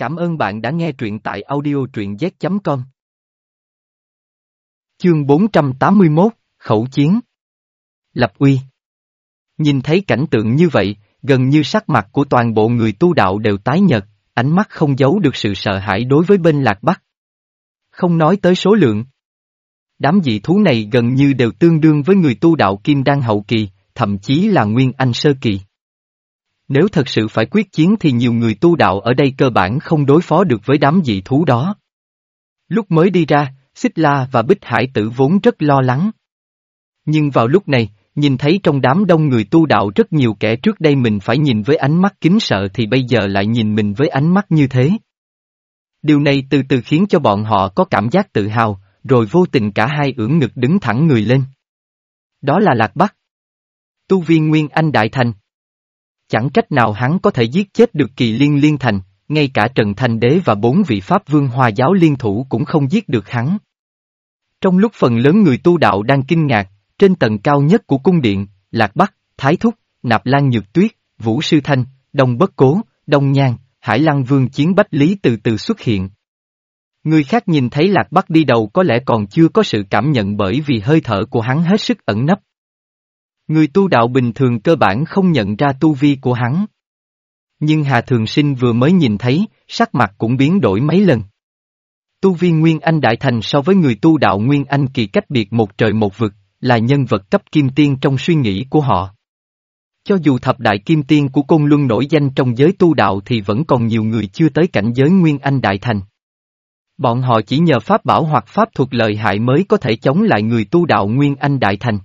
Cảm ơn bạn đã nghe truyện tại audio truyện z.com. Chương 481, Khẩu Chiến Lập uy Nhìn thấy cảnh tượng như vậy, gần như sắc mặt của toàn bộ người tu đạo đều tái nhợt, ánh mắt không giấu được sự sợ hãi đối với bên lạc bắc. Không nói tới số lượng. Đám dị thú này gần như đều tương đương với người tu đạo kim đan hậu kỳ, thậm chí là nguyên anh sơ kỳ. Nếu thật sự phải quyết chiến thì nhiều người tu đạo ở đây cơ bản không đối phó được với đám dị thú đó. Lúc mới đi ra, Xích La và Bích Hải tử vốn rất lo lắng. Nhưng vào lúc này, nhìn thấy trong đám đông người tu đạo rất nhiều kẻ trước đây mình phải nhìn với ánh mắt kính sợ thì bây giờ lại nhìn mình với ánh mắt như thế. Điều này từ từ khiến cho bọn họ có cảm giác tự hào, rồi vô tình cả hai ưỡn ngực đứng thẳng người lên. Đó là Lạc Bắc. Tu viên Nguyên Anh Đại Thành. Chẳng cách nào hắn có thể giết chết được kỳ liên liên thành, ngay cả Trần Thanh Đế và bốn vị Pháp Vương hòa giáo liên thủ cũng không giết được hắn. Trong lúc phần lớn người tu đạo đang kinh ngạc, trên tầng cao nhất của cung điện, Lạc Bắc, Thái Thúc, Nạp Lan Nhược Tuyết, Vũ Sư Thanh, Đông Bất Cố, Đông Nhan, Hải Lăng Vương Chiến Bách Lý từ từ xuất hiện. Người khác nhìn thấy Lạc Bắc đi đầu có lẽ còn chưa có sự cảm nhận bởi vì hơi thở của hắn hết sức ẩn nấp. Người tu đạo bình thường cơ bản không nhận ra tu vi của hắn. Nhưng Hà Thường Sinh vừa mới nhìn thấy, sắc mặt cũng biến đổi mấy lần. Tu vi Nguyên Anh Đại Thành so với người tu đạo Nguyên Anh kỳ cách biệt một trời một vực, là nhân vật cấp kim tiên trong suy nghĩ của họ. Cho dù thập đại kim tiên của Côn Luân nổi danh trong giới tu đạo thì vẫn còn nhiều người chưa tới cảnh giới Nguyên Anh Đại Thành. Bọn họ chỉ nhờ pháp bảo hoặc pháp thuật lợi hại mới có thể chống lại người tu đạo Nguyên Anh Đại Thành.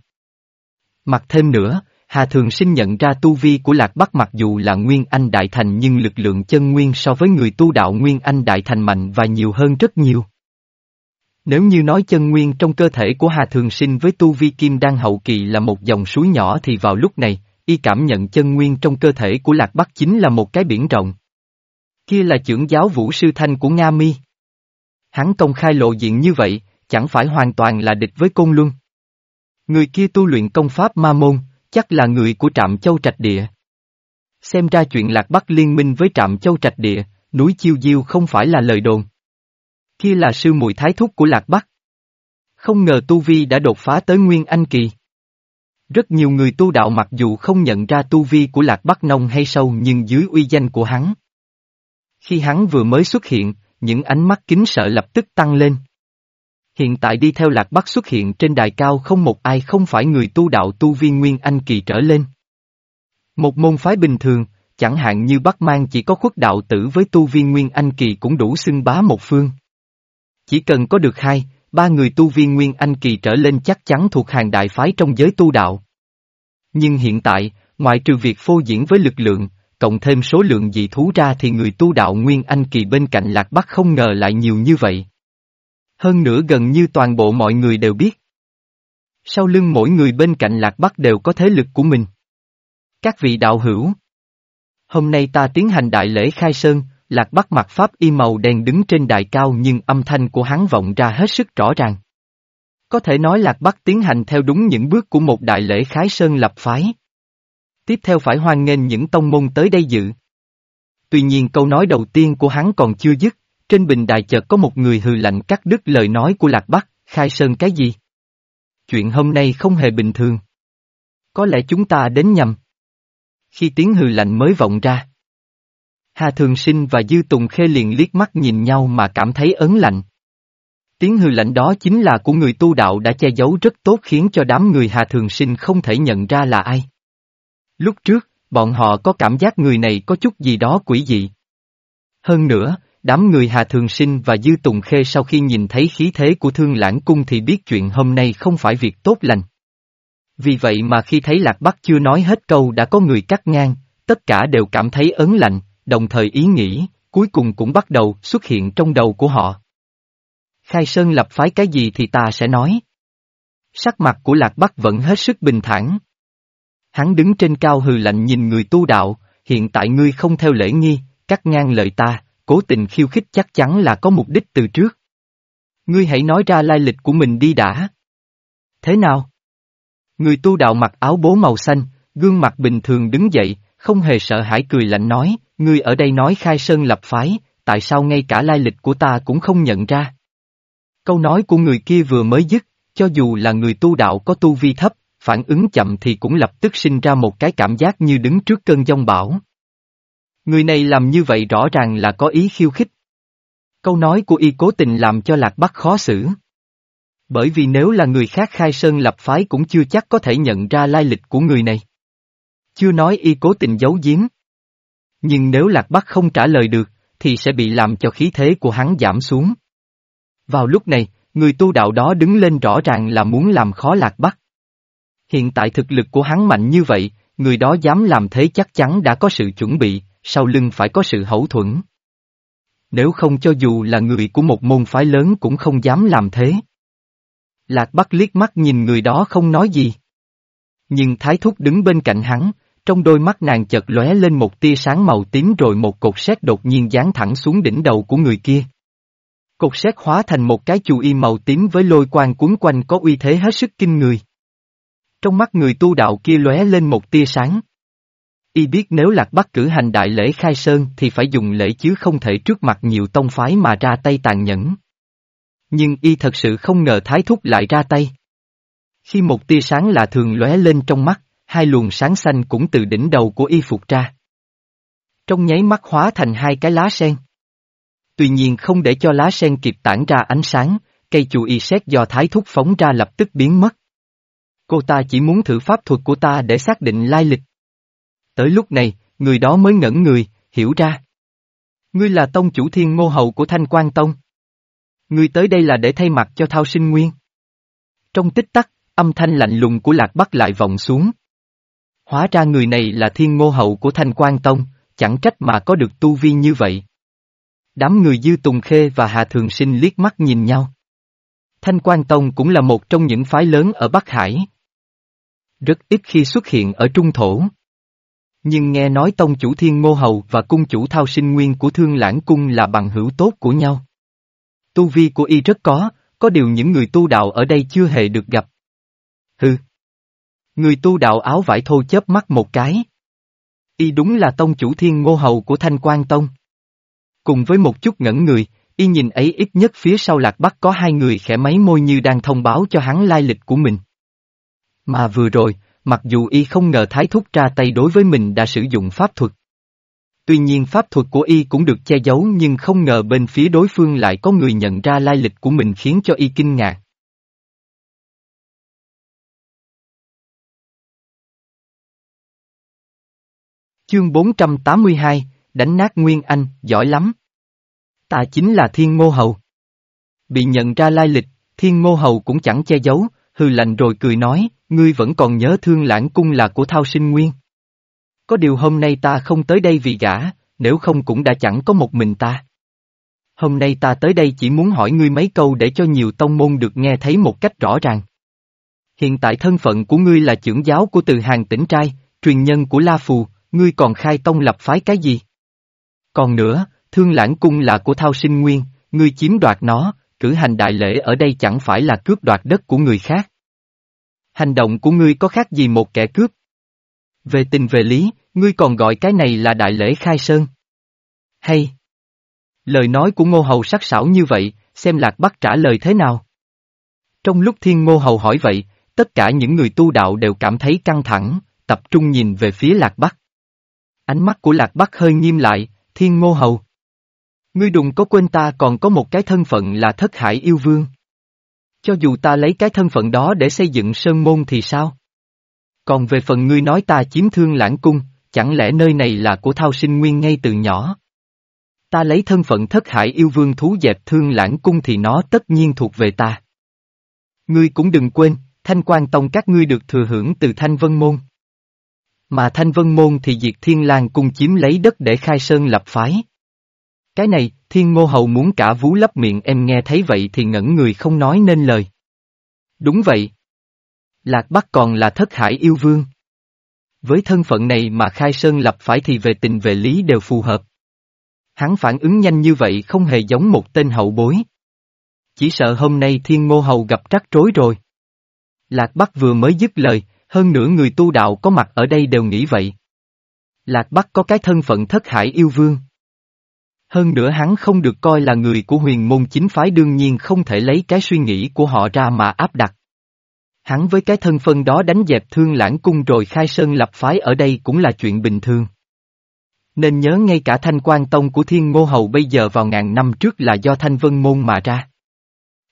Mặt thêm nữa, Hà Thường Sinh nhận ra tu vi của Lạc Bắc mặc dù là Nguyên Anh Đại Thành nhưng lực lượng chân Nguyên so với người tu đạo Nguyên Anh Đại Thành mạnh và nhiều hơn rất nhiều. Nếu như nói chân Nguyên trong cơ thể của Hà Thường Sinh với tu vi Kim đang Hậu Kỳ là một dòng suối nhỏ thì vào lúc này, y cảm nhận chân Nguyên trong cơ thể của Lạc Bắc chính là một cái biển rộng. Kia là trưởng giáo Vũ Sư Thanh của Nga Mi. Hắn công khai lộ diện như vậy, chẳng phải hoàn toàn là địch với Côn Luân. Người kia tu luyện công pháp ma môn, chắc là người của trạm châu trạch địa. Xem ra chuyện Lạc Bắc liên minh với trạm châu trạch địa, núi Chiêu Diêu không phải là lời đồn. Kia là sư muội thái thúc của Lạc Bắc. Không ngờ Tu Vi đã đột phá tới Nguyên Anh Kỳ. Rất nhiều người tu đạo mặc dù không nhận ra Tu Vi của Lạc Bắc nông hay sâu nhưng dưới uy danh của hắn. Khi hắn vừa mới xuất hiện, những ánh mắt kính sợ lập tức tăng lên. Hiện tại đi theo Lạc Bắc xuất hiện trên đài cao không một ai không phải người tu đạo tu viên Nguyên Anh kỳ trở lên. Một môn phái bình thường, chẳng hạn như Bắc Mang chỉ có khuất đạo tử với tu viên Nguyên Anh kỳ cũng đủ xưng bá một phương. Chỉ cần có được hai, ba người tu viên Nguyên Anh kỳ trở lên chắc chắn thuộc hàng đại phái trong giới tu đạo. Nhưng hiện tại, ngoại trừ việc phô diễn với lực lượng, cộng thêm số lượng dị thú ra thì người tu đạo Nguyên Anh kỳ bên cạnh Lạc Bắc không ngờ lại nhiều như vậy. Hơn nữa gần như toàn bộ mọi người đều biết. Sau lưng mỗi người bên cạnh Lạc Bắc đều có thế lực của mình. Các vị đạo hữu. Hôm nay ta tiến hành đại lễ khai sơn, Lạc Bắc mặc pháp y màu đen đứng trên đài cao nhưng âm thanh của hắn vọng ra hết sức rõ ràng. Có thể nói Lạc Bắc tiến hành theo đúng những bước của một đại lễ khái sơn lập phái. Tiếp theo phải hoan nghênh những tông môn tới đây dự. Tuy nhiên câu nói đầu tiên của hắn còn chưa dứt, trên bình đài chợt có một người hừ lạnh cắt đứt lời nói của Lạc Bắc, khai sơn cái gì? Chuyện hôm nay không hề bình thường. Có lẽ chúng ta đến nhầm. Khi tiếng hừ lạnh mới vọng ra. Hà Thường Sinh và Dư Tùng Khê liền liếc mắt nhìn nhau mà cảm thấy ớn lạnh. Tiếng hừ lạnh đó chính là của người tu đạo đã che giấu rất tốt khiến cho đám người Hà Thường Sinh không thể nhận ra là ai. Lúc trước, bọn họ có cảm giác người này có chút gì đó quỷ dị. Hơn nữa, đám người Hà Thường Sinh và Dư Tùng Khê sau khi nhìn thấy khí thế của Thương Lãng Cung thì biết chuyện hôm nay không phải việc tốt lành. Vì vậy mà khi thấy Lạc Bắc chưa nói hết câu đã có người cắt ngang, tất cả đều cảm thấy ớn lạnh, đồng thời ý nghĩ, cuối cùng cũng bắt đầu xuất hiện trong đầu của họ. Khai Sơn lập phái cái gì thì ta sẽ nói. Sắc mặt của Lạc Bắc vẫn hết sức bình thản. Hắn đứng trên cao hừ lạnh nhìn người tu đạo, hiện tại ngươi không theo lễ nghi, cắt ngang lời ta, cố tình khiêu khích chắc chắn là có mục đích từ trước. Ngươi hãy nói ra lai lịch của mình đi đã. Thế nào? Người tu đạo mặc áo bố màu xanh, gương mặt bình thường đứng dậy, không hề sợ hãi cười lạnh nói, ngươi ở đây nói khai sơn lập phái, tại sao ngay cả lai lịch của ta cũng không nhận ra? Câu nói của người kia vừa mới dứt, cho dù là người tu đạo có tu vi thấp, phản ứng chậm thì cũng lập tức sinh ra một cái cảm giác như đứng trước cơn giông bão. Người này làm như vậy rõ ràng là có ý khiêu khích. Câu nói của y cố tình làm cho Lạc Bắc khó xử. Bởi vì nếu là người khác khai sơn lập phái cũng chưa chắc có thể nhận ra lai lịch của người này. Chưa nói y cố tình giấu giếm. Nhưng nếu Lạc Bắc không trả lời được, thì sẽ bị làm cho khí thế của hắn giảm xuống. Vào lúc này, người tu đạo đó đứng lên rõ ràng là muốn làm khó Lạc Bắc. Hiện tại thực lực của hắn mạnh như vậy, người đó dám làm thế chắc chắn đã có sự chuẩn bị, sau lưng phải có sự hậu thuẫn. Nếu không cho dù là người của một môn phái lớn cũng không dám làm thế. Lạc Bắc liếc mắt nhìn người đó không nói gì. Nhưng Thái Thúc đứng bên cạnh hắn, trong đôi mắt nàng chợt lóe lên một tia sáng màu tím rồi một cột sét đột nhiên giáng thẳng xuống đỉnh đầu của người kia. Cột sét hóa thành một cái chù y màu tím với lôi quang cuốn quanh có uy thế hết sức kinh người. Trong mắt người tu đạo kia lóe lên một tia sáng. Y biết nếu Lạc Bắc cử hành đại lễ khai sơn thì phải dùng lễ chứ không thể trước mặt nhiều tông phái mà ra tay tàn nhẫn. Nhưng Y thật sự không ngờ Thái Thúc lại ra tay. Khi một tia sáng lạ thường lóe lên trong mắt, hai luồng sáng xanh cũng từ đỉnh đầu của Y phục ra. Trong nháy mắt hóa thành hai cái lá sen. Tuy nhiên không để cho lá sen kịp tản ra ánh sáng, cây chù y xét do Thái Thúc phóng ra lập tức biến mất. Cô ta chỉ muốn thử pháp thuật của ta để xác định lai lịch. Tới lúc này, người đó mới ngẩn người, hiểu ra. Ngươi là tông chủ thiên ngô hầu của Thanh Quan Tông. Ngươi tới đây là để thay mặt cho Thao Sinh Nguyên. Trong tích tắc, âm thanh lạnh lùng của Lạc Bắc lại vọng xuống. Hóa ra người này là thiên ngô hậu của Thanh Quan Tông, chẳng trách mà có được tu vi như vậy. Đám người Dư Tùng Khê và Hà Thường Sinh liếc mắt nhìn nhau. Thanh Quan Tông cũng là một trong những phái lớn ở Bắc Hải. Rất ít khi xuất hiện ở Trung Thổ. Nhưng nghe nói tông chủ thiên ngô hầu và cung chủ thao sinh nguyên của thương lãng cung là bằng hữu tốt của nhau. Tu vi của y rất có, có điều những người tu đạo ở đây chưa hề được gặp. Hừ. Người tu đạo áo vải thô chớp mắt một cái. Y đúng là tông chủ thiên ngô hầu của thanh quan tông. Cùng với một chút ngẩn người, y nhìn ấy ít nhất phía sau lạc bắc có hai người khẽ máy môi như đang thông báo cho hắn lai lịch của mình. Mà vừa rồi, mặc dù y không ngờ thái thúc ra tay đối với mình đã sử dụng pháp thuật. Tuy nhiên pháp thuật của y cũng được che giấu nhưng không ngờ bên phía đối phương lại có người nhận ra lai lịch của mình khiến cho y kinh ngạc. Chương 482, đánh nát Nguyên Anh, giỏi lắm. Ta chính là Thiên Ngô Hầu. Bị nhận ra lai lịch, Thiên Ngô Hầu cũng chẳng che giấu, hư lạnh rồi cười nói, ngươi vẫn còn nhớ thương lãng cung là của Thao Sinh Nguyên. Có điều hôm nay ta không tới đây vì gã, nếu không cũng đã chẳng có một mình ta. Hôm nay ta tới đây chỉ muốn hỏi ngươi mấy câu để cho nhiều tông môn được nghe thấy một cách rõ ràng. Hiện tại thân phận của ngươi là trưởng giáo của từ hàng tỉnh trai, truyền nhân của La Phù, ngươi còn khai tông lập phái cái gì? Còn nữa, thương lãng cung là của Thao Sinh Nguyên, ngươi chiếm đoạt nó, cử hành đại lễ ở đây chẳng phải là cướp đoạt đất của người khác. Hành động của ngươi có khác gì một kẻ cướp? Về tình về lý, ngươi còn gọi cái này là đại lễ khai sơn. Hay! Lời nói của ngô hầu sắc sảo như vậy, xem lạc bắc trả lời thế nào? Trong lúc thiên ngô hầu hỏi vậy, tất cả những người tu đạo đều cảm thấy căng thẳng, tập trung nhìn về phía lạc bắc. Ánh mắt của lạc bắc hơi nghiêm lại, thiên ngô hầu. Ngươi đừng có quên ta còn có một cái thân phận là thất hải yêu vương. Cho dù ta lấy cái thân phận đó để xây dựng sơn môn thì sao? Còn về phần ngươi nói ta chiếm thương lãng cung, chẳng lẽ nơi này là của thao sinh nguyên ngay từ nhỏ? Ta lấy thân phận thất hải yêu vương thú dẹp thương lãng cung thì nó tất nhiên thuộc về ta. Ngươi cũng đừng quên, thanh quan tông các ngươi được thừa hưởng từ thanh vân môn. Mà thanh vân môn thì diệt thiên lang cung chiếm lấy đất để khai sơn lập phái. Cái này, thiên ngô hầu muốn cả vú lấp miệng em nghe thấy vậy thì ngẩn người không nói nên lời. Đúng vậy. Lạc Bắc còn là thất hải yêu vương. Với thân phận này mà khai sơn lập phải thì về tình về lý đều phù hợp. Hắn phản ứng nhanh như vậy không hề giống một tên hậu bối. Chỉ sợ hôm nay thiên ngô hầu gặp trắc rối rồi. Lạc Bắc vừa mới dứt lời, hơn nữa người tu đạo có mặt ở đây đều nghĩ vậy. Lạc Bắc có cái thân phận thất hải yêu vương. Hơn nữa hắn không được coi là người của huyền môn chính phái đương nhiên không thể lấy cái suy nghĩ của họ ra mà áp đặt. Hắn với cái thân phân đó đánh dẹp thương lãng cung rồi khai sơn lập phái ở đây cũng là chuyện bình thường. Nên nhớ ngay cả thanh quan tông của thiên ngô hầu bây giờ vào ngàn năm trước là do thanh vân môn mà ra.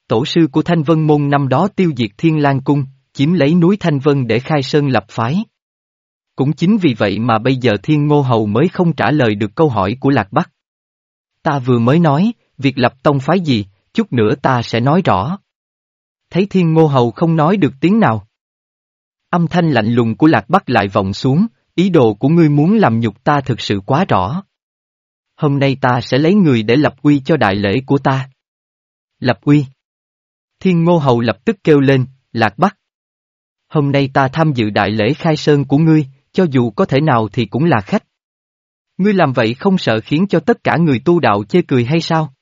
Tổ sư của thanh vân môn năm đó tiêu diệt thiên lang cung, chiếm lấy núi thanh vân để khai sơn lập phái. Cũng chính vì vậy mà bây giờ thiên ngô hầu mới không trả lời được câu hỏi của lạc bắc. Ta vừa mới nói, việc lập tông phái gì, chút nữa ta sẽ nói rõ. Thấy thiên ngô hầu không nói được tiếng nào. Âm thanh lạnh lùng của lạc bắc lại vọng xuống, ý đồ của ngươi muốn làm nhục ta thực sự quá rõ. Hôm nay ta sẽ lấy người để lập uy cho đại lễ của ta. Lập uy. Thiên ngô hầu lập tức kêu lên, lạc bắc. Hôm nay ta tham dự đại lễ khai sơn của ngươi, cho dù có thể nào thì cũng là khách. Ngươi làm vậy không sợ khiến cho tất cả người tu đạo chê cười hay sao?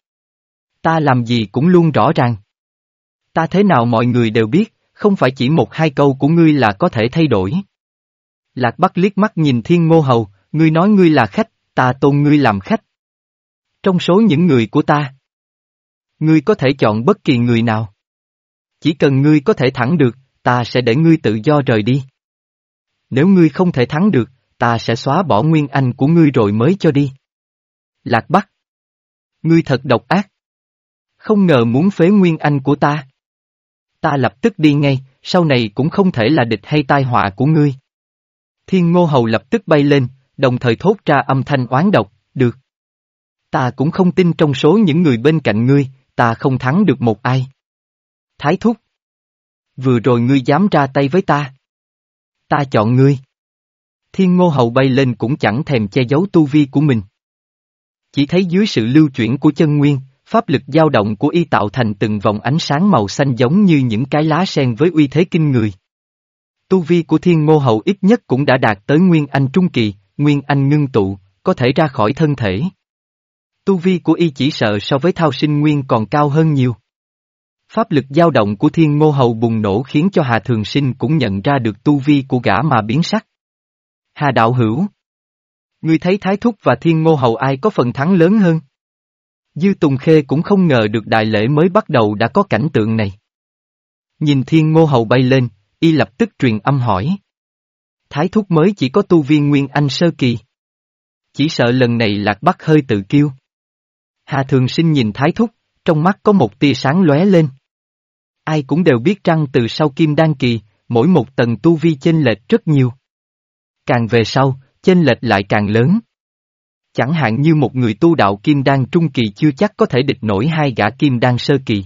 Ta làm gì cũng luôn rõ ràng. Ta thế nào mọi người đều biết, không phải chỉ một hai câu của ngươi là có thể thay đổi. Lạc Bắc liếc mắt nhìn Thiên Ngô Hầu, ngươi nói ngươi là khách, ta tôn ngươi làm khách. Trong số những người của ta, ngươi có thể chọn bất kỳ người nào. Chỉ cần ngươi có thể thắng được, ta sẽ để ngươi tự do rời đi. Nếu ngươi không thể thắng được, ta sẽ xóa bỏ nguyên anh của ngươi rồi mới cho đi. Lạc Bắc. Ngươi thật độc ác. Không ngờ muốn phế nguyên anh của ta. Ta lập tức đi ngay, sau này cũng không thể là địch hay tai họa của ngươi. Thiên Ngô Hầu lập tức bay lên, đồng thời thốt ra âm thanh oán độc, được. Ta cũng không tin trong số những người bên cạnh ngươi, ta không thắng được một ai. Thái thúc. Vừa rồi ngươi dám ra tay với ta. Ta chọn ngươi. Thiên ngô hậu bay lên cũng chẳng thèm che giấu tu vi của mình. Chỉ thấy dưới sự lưu chuyển của chân nguyên, pháp lực dao động của y tạo thành từng vòng ánh sáng màu xanh giống như những cái lá sen với uy thế kinh người. Tu vi của thiên ngô hậu ít nhất cũng đã đạt tới nguyên anh trung kỳ, nguyên anh ngưng tụ, có thể ra khỏi thân thể. Tu vi của y chỉ sợ so với thao sinh nguyên còn cao hơn nhiều. Pháp lực dao động của thiên ngô hầu bùng nổ khiến cho Hà Thường Sinh cũng nhận ra được tu vi của gã mà biến sắc. Hà Đạo Hữu Ngươi thấy Thái Thúc và Thiên Ngô Hầu ai có phần thắng lớn hơn? Dư Tùng Khê cũng không ngờ được đại lễ mới bắt đầu đã có cảnh tượng này. Nhìn Thiên Ngô Hầu bay lên, y lập tức truyền âm hỏi. Thái Thúc mới chỉ có tu viên Nguyên Anh Sơ Kỳ. Chỉ sợ lần này Lạc Bắc hơi tự kiêu. Hà Thường Sinh nhìn Thái Thúc, trong mắt có một tia sáng lóe lên. Ai cũng đều biết rằng từ sau Kim Đan Kỳ, mỗi một tầng tu vi chênh lệch rất nhiều. Càng về sau, chênh lệch lại càng lớn. Chẳng hạn như một người tu đạo Kim Đan Trung Kỳ chưa chắc có thể địch nổi hai gã Kim Đan Sơ Kỳ.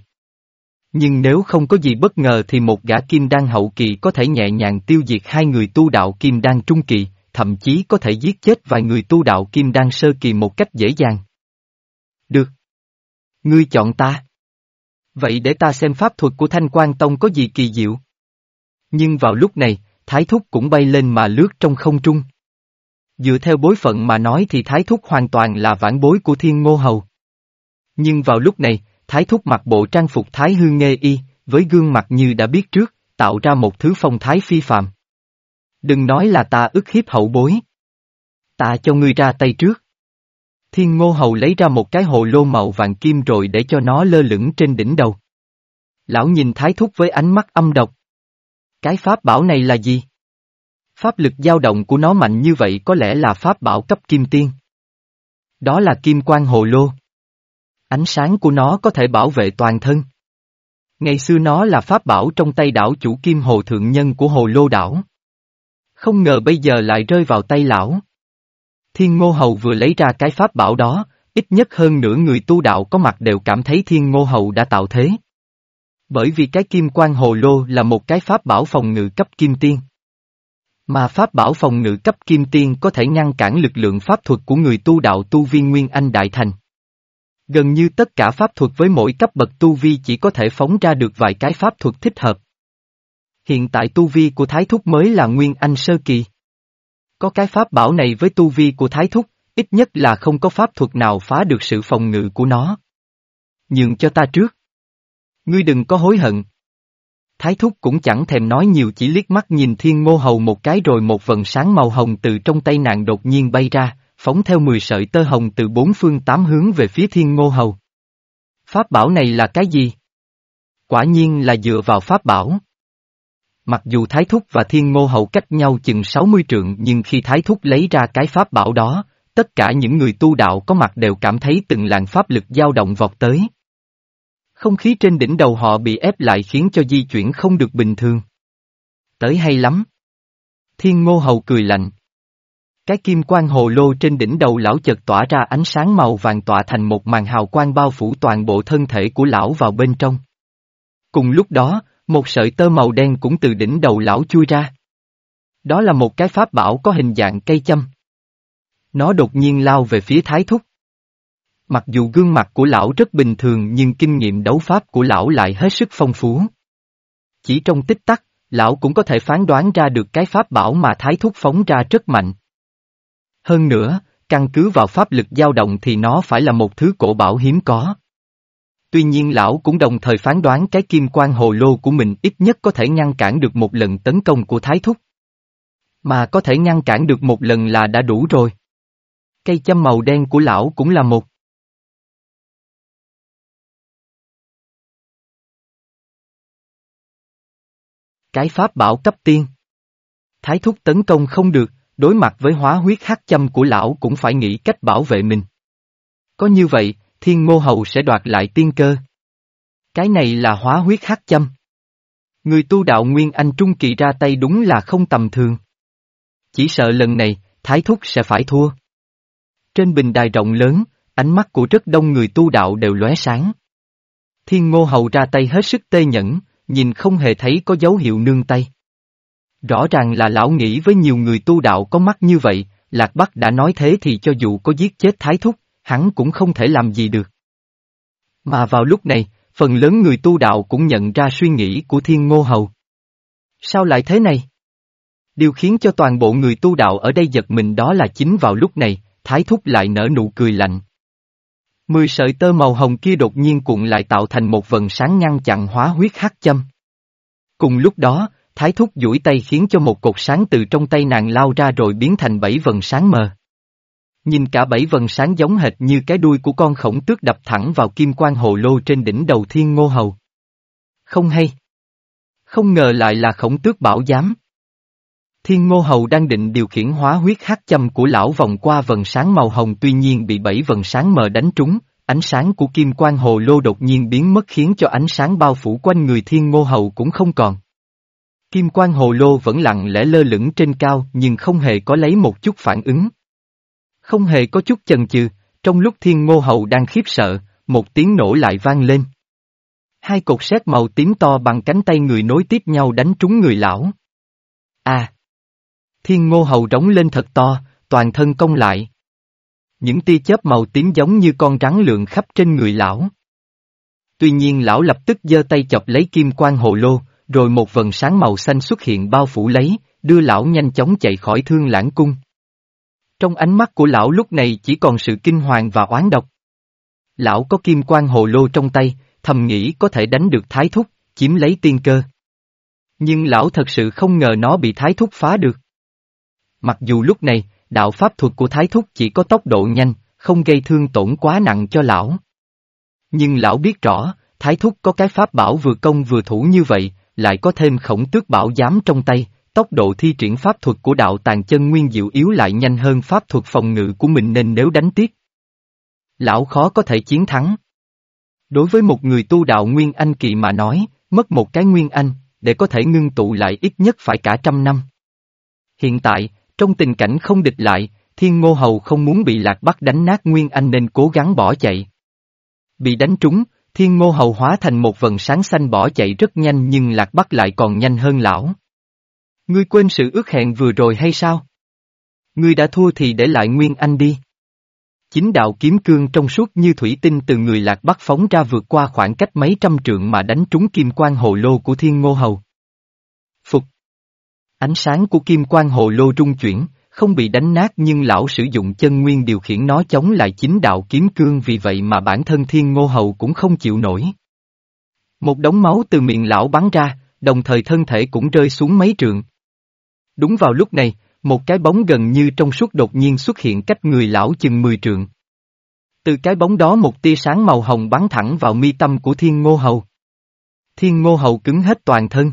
Nhưng nếu không có gì bất ngờ thì một gã Kim Đan Hậu Kỳ có thể nhẹ nhàng tiêu diệt hai người tu đạo Kim Đan Trung Kỳ, thậm chí có thể giết chết vài người tu đạo Kim Đan Sơ Kỳ một cách dễ dàng. Được. Ngươi chọn ta. Vậy để ta xem pháp thuật của Thanh Quan Tông có gì kỳ diệu. Nhưng vào lúc này, Thái Thúc cũng bay lên mà lướt trong không trung. Dựa theo bối phận mà nói thì Thái Thúc hoàn toàn là vãn bối của Thiên Ngô Hầu. Nhưng vào lúc này, Thái Thúc mặc bộ trang phục Thái Hương Nghê Y, với gương mặt như đã biết trước, tạo ra một thứ phong thái phi phạm. Đừng nói là ta ức hiếp hậu bối. Ta cho ngươi ra tay trước. Thiên Ngô Hầu lấy ra một cái hồ lô màu vàng kim rồi để cho nó lơ lửng trên đỉnh đầu. Lão nhìn Thái Thúc với ánh mắt âm độc. Cái pháp bảo này là gì? Pháp lực dao động của nó mạnh như vậy có lẽ là pháp bảo cấp kim tiên. Đó là kim quang hồ lô. Ánh sáng của nó có thể bảo vệ toàn thân. Ngày xưa nó là pháp bảo trong tay đảo chủ kim hồ thượng nhân của hồ lô đảo. Không ngờ bây giờ lại rơi vào tay lão. Thiên Ngô Hầu vừa lấy ra cái pháp bảo đó, ít nhất hơn nửa người tu đạo có mặt đều cảm thấy Thiên Ngô Hầu đã tạo thế. Bởi vì cái kim quan hồ lô là một cái pháp bảo phòng ngự cấp kim tiên. Mà pháp bảo phòng ngự cấp kim tiên có thể ngăn cản lực lượng pháp thuật của người tu đạo tu viên Nguyên Anh Đại Thành. Gần như tất cả pháp thuật với mỗi cấp bậc tu vi chỉ có thể phóng ra được vài cái pháp thuật thích hợp. Hiện tại tu vi của Thái Thúc mới là Nguyên Anh Sơ Kỳ. Có cái pháp bảo này với tu vi của Thái Thúc, ít nhất là không có pháp thuật nào phá được sự phòng ngự của nó. Nhường cho ta trước. Ngươi đừng có hối hận. Thái thúc cũng chẳng thèm nói nhiều chỉ liếc mắt nhìn thiên ngô hầu một cái rồi một vần sáng màu hồng từ trong tay nàng đột nhiên bay ra, phóng theo 10 sợi tơ hồng từ bốn phương tám hướng về phía thiên ngô hầu. Pháp bảo này là cái gì? Quả nhiên là dựa vào pháp bảo. Mặc dù Thái Thúc và Thiên Ngô Hậu cách nhau chừng 60 trượng nhưng khi Thái Thúc lấy ra cái pháp bảo đó, tất cả những người tu đạo có mặt đều cảm thấy từng làn pháp lực dao động vọt tới. Không khí trên đỉnh đầu họ bị ép lại khiến cho di chuyển không được bình thường. Tới hay lắm. Thiên Ngô Hầu cười lạnh. Cái kim quang hồ lô trên đỉnh đầu lão chợt tỏa ra ánh sáng màu vàng tỏa thành một màn hào quang bao phủ toàn bộ thân thể của lão vào bên trong. Cùng lúc đó, một sợi tơ màu đen cũng từ đỉnh đầu lão chui ra. Đó là một cái pháp bảo có hình dạng cây châm. Nó đột nhiên lao về phía thái thúc. Mặc dù gương mặt của lão rất bình thường nhưng kinh nghiệm đấu pháp của lão lại hết sức phong phú. Chỉ trong tích tắc, lão cũng có thể phán đoán ra được cái pháp bảo mà thái thúc phóng ra rất mạnh. Hơn nữa, căn cứ vào pháp lực dao động thì nó phải là một thứ cổ bảo hiếm có. Tuy nhiên lão cũng đồng thời phán đoán cái kim quan hồ lô của mình ít nhất có thể ngăn cản được một lần tấn công của Thái Thúc. Mà có thể ngăn cản được một lần là đã đủ rồi. Cây châm màu đen của lão cũng là một. Cái pháp bảo cấp tiên. Thái Thúc tấn công không được, đối mặt với hóa huyết hắc châm của lão cũng phải nghĩ cách bảo vệ mình. Có như vậy, thiên ngô hầu sẽ đoạt lại tiên cơ. Cái này là hóa huyết hắc châm. Người tu đạo Nguyên Anh Trung Kỳ ra tay đúng là không tầm thường. Chỉ sợ lần này, Thái Thúc sẽ phải thua. Trên bình đài rộng lớn, ánh mắt của rất đông người tu đạo đều lóe sáng. Thiên ngô hầu ra tay hết sức tê nhẫn, nhìn không hề thấy có dấu hiệu nương tay. Rõ ràng là lão nghĩ với nhiều người tu đạo có mắt như vậy, Lạc Bắc đã nói thế thì cho dù có giết chết Thái Thúc, hắn cũng không thể làm gì được. Mà vào lúc này, phần lớn người tu đạo cũng nhận ra suy nghĩ của Thiên Ngô Hầu. Sao lại thế này? Điều khiến cho toàn bộ người tu đạo ở đây giật mình đó là chính vào lúc này, Thái Thúc lại nở nụ cười lạnh. Mười sợi tơ màu hồng kia đột nhiên cuộn lại tạo thành một vần sáng ngăn chặn hóa huyết hắc châm. Cùng lúc đó, Thái Thúc duỗi tay khiến cho một cột sáng từ trong tay nàng lao ra rồi biến thành bảy vần sáng mờ. Nhìn cả bảy vần sáng giống hệt như cái đuôi của con khổng tước đập thẳng vào kim quan hồ lô trên đỉnh đầu thiên ngô hầu. Không hay. Không ngờ lại là khổng tước bảo giám. Thiên ngô hầu đang định điều khiển hóa huyết hắc châm của lão vòng qua vần sáng màu hồng tuy nhiên bị bảy vần sáng mờ đánh trúng, ánh sáng của kim quan hồ lô đột nhiên biến mất khiến cho ánh sáng bao phủ quanh người thiên ngô hầu cũng không còn. Kim quan hồ lô vẫn lặng lẽ lơ lửng trên cao nhưng không hề có lấy một chút phản ứng. Không hề có chút chần chừ, trong lúc thiên ngô hầu đang khiếp sợ, một tiếng nổ lại vang lên. Hai cột sét màu tím to bằng cánh tay người nối tiếp nhau đánh trúng người lão. À! Thiên ngô hầu rống lên thật to, toàn thân công lại. Những tia chớp màu tím giống như con rắn lượn khắp trên người lão. Tuy nhiên lão lập tức giơ tay chọc lấy kim quan hồ lô, rồi một vần sáng màu xanh xuất hiện bao phủ lấy, đưa lão nhanh chóng chạy khỏi thương lãng cung. Trong ánh mắt của lão lúc này chỉ còn sự kinh hoàng và oán độc. Lão có kim quan hồ lô trong tay, thầm nghĩ có thể đánh được thái thúc, chiếm lấy tiên cơ. Nhưng lão thật sự không ngờ nó bị thái thúc phá được. Mặc dù lúc này, đạo pháp thuật của thái thúc chỉ có tốc độ nhanh, không gây thương tổn quá nặng cho lão. Nhưng lão biết rõ, thái thúc có cái pháp bảo vừa công vừa thủ như vậy, lại có thêm khổng tước bảo giám trong tay, tốc độ thi triển pháp thuật của đạo tàn chân nguyên diệu yếu lại nhanh hơn pháp thuật phòng ngự của mình nên nếu đánh tiếp. Lão khó có thể chiến thắng. Đối với một người tu đạo Nguyên Anh kỳ mà nói, mất một cái Nguyên Anh, để có thể ngưng tụ lại ít nhất phải cả trăm năm. Hiện tại, trong tình cảnh không địch lại, Thiên Ngô Hầu không muốn bị Lạc Bắc đánh nát Nguyên Anh nên cố gắng bỏ chạy. Bị đánh trúng, Thiên Ngô Hầu hóa thành một vần sáng xanh bỏ chạy rất nhanh nhưng Lạc Bắc lại còn nhanh hơn lão. Ngươi quên sự ước hẹn vừa rồi hay sao? Ngươi đã thua thì để lại Nguyên Anh đi. Chính đạo kiếm cương trong suốt như thủy tinh từ người lạc bắc phóng ra vượt qua khoảng cách mấy trăm trượng mà đánh trúng kim quan hồ lô của thiên ngô hầu. Ánh sáng của kim quang hồ lô rung chuyển, không bị đánh nát nhưng lão sử dụng chân nguyên điều khiển nó chống lại chính đạo kiếm cương vì vậy mà bản thân thiên ngô hầu cũng không chịu nổi. Một đống máu từ miệng lão bắn ra, đồng thời thân thể cũng rơi xuống mấy trường. Đúng vào lúc này, Một cái bóng gần như trong suốt đột nhiên xuất hiện cách người lão chừng 10 trường. Từ cái bóng đó một tia sáng màu hồng bắn thẳng vào mi tâm của thiên ngô hầu. Thiên ngô hầu cứng hết toàn thân.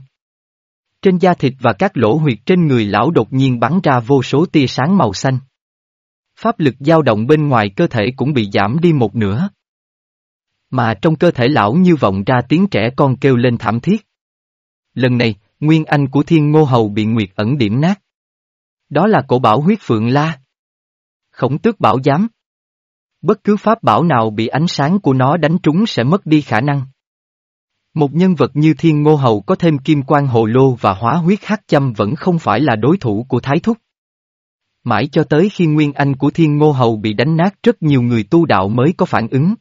Trên da thịt và các lỗ huyệt trên người lão đột nhiên bắn ra vô số tia sáng màu xanh. Pháp lực dao động bên ngoài cơ thể cũng bị giảm đi một nửa. Mà trong cơ thể lão như vọng ra tiếng trẻ con kêu lên thảm thiết. Lần này, nguyên anh của thiên ngô hầu bị nguyệt ẩn điểm nát. Đó là cổ bảo huyết phượng la. Khổng tước bảo giám. Bất cứ pháp bảo nào bị ánh sáng của nó đánh trúng sẽ mất đi khả năng. Một nhân vật như thiên ngô hầu có thêm kim quan hồ lô và hóa huyết hắc châm vẫn không phải là đối thủ của thái thúc. Mãi cho tới khi nguyên anh của thiên ngô hầu bị đánh nát rất nhiều người tu đạo mới có phản ứng.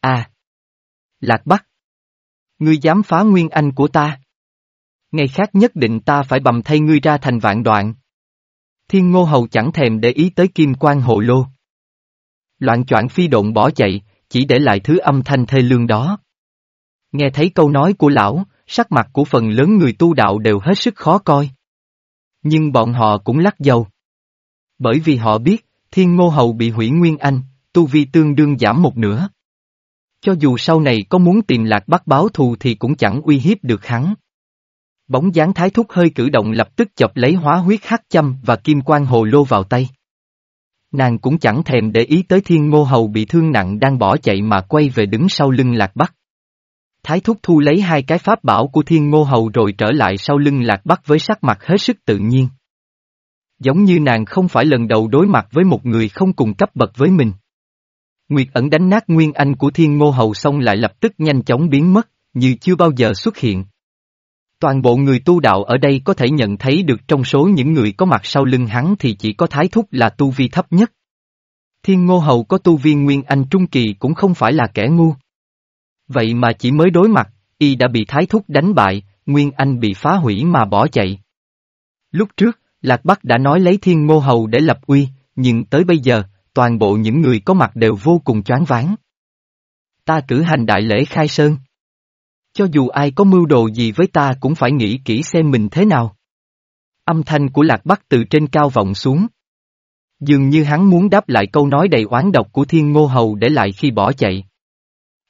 À! Lạc Bắc! Ngươi dám phá nguyên anh của ta? Ngày khác nhất định ta phải bầm thay ngươi ra thành vạn đoạn. Thiên ngô hầu chẳng thèm để ý tới kim quan hộ lô. Loạn choạng phi độn bỏ chạy, chỉ để lại thứ âm thanh thê lương đó. Nghe thấy câu nói của lão, sắc mặt của phần lớn người tu đạo đều hết sức khó coi. Nhưng bọn họ cũng lắc dầu. Bởi vì họ biết, thiên ngô hầu bị hủy nguyên anh, tu vi tương đương giảm một nửa. Cho dù sau này có muốn tìm lạc bắt báo thù thì cũng chẳng uy hiếp được hắn. Bóng dáng thái thúc hơi cử động lập tức chọc lấy hóa huyết hắc châm và kim quan hồ lô vào tay. Nàng cũng chẳng thèm để ý tới thiên ngô hầu bị thương nặng đang bỏ chạy mà quay về đứng sau lưng lạc bắc. Thái thúc thu lấy hai cái pháp bảo của thiên ngô hầu rồi trở lại sau lưng lạc bắc với sắc mặt hết sức tự nhiên. Giống như nàng không phải lần đầu đối mặt với một người không cùng cấp bậc với mình. Nguyệt ẩn đánh nát nguyên anh của thiên ngô hầu xong lại lập tức nhanh chóng biến mất, như chưa bao giờ xuất hiện. Toàn bộ người tu đạo ở đây có thể nhận thấy được trong số những người có mặt sau lưng hắn thì chỉ có thái thúc là tu vi thấp nhất. Thiên ngô hầu có tu vi nguyên anh trung kỳ cũng không phải là kẻ ngu. Vậy mà chỉ mới đối mặt, y đã bị thái thúc đánh bại, nguyên anh bị phá hủy mà bỏ chạy. Lúc trước, Lạc Bắc đã nói lấy thiên ngô hầu để lập uy, nhưng tới bây giờ, toàn bộ những người có mặt đều vô cùng choáng váng. Ta cử hành đại lễ khai sơn. Cho dù ai có mưu đồ gì với ta cũng phải nghĩ kỹ xem mình thế nào. Âm thanh của Lạc Bắc từ trên cao vọng xuống. Dường như hắn muốn đáp lại câu nói đầy oán độc của Thiên Ngô Hầu để lại khi bỏ chạy.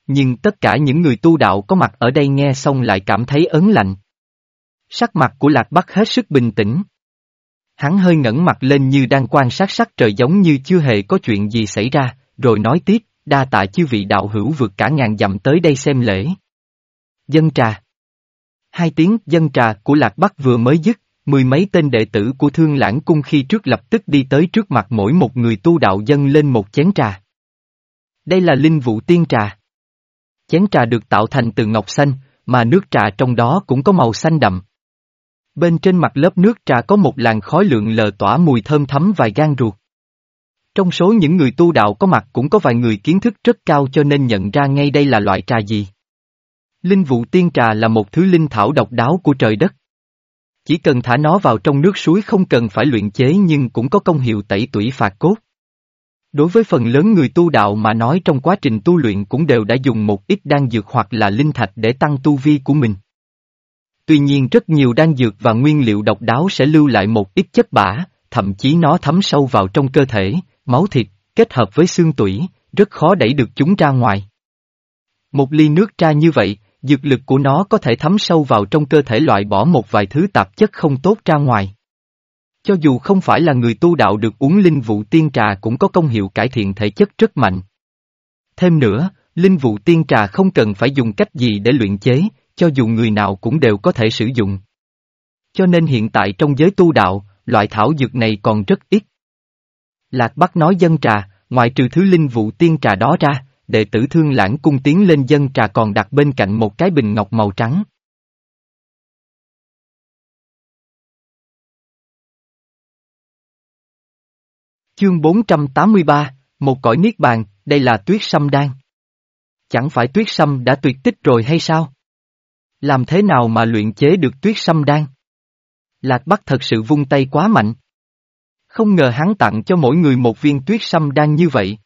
Nhưng tất cả những người tu đạo có mặt ở đây nghe xong lại cảm thấy ớn lạnh. Sắc mặt của Lạc Bắc hết sức bình tĩnh. Hắn hơi ngẩng mặt lên như đang quan sát sắc trời giống như chưa hề có chuyện gì xảy ra, rồi nói tiếp, đa tạ chư vị đạo hữu vượt cả ngàn dặm tới đây xem lễ. Dân trà Hai tiếng dân trà của Lạc Bắc vừa mới dứt, mười mấy tên đệ tử của Thương Lãng Cung khi trước lập tức đi tới trước mặt mỗi một người tu đạo dân lên một chén trà. Đây là linh vụ tiên trà. Chén trà được tạo thành từ ngọc xanh, mà nước trà trong đó cũng có màu xanh đậm. Bên trên mặt lớp nước trà có một làn khói lượng lờ tỏa mùi thơm thấm vài gan ruột. Trong số những người tu đạo có mặt cũng có vài người kiến thức rất cao cho nên nhận ra ngay đây là loại trà gì. Linh vụ tiên trà là một thứ linh thảo độc đáo của trời đất. Chỉ cần thả nó vào trong nước suối không cần phải luyện chế nhưng cũng có công hiệu tẩy tủy phạt cốt. Đối với phần lớn người tu đạo mà nói trong quá trình tu luyện cũng đều đã dùng một ít đan dược hoặc là linh thạch để tăng tu vi của mình. Tuy nhiên rất nhiều đan dược và nguyên liệu độc đáo sẽ lưu lại một ít chất bã, thậm chí nó thấm sâu vào trong cơ thể, máu thịt, kết hợp với xương tủy, rất khó đẩy được chúng ra ngoài. Một ly nước tra như vậy, dược lực của nó có thể thấm sâu vào trong cơ thể loại bỏ một vài thứ tạp chất không tốt ra ngoài. Cho dù không phải là người tu đạo được uống linh vụ tiên trà cũng có công hiệu cải thiện thể chất rất mạnh. Thêm nữa, linh vụ tiên trà không cần phải dùng cách gì để luyện chế, cho dù người nào cũng đều có thể sử dụng. Cho nên hiện tại trong giới tu đạo, loại thảo dược này còn rất ít. Lạc Bắc nói dân trà, ngoại trừ thứ linh vụ tiên trà đó ra, đệ tử thương lãng cung tiến lên dân trà còn đặt bên cạnh một cái bình ngọc màu trắng. Chương 483, một cõi niết bàn, đây là tuyết sâm đan. Chẳng phải tuyết sâm đã tuyệt tích rồi hay sao? Làm thế nào mà luyện chế được tuyết sâm đan? Lạc Bắc thật sự vung tay quá mạnh. Không ngờ hắn tặng cho mỗi người một viên tuyết sâm đan như vậy.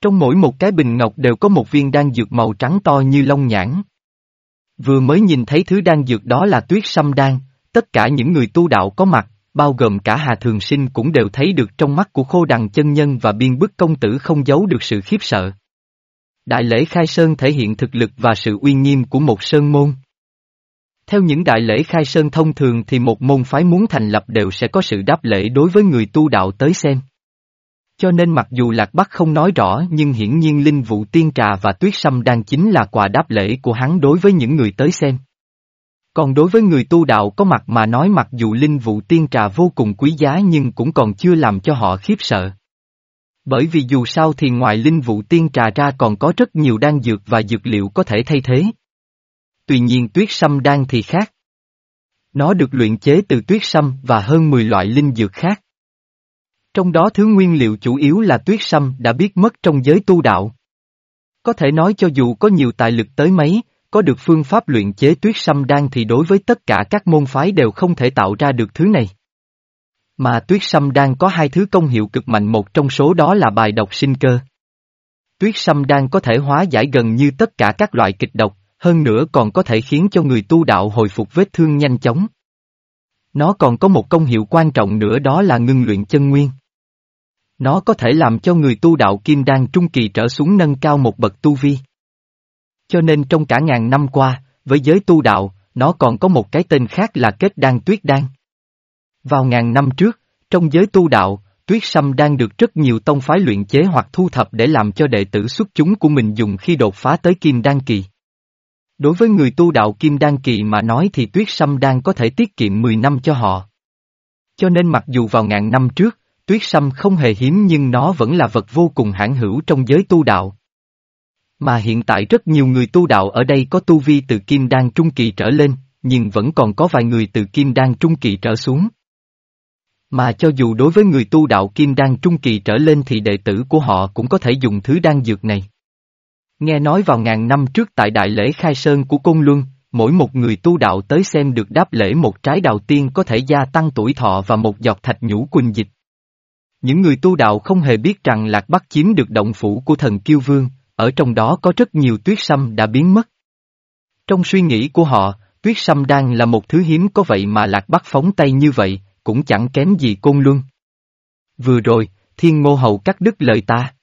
Trong mỗi một cái bình ngọc đều có một viên đan dược màu trắng to như lông nhãn. Vừa mới nhìn thấy thứ đan dược đó là tuyết sâm đan, tất cả những người tu đạo có mặt, bao gồm cả Hà Thường Sinh cũng đều thấy được trong mắt của khô đằng chân nhân và biên bức công tử không giấu được sự khiếp sợ. Đại lễ khai sơn thể hiện thực lực và sự uy nghiêm của một sơn môn. Theo những đại lễ khai sơn thông thường thì một môn phái muốn thành lập đều sẽ có sự đáp lễ đối với người tu đạo tới xem. Cho nên mặc dù Lạc Bắc không nói rõ, nhưng hiển nhiên linh Vũ tiên trà và tuyết sâm đang chính là quà đáp lễ của hắn đối với những người tới xem. Còn đối với người tu đạo có mặt mà nói mặc dù linh vụ tiên trà vô cùng quý giá nhưng cũng còn chưa làm cho họ khiếp sợ. Bởi vì dù sao thì ngoài linh vụ tiên trà ra còn có rất nhiều đan dược và dược liệu có thể thay thế. Tuy nhiên tuyết sâm đan thì khác. Nó được luyện chế từ tuyết sâm và hơn 10 loại linh dược khác. Trong đó thứ nguyên liệu chủ yếu là tuyết sâm đã biết mất trong giới tu đạo. Có thể nói cho dù có nhiều tài lực tới mấy, có được phương pháp luyện chế tuyết sâm đan thì đối với tất cả các môn phái đều không thể tạo ra được thứ này. Mà tuyết sâm đan có hai thứ công hiệu cực mạnh một trong số đó là bài độc sinh cơ. Tuyết sâm đan có thể hóa giải gần như tất cả các loại kịch độc, hơn nữa còn có thể khiến cho người tu đạo hồi phục vết thương nhanh chóng. Nó còn có một công hiệu quan trọng nữa đó là ngưng luyện chân nguyên. Nó có thể làm cho người tu đạo kim đan trung kỳ trở xuống nâng cao một bậc tu vi. Cho nên trong cả ngàn năm qua, với giới tu đạo, nó còn có một cái tên khác là kết đan tuyết đan. Vào ngàn năm trước, trong giới tu đạo, tuyết sâm đang được rất nhiều tông phái luyện chế hoặc thu thập để làm cho đệ tử xuất chúng của mình dùng khi đột phá tới kim đan kỳ. Đối với người tu đạo kim đan kỳ mà nói thì tuyết sâm đang có thể tiết kiệm 10 năm cho họ. Cho nên mặc dù vào ngàn năm trước, tuyết sâm không hề hiếm nhưng nó vẫn là vật vô cùng hãn hữu trong giới tu đạo. Mà hiện tại rất nhiều người tu đạo ở đây có tu vi từ kim đan trung kỳ trở lên, nhưng vẫn còn có vài người từ kim đan trung kỳ trở xuống. Mà cho dù đối với người tu đạo kim đan trung kỳ trở lên thì đệ tử của họ cũng có thể dùng thứ đan dược này. Nghe nói vào ngàn năm trước tại đại lễ khai sơn của Côn Luân, mỗi một người tu đạo tới xem được đáp lễ một trái đào tiên có thể gia tăng tuổi thọ và một giọt thạch nhũ quỳnh dịch. Những người tu đạo không hề biết rằng Lạc Bắc chiếm được động phủ của thần Kiêu Vương, ở trong đó có rất nhiều tuyết sâm đã biến mất. Trong suy nghĩ của họ, tuyết sâm đang là một thứ hiếm có vậy mà Lạc Bắc phóng tay như vậy, cũng chẳng kém gì Côn Luân. Vừa rồi, Thiên Ngô Hầu cắt đứt lời ta.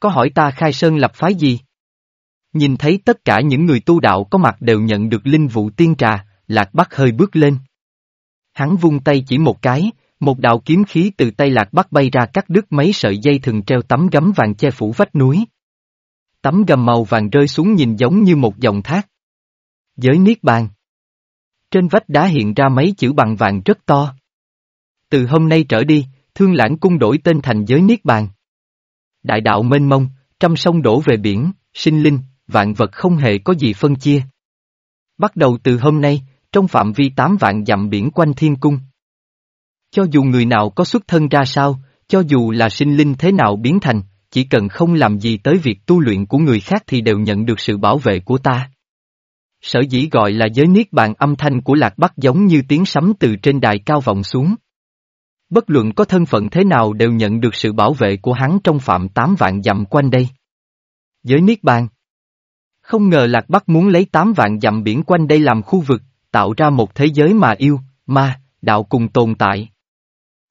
Có hỏi ta khai sơn lập phái gì? Nhìn thấy tất cả những người tu đạo có mặt đều nhận được linh vụ tiên trà, Lạc Bắc hơi bước lên. Hắn vung tay chỉ một cái, một đạo kiếm khí từ tay Lạc Bắc bay ra cắt đứt mấy sợi dây thừng treo tấm gấm vàng che phủ vách núi. Tấm gầm màu vàng rơi xuống nhìn giống như một dòng thác. Giới Niết Bàn Trên vách đá hiện ra mấy chữ bằng vàng rất to. Từ hôm nay trở đi, Thương Lãng Cung đổi tên thành Giới Niết Bàn. Đại đạo mênh mông, trăm sông đổ về biển, sinh linh, vạn vật không hề có gì phân chia. Bắt đầu từ hôm nay, trong phạm vi tám vạn dặm biển quanh thiên cung. Cho dù người nào có xuất thân ra sao, cho dù là sinh linh thế nào biến thành, chỉ cần không làm gì tới việc tu luyện của người khác thì đều nhận được sự bảo vệ của ta. Sở dĩ gọi là giới niết bàn âm thanh của Lạc Bắc giống như tiếng sấm từ trên đài cao vọng xuống. Bất luận có thân phận thế nào đều nhận được sự bảo vệ của hắn trong phạm tám vạn dặm quanh đây. Giới Niết Bàn Không ngờ Lạc Bắc muốn lấy tám vạn dặm biển quanh đây làm khu vực, tạo ra một thế giới mà yêu, ma, đạo cùng tồn tại.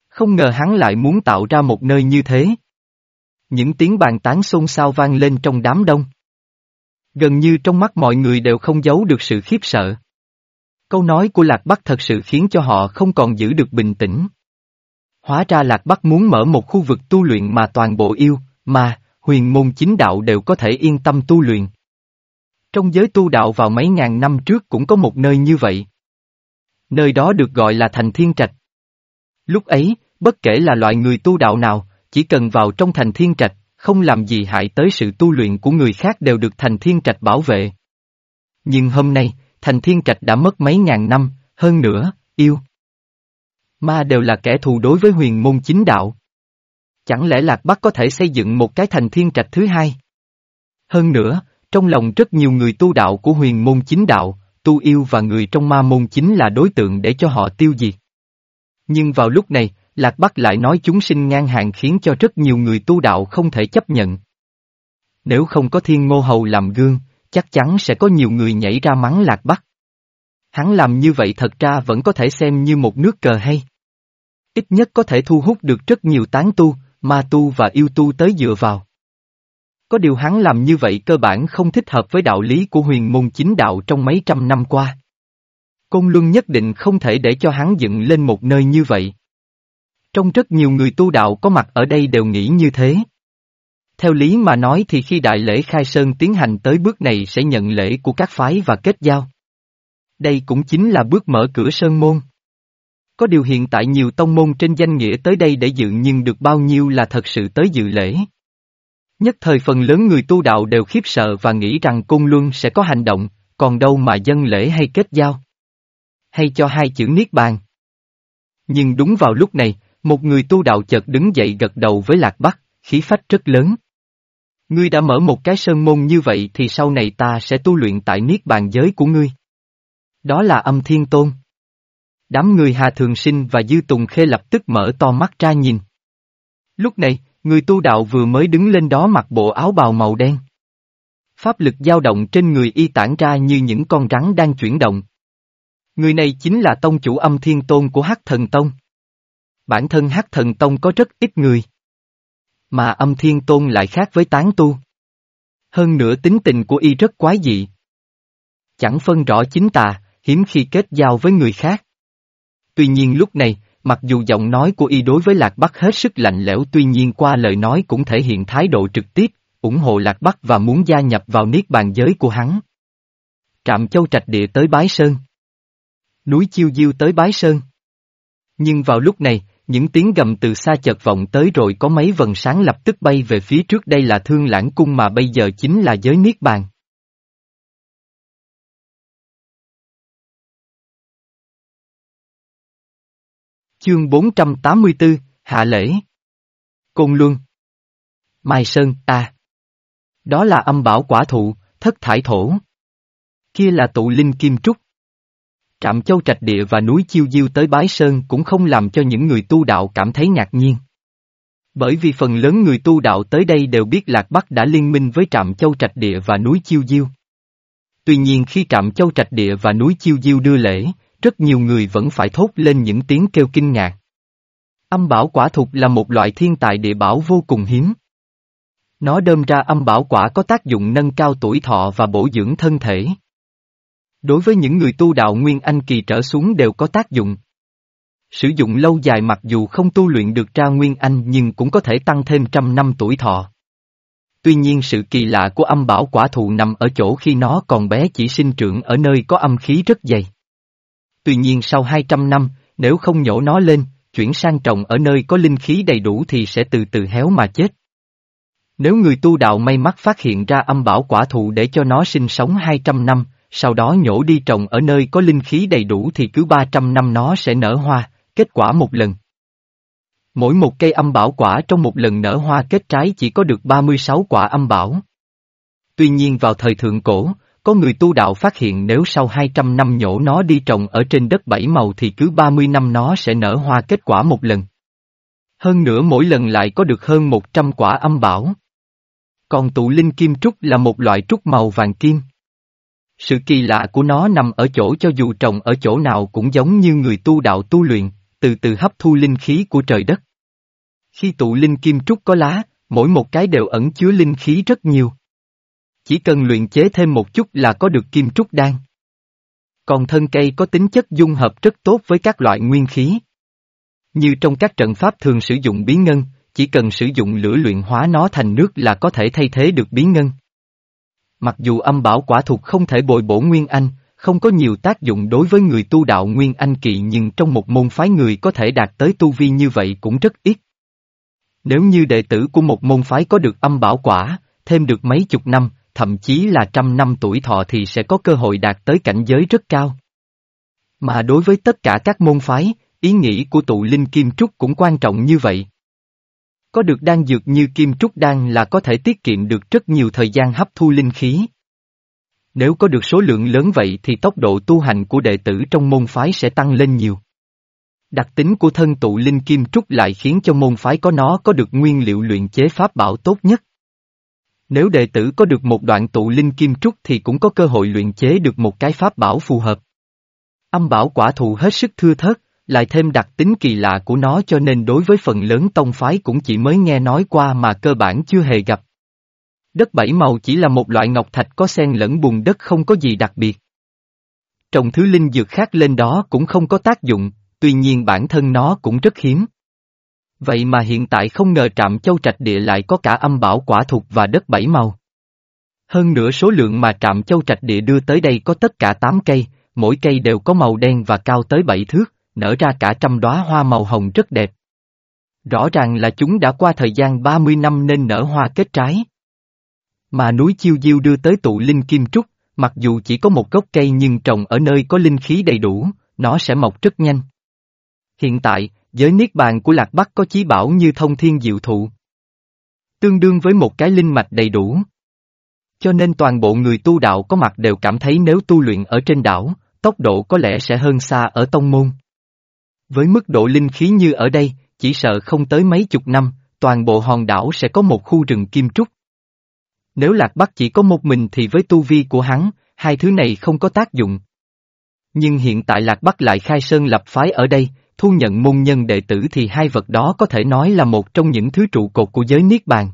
Không ngờ hắn lại muốn tạo ra một nơi như thế. Những tiếng bàn tán xôn xao vang lên trong đám đông. Gần như trong mắt mọi người đều không giấu được sự khiếp sợ. Câu nói của Lạc Bắc thật sự khiến cho họ không còn giữ được bình tĩnh. Hóa ra Lạc Bắc muốn mở một khu vực tu luyện mà toàn bộ yêu, mà, huyền môn chính đạo đều có thể yên tâm tu luyện. Trong giới tu đạo vào mấy ngàn năm trước cũng có một nơi như vậy. Nơi đó được gọi là thành thiên trạch. Lúc ấy, bất kể là loại người tu đạo nào, chỉ cần vào trong thành thiên trạch, không làm gì hại tới sự tu luyện của người khác đều được thành thiên trạch bảo vệ. Nhưng hôm nay, thành thiên trạch đã mất mấy ngàn năm, hơn nữa, yêu. Ma đều là kẻ thù đối với huyền môn chính đạo. Chẳng lẽ Lạc Bắc có thể xây dựng một cái thành thiên trạch thứ hai? Hơn nữa, trong lòng rất nhiều người tu đạo của huyền môn chính đạo, tu yêu và người trong ma môn chính là đối tượng để cho họ tiêu diệt. Nhưng vào lúc này, Lạc Bắc lại nói chúng sinh ngang hàng khiến cho rất nhiều người tu đạo không thể chấp nhận. Nếu không có thiên ngô hầu làm gương, chắc chắn sẽ có nhiều người nhảy ra mắng Lạc Bắc. Hắn làm như vậy thật ra vẫn có thể xem như một nước cờ hay. ít nhất có thể thu hút được rất nhiều tán tu, ma tu và yêu tu tới dựa vào. Có điều hắn làm như vậy cơ bản không thích hợp với đạo lý của huyền môn chính đạo trong mấy trăm năm qua. Côn Luân nhất định không thể để cho hắn dựng lên một nơi như vậy. Trong rất nhiều người tu đạo có mặt ở đây đều nghĩ như thế. Theo lý mà nói thì khi đại lễ khai sơn tiến hành tới bước này sẽ nhận lễ của các phái và kết giao. Đây cũng chính là bước mở cửa sơn môn. Có điều hiện tại nhiều tông môn trên danh nghĩa tới đây để dự nhưng được bao nhiêu là thật sự tới dự lễ. Nhất thời phần lớn người tu đạo đều khiếp sợ và nghĩ rằng cung Luân sẽ có hành động, còn đâu mà dân lễ hay kết giao. Hay cho hai chữ Niết Bàn. Nhưng đúng vào lúc này, một người tu đạo chợt đứng dậy gật đầu với Lạc Bắc, khí phách rất lớn. Ngươi đã mở một cái sơn môn như vậy thì sau này ta sẽ tu luyện tại Niết Bàn giới của ngươi. Đó là âm thiên tôn. Đám người Hà Thường Sinh và Dư Tùng Khê lập tức mở to mắt ra nhìn. Lúc này, người tu đạo vừa mới đứng lên đó mặc bộ áo bào màu đen. Pháp lực dao động trên người y tản ra như những con rắn đang chuyển động. Người này chính là tông chủ âm thiên tôn của Hắc Thần Tông. Bản thân Hắc Thần Tông có rất ít người. Mà âm thiên tôn lại khác với tán tu. Hơn nữa tính tình của y rất quái dị. Chẳng phân rõ chính tà, hiếm khi kết giao với người khác. Tuy nhiên lúc này, mặc dù giọng nói của y đối với Lạc Bắc hết sức lạnh lẽo tuy nhiên qua lời nói cũng thể hiện thái độ trực tiếp, ủng hộ Lạc Bắc và muốn gia nhập vào niết bàn giới của hắn. Trạm châu trạch địa tới Bái Sơn. Núi Chiêu Diêu tới Bái Sơn. Nhưng vào lúc này, những tiếng gầm từ xa chợt vọng tới rồi có mấy vần sáng lập tức bay về phía trước đây là thương lãng cung mà bây giờ chính là giới niết bàn. Chương 484, Hạ Lễ Côn Luân Mai Sơn, ta Đó là âm bảo quả thụ, thất thải thổ. Kia là tụ linh kim trúc. Trạm châu trạch địa và núi chiêu diêu tới bái sơn cũng không làm cho những người tu đạo cảm thấy ngạc nhiên. Bởi vì phần lớn người tu đạo tới đây đều biết Lạc Bắc đã liên minh với trạm châu trạch địa và núi chiêu diêu. Tuy nhiên khi trạm châu trạch địa và núi chiêu diêu đưa lễ, rất nhiều người vẫn phải thốt lên những tiếng kêu kinh ngạc. Âm bảo quả thục là một loại thiên tài địa bảo vô cùng hiếm. Nó đơm ra âm bảo quả có tác dụng nâng cao tuổi thọ và bổ dưỡng thân thể. Đối với những người tu đạo Nguyên Anh kỳ trở xuống đều có tác dụng. Sử dụng lâu dài mặc dù không tu luyện được ra Nguyên Anh nhưng cũng có thể tăng thêm trăm năm tuổi thọ. Tuy nhiên sự kỳ lạ của âm bảo quả thụ nằm ở chỗ khi nó còn bé chỉ sinh trưởng ở nơi có âm khí rất dày. Tuy nhiên sau 200 năm, nếu không nhổ nó lên, chuyển sang trồng ở nơi có linh khí đầy đủ thì sẽ từ từ héo mà chết. Nếu người tu đạo may mắn phát hiện ra âm bảo quả thụ để cho nó sinh sống 200 năm, sau đó nhổ đi trồng ở nơi có linh khí đầy đủ thì cứ 300 năm nó sẽ nở hoa, kết quả một lần. Mỗi một cây âm bảo quả trong một lần nở hoa kết trái chỉ có được 36 quả âm bảo. Tuy nhiên vào thời thượng cổ, có người tu đạo phát hiện nếu sau 200 năm nhổ nó đi trồng ở trên đất bảy màu thì cứ 30 năm nó sẽ nở hoa kết quả một lần. Hơn nữa mỗi lần lại có được hơn 100 quả âm bảo. Còn tụ linh kim trúc là một loại trúc màu vàng kim. Sự kỳ lạ của nó nằm ở chỗ cho dù trồng ở chỗ nào cũng giống như người tu đạo tu luyện, từ từ hấp thu linh khí của trời đất. Khi tụ linh kim trúc có lá, mỗi một cái đều ẩn chứa linh khí rất nhiều. Chỉ cần luyện chế thêm một chút là có được kim trúc đan. Còn thân cây có tính chất dung hợp rất tốt với các loại nguyên khí. Như trong các trận pháp thường sử dụng bí ngân, chỉ cần sử dụng lửa luyện hóa nó thành nước là có thể thay thế được bí ngân. Mặc dù âm bảo quả thuộc không thể bồi bổ Nguyên Anh, không có nhiều tác dụng đối với người tu đạo Nguyên Anh kỵ nhưng trong một môn phái người có thể đạt tới tu vi như vậy cũng rất ít. Nếu như đệ tử của một môn phái có được âm bảo quả, thêm được mấy chục năm, thậm chí là trăm năm tuổi thọ thì sẽ có cơ hội đạt tới cảnh giới rất cao. Mà đối với tất cả các môn phái, ý nghĩ của tụ linh kim trúc cũng quan trọng như vậy. Có được đan dược như kim trúc đan là có thể tiết kiệm được rất nhiều thời gian hấp thu linh khí. Nếu có được số lượng lớn vậy thì tốc độ tu hành của đệ tử trong môn phái sẽ tăng lên nhiều. Đặc tính của thân tụ linh kim trúc lại khiến cho môn phái có nó có được nguyên liệu luyện chế pháp bảo tốt nhất. Nếu đệ tử có được một đoạn tụ linh kim trúc thì cũng có cơ hội luyện chế được một cái pháp bảo phù hợp. Âm bảo quả thụ hết sức thưa thớt, lại thêm đặc tính kỳ lạ của nó cho nên đối với phần lớn tông phái cũng chỉ mới nghe nói qua mà cơ bản chưa hề gặp. Đất bảy màu chỉ là một loại ngọc thạch có xen lẫn bùn đất không có gì đặc biệt. Trồng thứ linh dược khác lên đó cũng không có tác dụng, tuy nhiên bản thân nó cũng rất hiếm. Vậy mà hiện tại không ngờ trạm châu trạch địa lại có cả âm bảo quả thục và đất bảy màu. Hơn nữa số lượng mà trạm châu trạch địa đưa tới đây có tất cả 8 cây, mỗi cây đều có màu đen và cao tới 7 thước, nở ra cả trăm đóa hoa màu hồng rất đẹp. Rõ ràng là chúng đã qua thời gian 30 năm nên nở hoa kết trái. Mà núi Chiêu Diêu đưa tới tụ linh kim trúc, mặc dù chỉ có một gốc cây nhưng trồng ở nơi có linh khí đầy đủ, nó sẽ mọc rất nhanh. Hiện tại, giới niết bàn của Lạc Bắc có chí bảo như thông thiên diệu thụ. Tương đương với một cái linh mạch đầy đủ. Cho nên toàn bộ người tu đạo có mặt đều cảm thấy nếu tu luyện ở trên đảo, tốc độ có lẽ sẽ hơn xa ở tông môn. Với mức độ linh khí như ở đây, chỉ sợ không tới mấy chục năm, toàn bộ hòn đảo sẽ có một khu rừng kim trúc. Nếu Lạc Bắc chỉ có một mình thì với tu vi của hắn, hai thứ này không có tác dụng. Nhưng hiện tại Lạc Bắc lại khai sơn lập phái ở đây, thu nhận môn nhân đệ tử thì hai vật đó có thể nói là một trong những thứ trụ cột của giới Niết Bàn.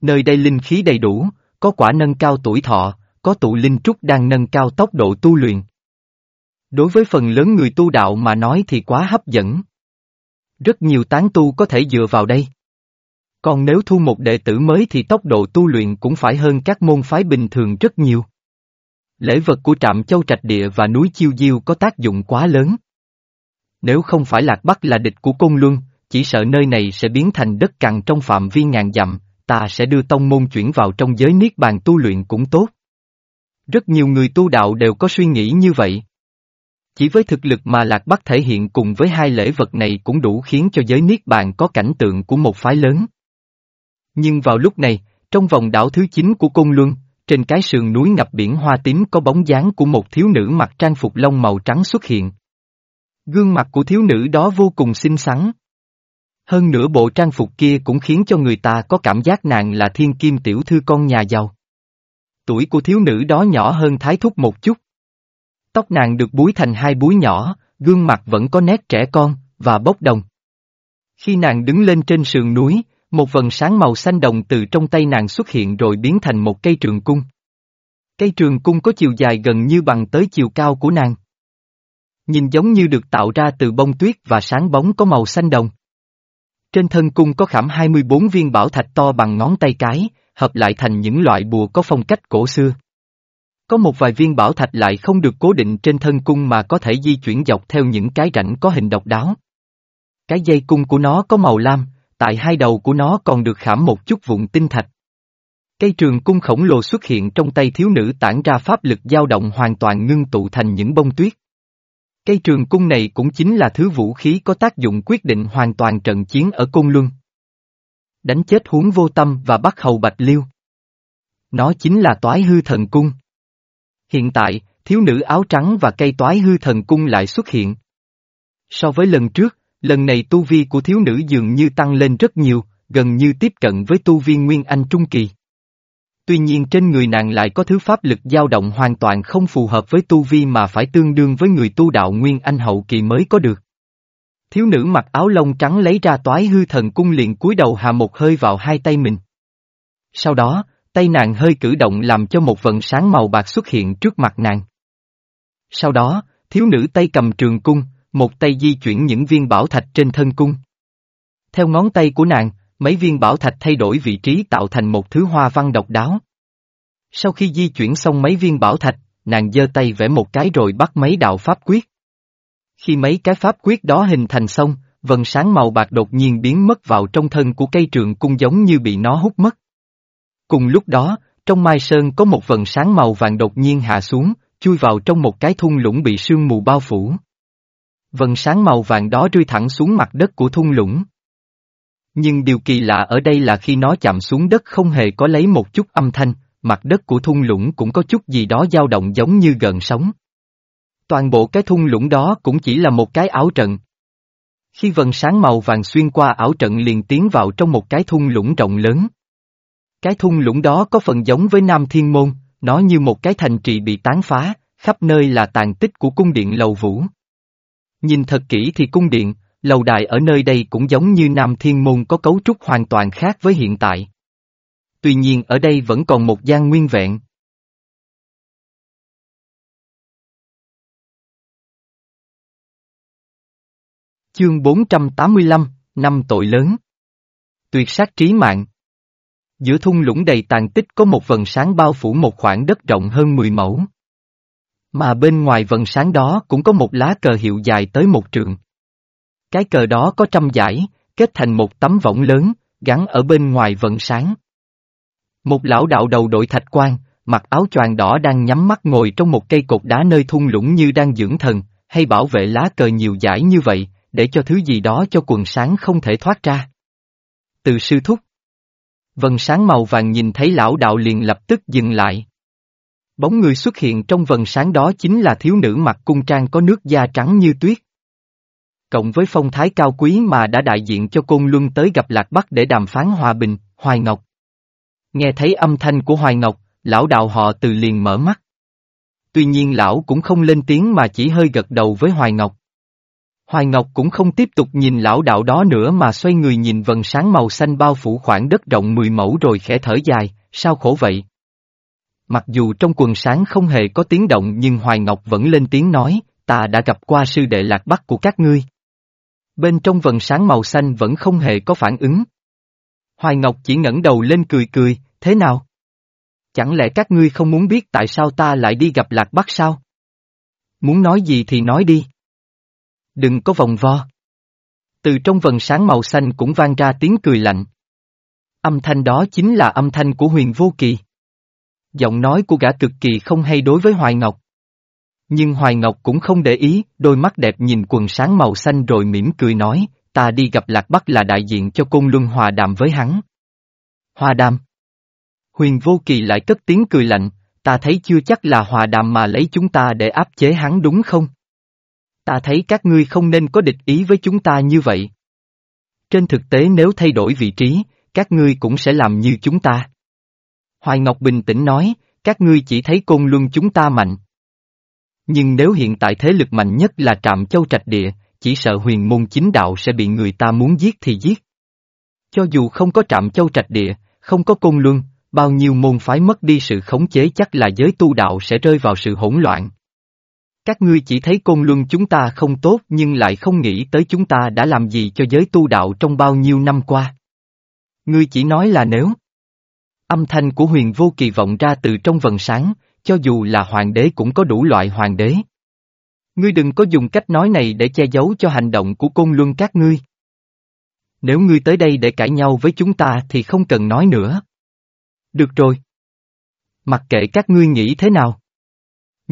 Nơi đây linh khí đầy đủ, có quả nâng cao tuổi thọ, có tụ linh trúc đang nâng cao tốc độ tu luyện. Đối với phần lớn người tu đạo mà nói thì quá hấp dẫn. Rất nhiều tán tu có thể dựa vào đây. Còn nếu thu một đệ tử mới thì tốc độ tu luyện cũng phải hơn các môn phái bình thường rất nhiều. Lễ vật của trạm châu trạch địa và núi chiêu diêu có tác dụng quá lớn. Nếu không phải Lạc Bắc là địch của Côn Luân, chỉ sợ nơi này sẽ biến thành đất cằn trong phạm vi ngàn dặm, ta sẽ đưa tông môn chuyển vào trong giới niết bàn tu luyện cũng tốt. Rất nhiều người tu đạo đều có suy nghĩ như vậy. Chỉ với thực lực mà Lạc Bắc thể hiện cùng với hai lễ vật này cũng đủ khiến cho giới niết bàn có cảnh tượng của một phái lớn. Nhưng vào lúc này, trong vòng đảo thứ 9 của Côn Luân, trên cái sườn núi ngập biển hoa tím có bóng dáng của một thiếu nữ mặc trang phục lông màu trắng xuất hiện. Gương mặt của thiếu nữ đó vô cùng xinh xắn. Hơn nữa bộ trang phục kia cũng khiến cho người ta có cảm giác nàng là thiên kim tiểu thư con nhà giàu. Tuổi của thiếu nữ đó nhỏ hơn thái thúc một chút. Tóc nàng được búi thành hai búi nhỏ, gương mặt vẫn có nét trẻ con, và bốc đồng. Khi nàng đứng lên trên sườn núi, một vần sáng màu xanh đồng từ trong tay nàng xuất hiện rồi biến thành một cây trường cung. Cây trường cung có chiều dài gần như bằng tới chiều cao của nàng. Nhìn giống như được tạo ra từ bông tuyết và sáng bóng có màu xanh đồng. Trên thân cung có khảm 24 viên bảo thạch to bằng ngón tay cái, hợp lại thành những loại bùa có phong cách cổ xưa. Có một vài viên bảo thạch lại không được cố định trên thân cung mà có thể di chuyển dọc theo những cái rãnh có hình độc đáo. Cái dây cung của nó có màu lam, tại hai đầu của nó còn được khảm một chút vụn tinh thạch. Cây trường cung khổng lồ xuất hiện trong tay thiếu nữ tản ra pháp lực dao động hoàn toàn ngưng tụ thành những bông tuyết. Cây trường cung này cũng chính là thứ vũ khí có tác dụng quyết định hoàn toàn trận chiến ở Côn Luân. Đánh chết huống vô tâm và bắt hầu bạch liêu. Nó chính là toái hư thần cung. Hiện tại, thiếu nữ áo trắng và cây toái hư thần cung lại xuất hiện. So với lần trước, lần này tu vi của thiếu nữ dường như tăng lên rất nhiều, gần như tiếp cận với tu vi Nguyên Anh Trung Kỳ. Tuy nhiên trên người nàng lại có thứ pháp lực dao động hoàn toàn không phù hợp với tu vi mà phải tương đương với người tu đạo Nguyên Anh hậu kỳ mới có được. Thiếu nữ mặc áo lông trắng lấy ra toái hư thần cung liền cúi đầu hà một hơi vào hai tay mình. Sau đó, tay nàng hơi cử động làm cho một vận sáng màu bạc xuất hiện trước mặt nàng. Sau đó, thiếu nữ tay cầm trường cung, một tay di chuyển những viên bảo thạch trên thân cung. Theo ngón tay của nàng, mấy viên bảo thạch thay đổi vị trí tạo thành một thứ hoa văn độc đáo. Sau khi di chuyển xong mấy viên bảo thạch, nàng giơ tay vẽ một cái rồi bắt mấy đạo pháp quyết. Khi mấy cái pháp quyết đó hình thành xong, vần sáng màu bạc đột nhiên biến mất vào trong thân của cây trường cung giống như bị nó hút mất. Cùng lúc đó, trong mai sơn có một vần sáng màu vàng đột nhiên hạ xuống, chui vào trong một cái thung lũng bị sương mù bao phủ. Vần sáng màu vàng đó rơi thẳng xuống mặt đất của thung lũng. Nhưng điều kỳ lạ ở đây là khi nó chạm xuống đất không hề có lấy một chút âm thanh, mặt đất của thung lũng cũng có chút gì đó dao động giống như gần sóng Toàn bộ cái thung lũng đó cũng chỉ là một cái ảo trận. Khi vần sáng màu vàng xuyên qua ảo trận liền tiến vào trong một cái thung lũng rộng lớn. Cái thung lũng đó có phần giống với Nam Thiên Môn, nó như một cái thành trì bị tán phá, khắp nơi là tàn tích của cung điện lầu vũ. Nhìn thật kỹ thì cung điện, lầu đài ở nơi đây cũng giống như Nam Thiên Môn có cấu trúc hoàn toàn khác với hiện tại. Tuy nhiên ở đây vẫn còn một gian nguyên vẹn. Chương 485, năm tội lớn. Tuyệt sát trí mạng. Giữa thung lũng đầy tàn tích có một vần sáng bao phủ một khoảng đất rộng hơn 10 mẫu. Mà bên ngoài vần sáng đó cũng có một lá cờ hiệu dài tới một trượng. Cái cờ đó có trăm giải, kết thành một tấm võng lớn, gắn ở bên ngoài vần sáng. Một lão đạo đầu đội thạch quan, mặc áo choàng đỏ đang nhắm mắt ngồi trong một cây cột đá nơi thung lũng như đang dưỡng thần, hay bảo vệ lá cờ nhiều giải như vậy, để cho thứ gì đó cho quần sáng không thể thoát ra. Từ sư thúc. Vần sáng màu vàng nhìn thấy lão đạo liền lập tức dừng lại. Bóng người xuất hiện trong vần sáng đó chính là thiếu nữ mặc cung trang có nước da trắng như tuyết. Cộng với phong thái cao quý mà đã đại diện cho Côn Luân tới gặp Lạc Bắc để đàm phán hòa bình, Hoài Ngọc. Nghe thấy âm thanh của Hoài Ngọc, lão đạo họ từ liền mở mắt. Tuy nhiên lão cũng không lên tiếng mà chỉ hơi gật đầu với Hoài Ngọc. Hoài Ngọc cũng không tiếp tục nhìn lão đạo đó nữa mà xoay người nhìn vần sáng màu xanh bao phủ khoảng đất rộng 10 mẫu rồi khẽ thở dài, sao khổ vậy? Mặc dù trong quần sáng không hề có tiếng động nhưng Hoài Ngọc vẫn lên tiếng nói, ta đã gặp qua sư đệ lạc bắc của các ngươi. Bên trong vần sáng màu xanh vẫn không hề có phản ứng. Hoài Ngọc chỉ ngẩng đầu lên cười cười, thế nào? Chẳng lẽ các ngươi không muốn biết tại sao ta lại đi gặp lạc bắc sao? Muốn nói gì thì nói đi. Đừng có vòng vo. Từ trong vần sáng màu xanh cũng vang ra tiếng cười lạnh. Âm thanh đó chính là âm thanh của huyền vô kỳ. Giọng nói của gã cực kỳ không hay đối với Hoài Ngọc. Nhưng Hoài Ngọc cũng không để ý, đôi mắt đẹp nhìn quần sáng màu xanh rồi mỉm cười nói, ta đi gặp Lạc Bắc là đại diện cho Côn Luân hòa đàm với hắn. Hòa đàm. Huyền Vô Kỳ lại cất tiếng cười lạnh, ta thấy chưa chắc là hòa đàm mà lấy chúng ta để áp chế hắn đúng không? Ta thấy các ngươi không nên có địch ý với chúng ta như vậy. Trên thực tế nếu thay đổi vị trí, các ngươi cũng sẽ làm như chúng ta. Hoài Ngọc bình tĩnh nói, các ngươi chỉ thấy côn luân chúng ta mạnh. Nhưng nếu hiện tại thế lực mạnh nhất là trạm châu trạch địa, chỉ sợ huyền môn chính đạo sẽ bị người ta muốn giết thì giết. Cho dù không có trạm châu trạch địa, không có côn luân, bao nhiêu môn phái mất đi sự khống chế chắc là giới tu đạo sẽ rơi vào sự hỗn loạn. Các ngươi chỉ thấy côn luân chúng ta không tốt nhưng lại không nghĩ tới chúng ta đã làm gì cho giới tu đạo trong bao nhiêu năm qua. Ngươi chỉ nói là nếu. Âm thanh của huyền vô kỳ vọng ra từ trong vần sáng, cho dù là hoàng đế cũng có đủ loại hoàng đế. Ngươi đừng có dùng cách nói này để che giấu cho hành động của côn luân các ngươi. Nếu ngươi tới đây để cãi nhau với chúng ta thì không cần nói nữa. Được rồi. Mặc kệ các ngươi nghĩ thế nào.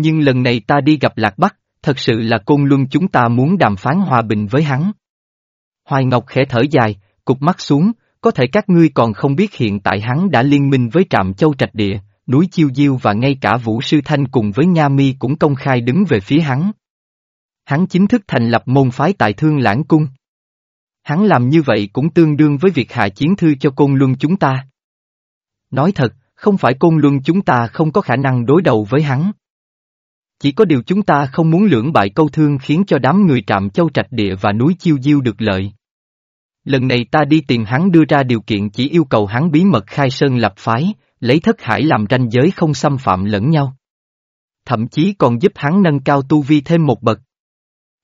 Nhưng lần này ta đi gặp Lạc Bắc, thật sự là côn luân chúng ta muốn đàm phán hòa bình với hắn. Hoài Ngọc khẽ thở dài, cục mắt xuống, có thể các ngươi còn không biết hiện tại hắn đã liên minh với trạm châu trạch địa, núi Chiêu Diêu và ngay cả Vũ Sư Thanh cùng với Nha Mi cũng công khai đứng về phía hắn. Hắn chính thức thành lập môn phái tại Thương Lãng Cung. Hắn làm như vậy cũng tương đương với việc hạ chiến thư cho côn luân chúng ta. Nói thật, không phải côn luân chúng ta không có khả năng đối đầu với hắn. Chỉ có điều chúng ta không muốn lưỡng bại câu thương khiến cho đám người trạm châu trạch địa và núi chiêu diêu được lợi. Lần này ta đi tìm hắn đưa ra điều kiện chỉ yêu cầu hắn bí mật khai sơn lập phái, lấy thất hải làm ranh giới không xâm phạm lẫn nhau. Thậm chí còn giúp hắn nâng cao tu vi thêm một bậc.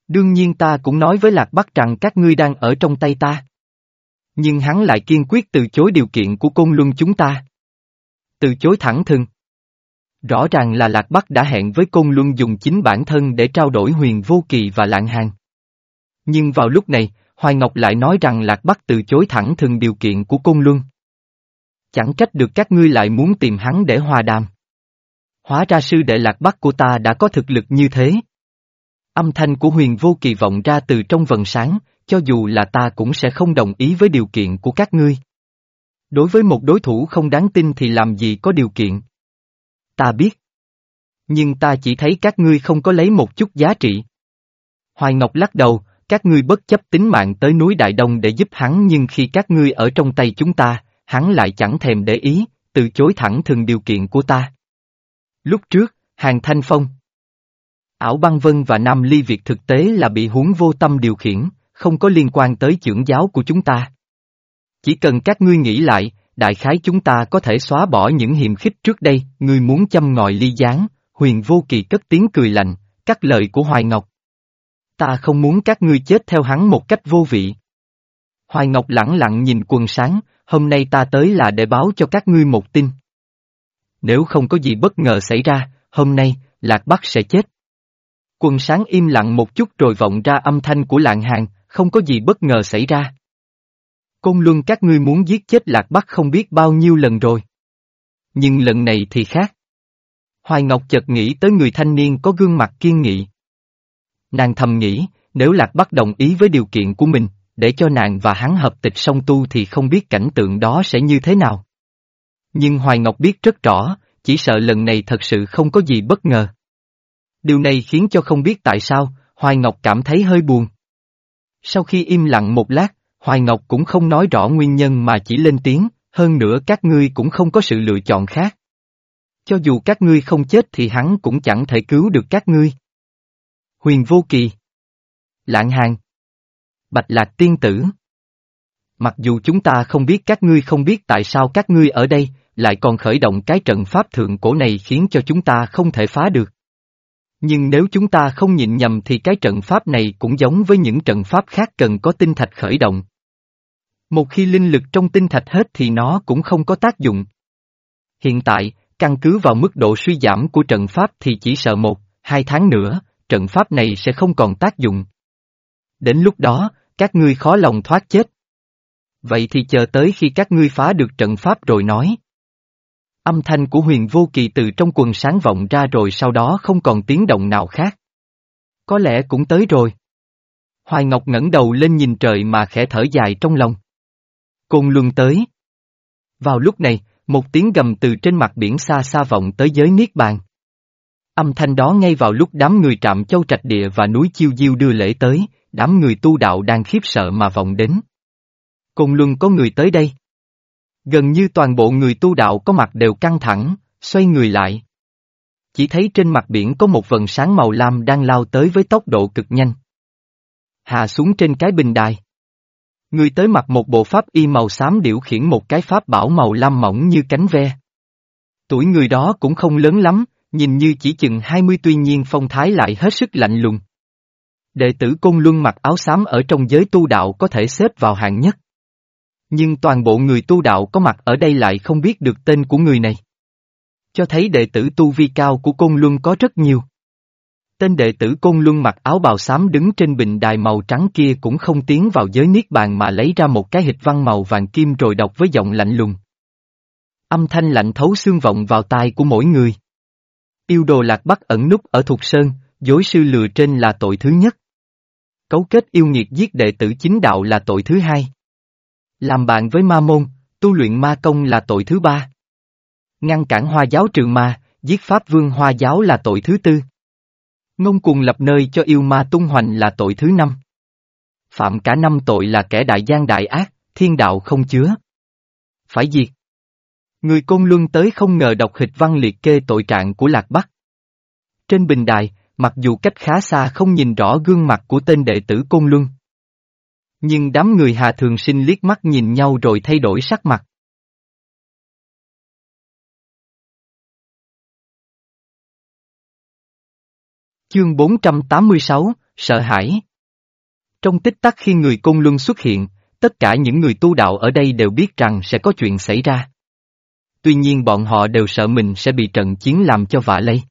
Đương nhiên ta cũng nói với Lạc Bắc rằng các ngươi đang ở trong tay ta. Nhưng hắn lại kiên quyết từ chối điều kiện của côn luân chúng ta. Từ chối thẳng thừng. Rõ ràng là Lạc Bắc đã hẹn với Côn Luân dùng chính bản thân để trao đổi huyền vô kỳ và lạng hàng. Nhưng vào lúc này, Hoài Ngọc lại nói rằng Lạc Bắc từ chối thẳng thừng điều kiện của Côn Luân. Chẳng trách được các ngươi lại muốn tìm hắn để hòa đàm. Hóa ra sư đệ Lạc Bắc của ta đã có thực lực như thế. Âm thanh của huyền vô kỳ vọng ra từ trong vần sáng, cho dù là ta cũng sẽ không đồng ý với điều kiện của các ngươi. Đối với một đối thủ không đáng tin thì làm gì có điều kiện. Ta biết. Nhưng ta chỉ thấy các ngươi không có lấy một chút giá trị. Hoài Ngọc lắc đầu, các ngươi bất chấp tính mạng tới núi Đại Đông để giúp hắn nhưng khi các ngươi ở trong tay chúng ta, hắn lại chẳng thèm để ý, từ chối thẳng thường điều kiện của ta. Lúc trước, Hàng Thanh Phong. Ảo Băng Vân và Nam Ly Việt thực tế là bị huống vô tâm điều khiển, không có liên quan tới trưởng giáo của chúng ta. Chỉ cần các ngươi nghĩ lại, đại khái chúng ta có thể xóa bỏ những hiểm khích trước đây, ngươi muốn châm ngòi ly gián, huyền vô kỳ cất tiếng cười lạnh, cắt lời của Hoài Ngọc. Ta không muốn các ngươi chết theo hắn một cách vô vị. Hoài Ngọc lẳng lặng nhìn quần sáng, hôm nay ta tới là để báo cho các ngươi một tin. Nếu không có gì bất ngờ xảy ra, hôm nay, Lạc Bắc sẽ chết. Quần sáng im lặng một chút rồi vọng ra âm thanh của lạng hàng, không có gì bất ngờ xảy ra. Côn Luân các ngươi muốn giết chết Lạc Bắc không biết bao nhiêu lần rồi. Nhưng lần này thì khác. Hoài Ngọc chợt nghĩ tới người thanh niên có gương mặt kiên nghị. Nàng thầm nghĩ, nếu Lạc Bắc đồng ý với điều kiện của mình, để cho nàng và hắn hợp tịch song tu thì không biết cảnh tượng đó sẽ như thế nào. Nhưng Hoài Ngọc biết rất rõ, chỉ sợ lần này thật sự không có gì bất ngờ. Điều này khiến cho không biết tại sao, Hoài Ngọc cảm thấy hơi buồn. Sau khi im lặng một lát, Hoài Ngọc cũng không nói rõ nguyên nhân mà chỉ lên tiếng, hơn nữa các ngươi cũng không có sự lựa chọn khác. Cho dù các ngươi không chết thì hắn cũng chẳng thể cứu được các ngươi. Huyền Vô Kỳ Lạng Hàng Bạch Lạc Tiên Tử Mặc dù chúng ta không biết các ngươi không biết tại sao các ngươi ở đây, lại còn khởi động cái trận pháp thượng cổ này khiến cho chúng ta không thể phá được. Nhưng nếu chúng ta không nhịn nhầm thì cái trận pháp này cũng giống với những trận pháp khác cần có tinh thạch khởi động. Một khi linh lực trong tinh thạch hết thì nó cũng không có tác dụng. Hiện tại, căn cứ vào mức độ suy giảm của trận pháp thì chỉ sợ một, hai tháng nữa, trận pháp này sẽ không còn tác dụng. Đến lúc đó, các ngươi khó lòng thoát chết. Vậy thì chờ tới khi các ngươi phá được trận pháp rồi nói. Âm thanh của huyền vô kỳ từ trong quần sáng vọng ra rồi sau đó không còn tiếng động nào khác. Có lẽ cũng tới rồi. Hoài Ngọc ngẩng đầu lên nhìn trời mà khẽ thở dài trong lòng. Côn Luân tới. Vào lúc này, một tiếng gầm từ trên mặt biển xa xa vọng tới giới Niết Bàn. Âm thanh đó ngay vào lúc đám người trạm châu trạch địa và núi chiêu diêu đưa lễ tới, đám người tu đạo đang khiếp sợ mà vọng đến. Côn Luân có người tới đây. Gần như toàn bộ người tu đạo có mặt đều căng thẳng, xoay người lại. Chỉ thấy trên mặt biển có một vần sáng màu lam đang lao tới với tốc độ cực nhanh. Hạ xuống trên cái bình đài. Người tới mặc một bộ pháp y màu xám điều khiển một cái pháp bảo màu lam mỏng như cánh ve. Tuổi người đó cũng không lớn lắm, nhìn như chỉ chừng 20 tuy nhiên phong thái lại hết sức lạnh lùng. Đệ tử Côn Luân mặc áo xám ở trong giới tu đạo có thể xếp vào hạng nhất. Nhưng toàn bộ người tu đạo có mặt ở đây lại không biết được tên của người này. Cho thấy đệ tử tu vi cao của Côn Luân có rất nhiều. Tên đệ tử Côn Luân mặc áo bào xám đứng trên bình đài màu trắng kia cũng không tiến vào giới niết bàn mà lấy ra một cái hịch văn màu vàng kim rồi đọc với giọng lạnh lùng. Âm thanh lạnh thấu xương vọng vào tai của mỗi người. Yêu đồ lạc bắc ẩn núp ở Thục Sơn, dối sư lừa trên là tội thứ nhất. Cấu kết yêu nghiệt giết đệ tử chính đạo là tội thứ hai. Làm bạn với ma môn, tu luyện ma công là tội thứ ba. Ngăn cản hoa giáo trừ ma, giết pháp vương hoa giáo là tội thứ tư. Ngông cuồng lập nơi cho yêu ma tung hoành là tội thứ năm. Phạm cả năm tội là kẻ đại gian đại ác, thiên đạo không chứa. Phải diệt. Người côn luân tới không ngờ đọc hịch văn liệt kê tội trạng của Lạc Bắc. Trên bình đài, mặc dù cách khá xa không nhìn rõ gương mặt của tên đệ tử côn luân. Nhưng đám người Hà Thường Sinh liếc mắt nhìn nhau rồi thay đổi sắc mặt. Chương 486, Sợ hãi Trong tích tắc khi người Côn Luân xuất hiện, tất cả những người tu đạo ở đây đều biết rằng sẽ có chuyện xảy ra. Tuy nhiên bọn họ đều sợ mình sẽ bị trận chiến làm cho vạ lây.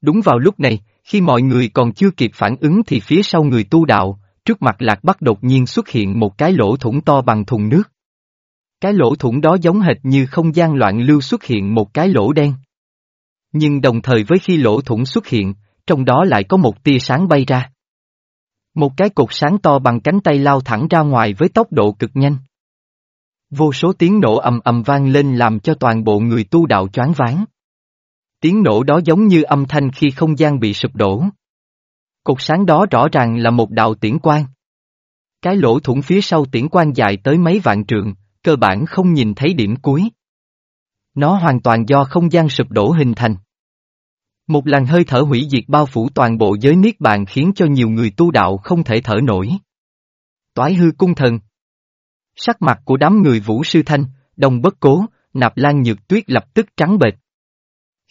Đúng vào lúc này, khi mọi người còn chưa kịp phản ứng thì phía sau người tu đạo, trước mặt Lạc Bắc đột nhiên xuất hiện một cái lỗ thủng to bằng thùng nước. Cái lỗ thủng đó giống hệt như không gian loạn lưu xuất hiện một cái lỗ đen. Nhưng đồng thời với khi lỗ thủng xuất hiện, trong đó lại có một tia sáng bay ra. Một cái cột sáng to bằng cánh tay lao thẳng ra ngoài với tốc độ cực nhanh. Vô số tiếng nổ ầm ầm vang lên làm cho toàn bộ người tu đạo choáng váng. Tiếng nổ đó giống như âm thanh khi không gian bị sụp đổ. Cột sáng đó rõ ràng là một đạo tiễn quang. Cái lỗ thủng phía sau tiễn quang dài tới mấy vạn trượng, cơ bản không nhìn thấy điểm cuối. Nó hoàn toàn do không gian sụp đổ hình thành. Một làn hơi thở hủy diệt bao phủ toàn bộ giới niết bàn khiến cho nhiều người tu đạo không thể thở nổi. Toái hư cung thần Sắc mặt của đám người vũ sư thanh, đồng bất cố, nạp lan nhược tuyết lập tức trắng bệch.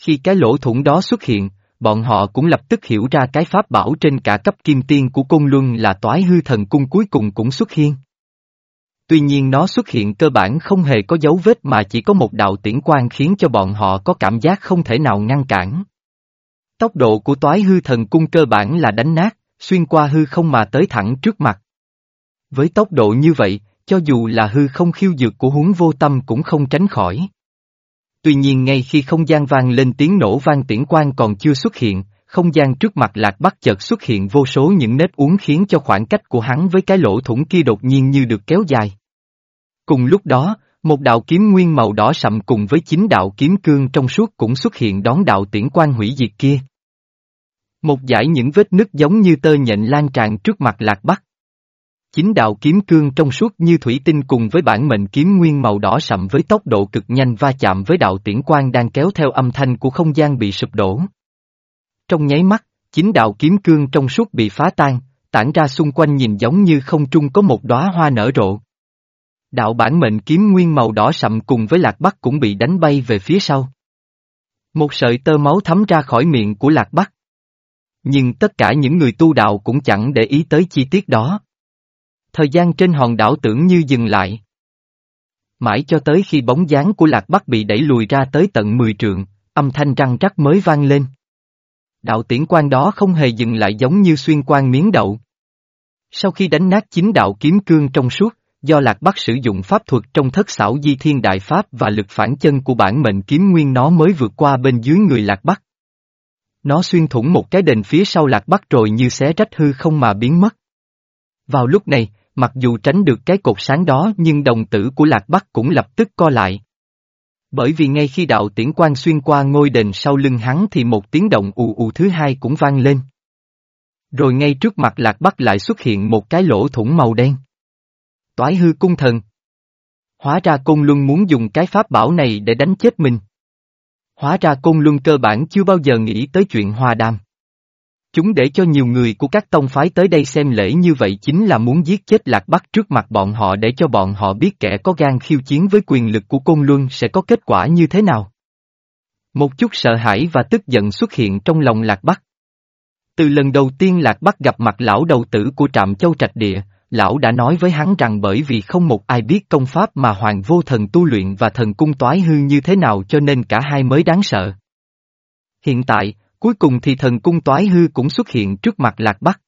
Khi cái lỗ thủng đó xuất hiện, bọn họ cũng lập tức hiểu ra cái pháp bảo trên cả cấp kim tiên của cung luân là toái hư thần cung cuối cùng cũng xuất hiện. Tuy nhiên nó xuất hiện cơ bản không hề có dấu vết mà chỉ có một đạo tiễn quan khiến cho bọn họ có cảm giác không thể nào ngăn cản. Tốc độ của toái hư thần cung cơ bản là đánh nát, xuyên qua hư không mà tới thẳng trước mặt. Với tốc độ như vậy, cho dù là hư không khiêu dược của huống vô tâm cũng không tránh khỏi. Tuy nhiên ngay khi không gian vang lên tiếng nổ vang tiễn quan còn chưa xuất hiện, không gian trước mặt lạc bắc chợt xuất hiện vô số những nếp uống khiến cho khoảng cách của hắn với cái lỗ thủng kia đột nhiên như được kéo dài. Cùng lúc đó, một đạo kiếm nguyên màu đỏ sậm cùng với chín đạo kiếm cương trong suốt cũng xuất hiện đón đạo tiễn quan hủy diệt kia. Một dải những vết nứt giống như tơ nhện lan tràn trước mặt lạc bắc. Chính đạo kiếm cương trong suốt như thủy tinh cùng với bản mệnh kiếm nguyên màu đỏ sậm với tốc độ cực nhanh va chạm với đạo tiễn quan đang kéo theo âm thanh của không gian bị sụp đổ. Trong nháy mắt, chính đạo kiếm cương trong suốt bị phá tan, tản ra xung quanh nhìn giống như không trung có một đóa hoa nở rộ. Đạo bản mệnh kiếm nguyên màu đỏ sậm cùng với lạc bắc cũng bị đánh bay về phía sau. Một sợi tơ máu thấm ra khỏi miệng của lạc bắc. Nhưng tất cả những người tu đạo cũng chẳng để ý tới chi tiết đó. Thời gian trên hòn đảo tưởng như dừng lại. Mãi cho tới khi bóng dáng của lạc bắc bị đẩy lùi ra tới tận 10 trượng, âm thanh răng rắc mới vang lên. Đạo tiễn quan đó không hề dừng lại giống như xuyên quan miếng đậu. Sau khi đánh nát chính đạo kiếm cương trong suốt, do Lạc Bắc sử dụng pháp thuật trong thất xảo di thiên đại pháp và lực phản chân của bản mệnh kiếm nguyên nó mới vượt qua bên dưới người Lạc Bắc. Nó xuyên thủng một cái đền phía sau Lạc Bắc rồi như xé rách hư không mà biến mất. Vào lúc này, mặc dù tránh được cái cột sáng đó nhưng đồng tử của Lạc Bắc cũng lập tức co lại. Bởi vì ngay khi đạo tiễn quang xuyên qua ngôi đền sau lưng hắn thì một tiếng động ù ù thứ hai cũng vang lên. Rồi ngay trước mặt Lạc Bắc lại xuất hiện một cái lỗ thủng màu đen. Toái hư cung thần. Hóa ra Côn Luân muốn dùng cái pháp bảo này để đánh chết mình. Hóa ra Côn Luân cơ bản chưa bao giờ nghĩ tới chuyện hòa đàm. Chúng để cho nhiều người của các tông phái tới đây xem lễ như vậy chính là muốn giết chết Lạc Bắc trước mặt bọn họ để cho bọn họ biết kẻ có gan khiêu chiến với quyền lực của Côn Luân sẽ có kết quả như thế nào. Một chút sợ hãi và tức giận xuất hiện trong lòng Lạc Bắc. Từ lần đầu tiên Lạc Bắc gặp mặt lão đầu tử của trạm châu trạch địa, lão đã nói với hắn rằng bởi vì không một ai biết công pháp mà hoàng vô thần tu luyện và thần cung toái hư như thế nào cho nên cả hai mới đáng sợ. Hiện tại, cuối cùng thì thần cung toái hư cũng xuất hiện trước mặt lạc bắc.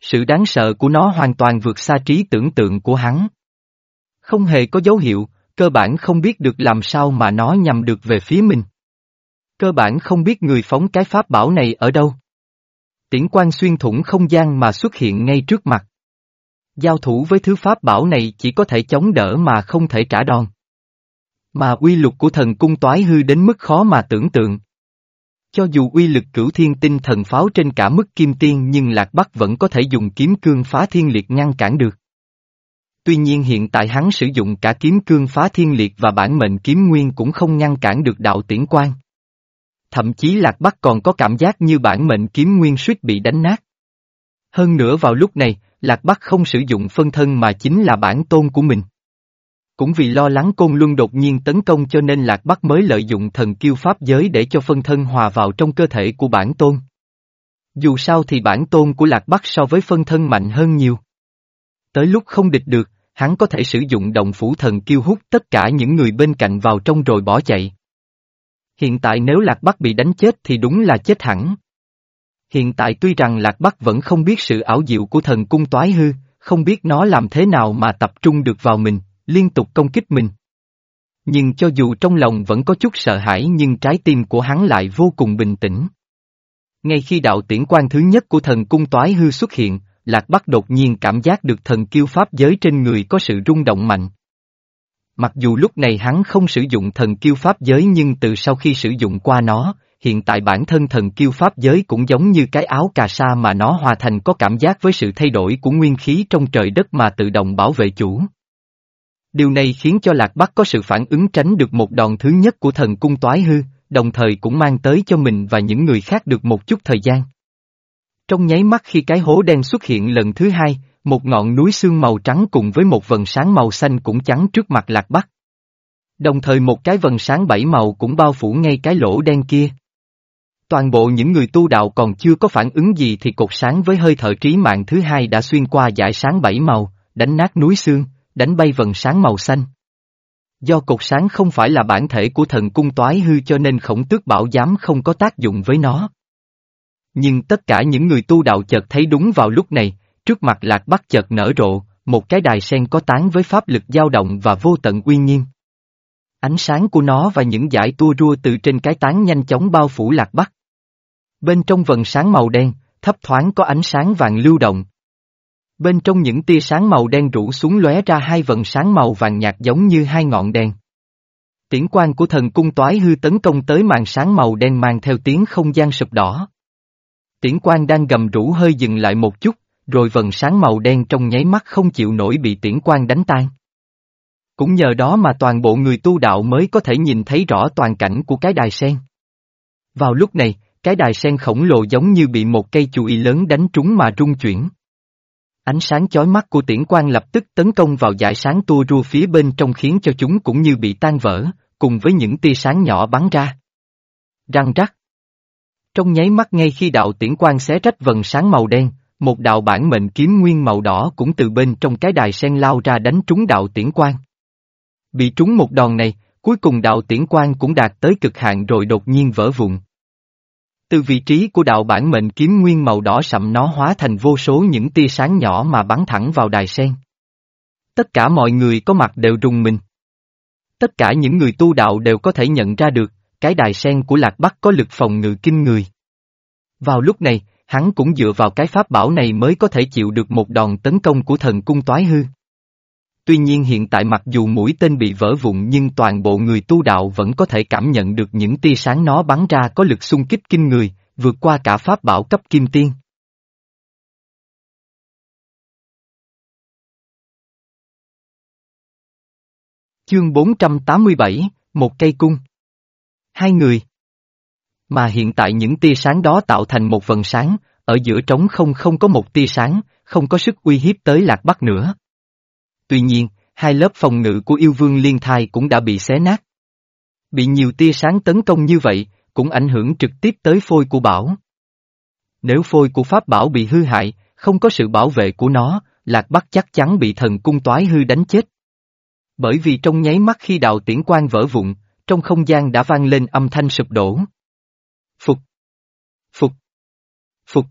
Sự đáng sợ của nó hoàn toàn vượt xa trí tưởng tượng của hắn. Không hề có dấu hiệu, cơ bản không biết được làm sao mà nó nhằm được về phía mình. Cơ bản không biết người phóng cái pháp bảo này ở đâu. Tiễn quan xuyên thủng không gian mà xuất hiện ngay trước mặt. Giao thủ với thứ pháp bảo này chỉ có thể chống đỡ mà không thể trả đòn. Mà uy lực của thần cung toái hư đến mức khó mà tưởng tượng. Cho dù uy lực cửu thiên tinh thần pháo trên cả mức kim tiên nhưng Lạc Bắc vẫn có thể dùng kiếm cương phá thiên liệt ngăn cản được. Tuy nhiên hiện tại hắn sử dụng cả kiếm cương phá thiên liệt và bản mệnh kiếm nguyên cũng không ngăn cản được đạo tiễn quan. Thậm chí Lạc Bắc còn có cảm giác như bản mệnh kiếm nguyên suýt bị đánh nát. Hơn nữa vào lúc này, Lạc Bắc không sử dụng phân thân mà chính là bản tôn của mình. Cũng vì lo lắng Côn Luân đột nhiên tấn công cho nên Lạc Bắc mới lợi dụng thần kiêu pháp giới để cho phân thân hòa vào trong cơ thể của bản tôn. Dù sao thì bản tôn của Lạc Bắc so với phân thân mạnh hơn nhiều. Tới lúc không địch được, hắn có thể sử dụng đồng phủ thần kiêu hút tất cả những người bên cạnh vào trong rồi bỏ chạy. Hiện tại nếu Lạc Bắc bị đánh chết thì đúng là chết hẳn. Hiện tại tuy rằng Lạc Bắc vẫn không biết sự ảo diệu của thần cung toái hư, không biết nó làm thế nào mà tập trung được vào mình, liên tục công kích mình. Nhưng cho dù trong lòng vẫn có chút sợ hãi nhưng trái tim của hắn lại vô cùng bình tĩnh. Ngay khi đạo tiễn quan thứ nhất của thần cung toái hư xuất hiện, Lạc Bắc đột nhiên cảm giác được thần kiêu pháp giới trên người có sự rung động mạnh. Mặc dù lúc này hắn không sử dụng thần kiêu pháp giới nhưng từ sau khi sử dụng qua nó, hiện tại bản thân thần kiêu pháp giới cũng giống như cái áo cà sa mà nó hòa thành có cảm giác với sự thay đổi của nguyên khí trong trời đất mà tự động bảo vệ chủ. Điều này khiến cho Lạc Bắc có sự phản ứng tránh được một đòn thứ nhất của thần cung toái hư, đồng thời cũng mang tới cho mình và những người khác được một chút thời gian. Trong nháy mắt khi cái hố đen xuất hiện lần thứ hai, một ngọn núi xương màu trắng cùng với một vần sáng màu xanh cũng trắng trước mặt lạc bắc. Đồng thời một cái vần sáng bảy màu cũng bao phủ ngay cái lỗ đen kia. Toàn bộ những người tu đạo còn chưa có phản ứng gì thì cột sáng với hơi thở trí mạng thứ hai đã xuyên qua dải sáng bảy màu, đánh nát núi xương, đánh bay vần sáng màu xanh. Do cột sáng không phải là bản thể của thần cung toái hư cho nên khổng tước bảo giám không có tác dụng với nó. Nhưng tất cả những người tu đạo chợt thấy đúng vào lúc này, trước mặt lạc bắc chợt nở rộ, một cái đài sen có tán với pháp lực dao động và vô tận uy nghiêm. Ánh sáng của nó và những dải tua rua từ trên cái tán nhanh chóng bao phủ lạc bắc. Bên trong vần sáng màu đen, thấp thoáng có ánh sáng vàng lưu động. Bên trong những tia sáng màu đen rủ xuống lóe ra hai vần sáng màu vàng nhạt giống như hai ngọn đèn. Tiễn quan của thần cung toái hư tấn công tới màn sáng màu đen mang theo tiếng không gian sụp đỏ. Tiễn quan đang gầm rũ hơi dừng lại một chút, rồi vần sáng màu đen trong nháy mắt không chịu nổi bị tiễn quan đánh tan. Cũng nhờ đó mà toàn bộ người tu đạo mới có thể nhìn thấy rõ toàn cảnh của cái đài sen. Vào lúc này, cái đài sen khổng lồ giống như bị một cây chùy lớn đánh trúng mà rung chuyển. Ánh sáng chói mắt của tiễn quan lập tức tấn công vào dải sáng tua rua phía bên trong khiến cho chúng cũng như bị tan vỡ, cùng với những tia sáng nhỏ bắn ra. Răng rắc. Trong nháy mắt ngay khi đạo tiễn quan xé rách vần sáng màu đen, một đạo bản mệnh kiếm nguyên màu đỏ cũng từ bên trong cái đài sen lao ra đánh trúng đạo tiễn quan. Bị trúng một đòn này, cuối cùng đạo tiễn quan cũng đạt tới cực hạn rồi đột nhiên vỡ vụn. Từ vị trí của đạo bản mệnh kiếm nguyên màu đỏ sậm nó hóa thành vô số những tia sáng nhỏ mà bắn thẳng vào đài sen. Tất cả mọi người có mặt đều rùng mình. Tất cả những người tu đạo đều có thể nhận ra được, cái đài sen của Lạc Bắc có lực phòng ngự kinh người. Vào lúc này, hắn cũng dựa vào cái pháp bảo này mới có thể chịu được một đòn tấn công của thần cung toái hư. Tuy nhiên hiện tại mặc dù mũi tên bị vỡ vụn nhưng toàn bộ người tu đạo vẫn có thể cảm nhận được những tia sáng nó bắn ra có lực xung kích kinh người, vượt qua cả pháp bảo cấp kim tiên. Chương 487, một cây cung. Hai người. Mà hiện tại những tia sáng đó tạo thành một vần sáng, ở giữa trống không không có một tia sáng, không có sức uy hiếp tới lạc bắc nữa. Tuy nhiên, hai lớp phòng ngự của yêu vương liên thai cũng đã bị xé nát. Bị nhiều tia sáng tấn công như vậy, cũng ảnh hưởng trực tiếp tới phôi của bảo. Nếu phôi của pháp bảo bị hư hại, không có sự bảo vệ của nó, Lạc Bắc chắc chắn bị thần cung toái hư đánh chết. Bởi vì trong nháy mắt khi đạo tiễn quan vỡ vụn, trong không gian đã vang lên âm thanh sụp đổ. Phục! Phục! Phục!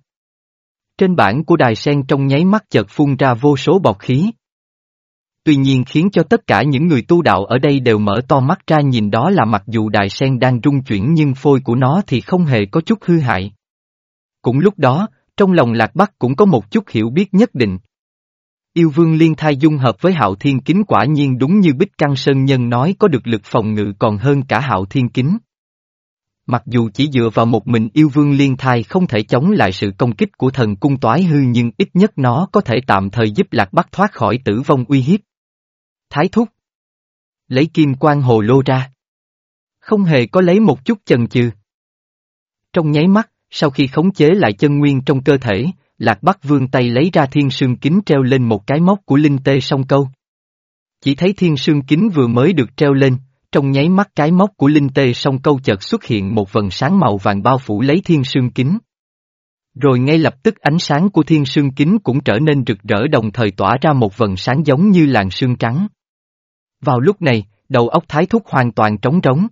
Trên bảng của đài sen trong nháy mắt chợt phun ra vô số bọt khí. Tuy nhiên khiến cho tất cả những người tu đạo ở đây đều mở to mắt ra nhìn đó là mặc dù đài sen đang rung chuyển nhưng phôi của nó thì không hề có chút hư hại. Cũng lúc đó, trong lòng Lạc Bắc cũng có một chút hiểu biết nhất định. Yêu vương liên thai dung hợp với hạo thiên kính quả nhiên đúng như Bích Căng Sơn Nhân nói có được lực phòng ngự còn hơn cả hạo thiên kính. Mặc dù chỉ dựa vào một mình yêu vương liên thai không thể chống lại sự công kích của thần cung toái hư nhưng ít nhất nó có thể tạm thời giúp Lạc Bắc thoát khỏi tử vong uy hiếp. Thái thúc. Lấy kim quan hồ lô ra. Không hề có lấy một chút chần chừ. Trong nháy mắt, sau khi khống chế lại chân nguyên trong cơ thể, Lạc Bắc vương tay lấy ra thiên sương kính treo lên một cái móc của linh tê song câu. Chỉ thấy thiên sương kính vừa mới được treo lên, trong nháy mắt cái móc của linh tê song câu chợt xuất hiện một vần sáng màu vàng bao phủ lấy thiên sương kính. Rồi ngay lập tức ánh sáng của thiên sương kính cũng trở nên rực rỡ đồng thời tỏa ra một vần sáng giống như làn sương trắng. Vào lúc này, đầu óc thái thúc hoàn toàn trống rỗng.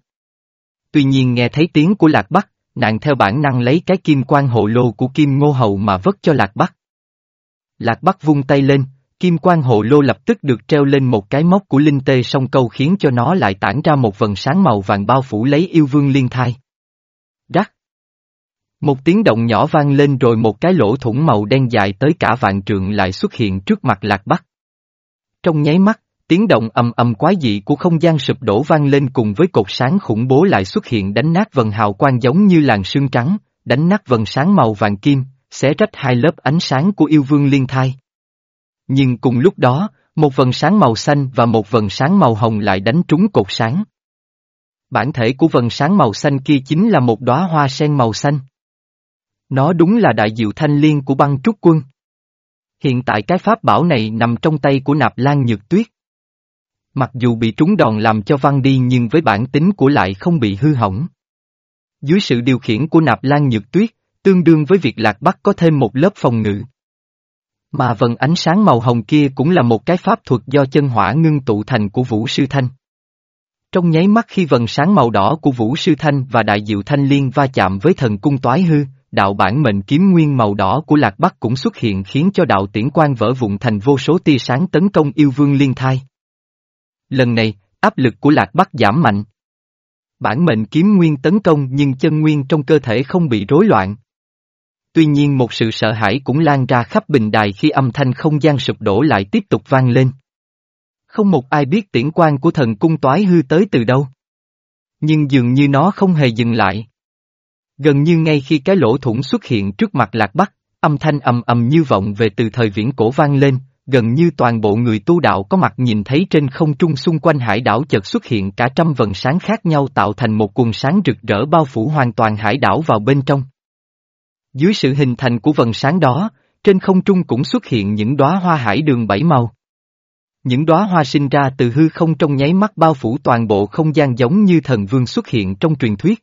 Tuy nhiên nghe thấy tiếng của Lạc Bắc, nàng theo bản năng lấy cái kim quan hộ lô của kim ngô hầu mà vất cho Lạc Bắc. Lạc Bắc vung tay lên, kim quan hộ lô lập tức được treo lên một cái móc của linh tê song câu khiến cho nó lại tản ra một vần sáng màu vàng bao phủ lấy yêu vương liên thai. Rắc. Một tiếng động nhỏ vang lên rồi một cái lỗ thủng màu đen dài tới cả vạn trượng lại xuất hiện trước mặt Lạc Bắc. Trong nháy mắt, Tiếng động ầm ầm quái dị của không gian sụp đổ vang lên cùng với cột sáng khủng bố lại xuất hiện đánh nát vần hào quang giống như làn sương trắng, đánh nát vần sáng màu vàng kim, xé rách hai lớp ánh sáng của yêu vương liên thai. Nhưng cùng lúc đó, một vần sáng màu xanh và một vần sáng màu hồng lại đánh trúng cột sáng. Bản thể của vần sáng màu xanh kia chính là một đóa hoa sen màu xanh. Nó đúng là đại diệu thanh liên của băng trúc quân. Hiện tại cái pháp bảo này nằm trong tay của nạp lan nhược tuyết. Mặc dù bị trúng đòn làm cho văng đi nhưng với bản tính của lại không bị hư hỏng. Dưới sự điều khiển của nạp lan nhược tuyết, tương đương với việc lạc bắc có thêm một lớp phòng ngự. Mà vần ánh sáng màu hồng kia cũng là một cái pháp thuật do chân hỏa ngưng tụ thành của Vũ Sư Thanh. Trong nháy mắt khi vần sáng màu đỏ của Vũ Sư Thanh và Đại Diệu Thanh Liên va chạm với thần cung toái hư, đạo bản mệnh kiếm nguyên màu đỏ của Lạc Bắc cũng xuất hiện khiến cho đạo tiễn quan vỡ vụn thành vô số tia sáng tấn công yêu vương liên thai. Lần này, áp lực của Lạc Bắc giảm mạnh. Bản mệnh kiếm nguyên tấn công nhưng chân nguyên trong cơ thể không bị rối loạn. Tuy nhiên một sự sợ hãi cũng lan ra khắp bình đài khi âm thanh không gian sụp đổ lại tiếp tục vang lên. Không một ai biết tiễn quan của thần cung toái hư tới từ đâu. Nhưng dường như nó không hề dừng lại. Gần như ngay khi cái lỗ thủng xuất hiện trước mặt lạc bắc, âm thanh ầm ầm như vọng về từ thời viễn cổ vang lên, gần như toàn bộ người tu đạo có mặt nhìn thấy trên không trung xung quanh hải đảo chợt xuất hiện cả trăm vần sáng khác nhau tạo thành một cuồng sáng rực rỡ bao phủ hoàn toàn hải đảo vào bên trong. Dưới sự hình thành của vần sáng đó, trên không trung cũng xuất hiện những đóa hoa hải đường bảy màu. Những đóa hoa sinh ra từ hư không trong nháy mắt bao phủ toàn bộ không gian giống như thần vương xuất hiện trong truyền thuyết.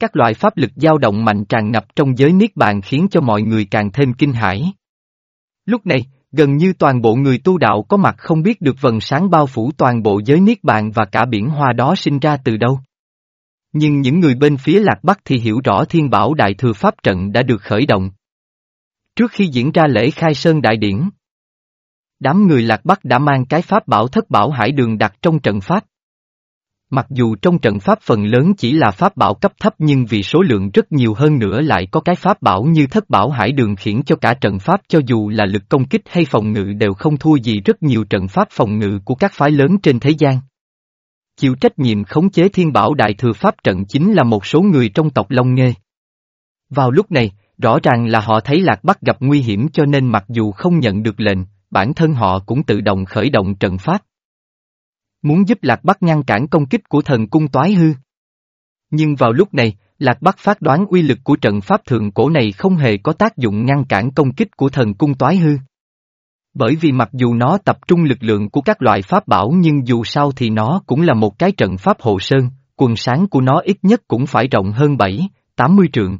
Các loại pháp lực dao động mạnh tràn ngập trong giới niết bàn khiến cho mọi người càng thêm kinh hãi. Lúc này, gần như toàn bộ người tu đạo có mặt không biết được vần sáng bao phủ toàn bộ giới niết bàn và cả biển hoa đó sinh ra từ đâu. Nhưng những người bên phía lạc bắc thì hiểu rõ thiên bảo đại thừa pháp trận đã được khởi động. Trước khi diễn ra lễ khai sơn đại điển, đám người lạc bắc đã mang cái pháp bảo thất bảo hải đường đặt trong trận pháp. Mặc dù trong trận pháp phần lớn chỉ là pháp bảo cấp thấp nhưng vì số lượng rất nhiều hơn nữa lại có cái pháp bảo như thất bảo hải đường khiến cho cả trận pháp cho dù là lực công kích hay phòng ngự đều không thua gì rất nhiều trận pháp phòng ngự của các phái lớn trên thế gian. Chịu trách nhiệm khống chế thiên bảo đại thừa pháp trận chính là một số người trong tộc Long Nghê. Vào lúc này, rõ ràng là họ thấy Lạc Bắc gặp nguy hiểm cho nên mặc dù không nhận được lệnh, bản thân họ cũng tự động khởi động trận pháp. Muốn giúp Lạc Bắc ngăn cản công kích của thần cung toái hư. Nhưng vào lúc này, Lạc Bắc phát đoán uy lực của trận pháp thượng cổ này không hề có tác dụng ngăn cản công kích của thần cung toái hư. Bởi vì mặc dù nó tập trung lực lượng của các loại pháp bảo nhưng dù sao thì nó cũng là một cái trận pháp hộ sơn, quần sáng của nó ít nhất cũng phải rộng hơn 7, 80 trượng.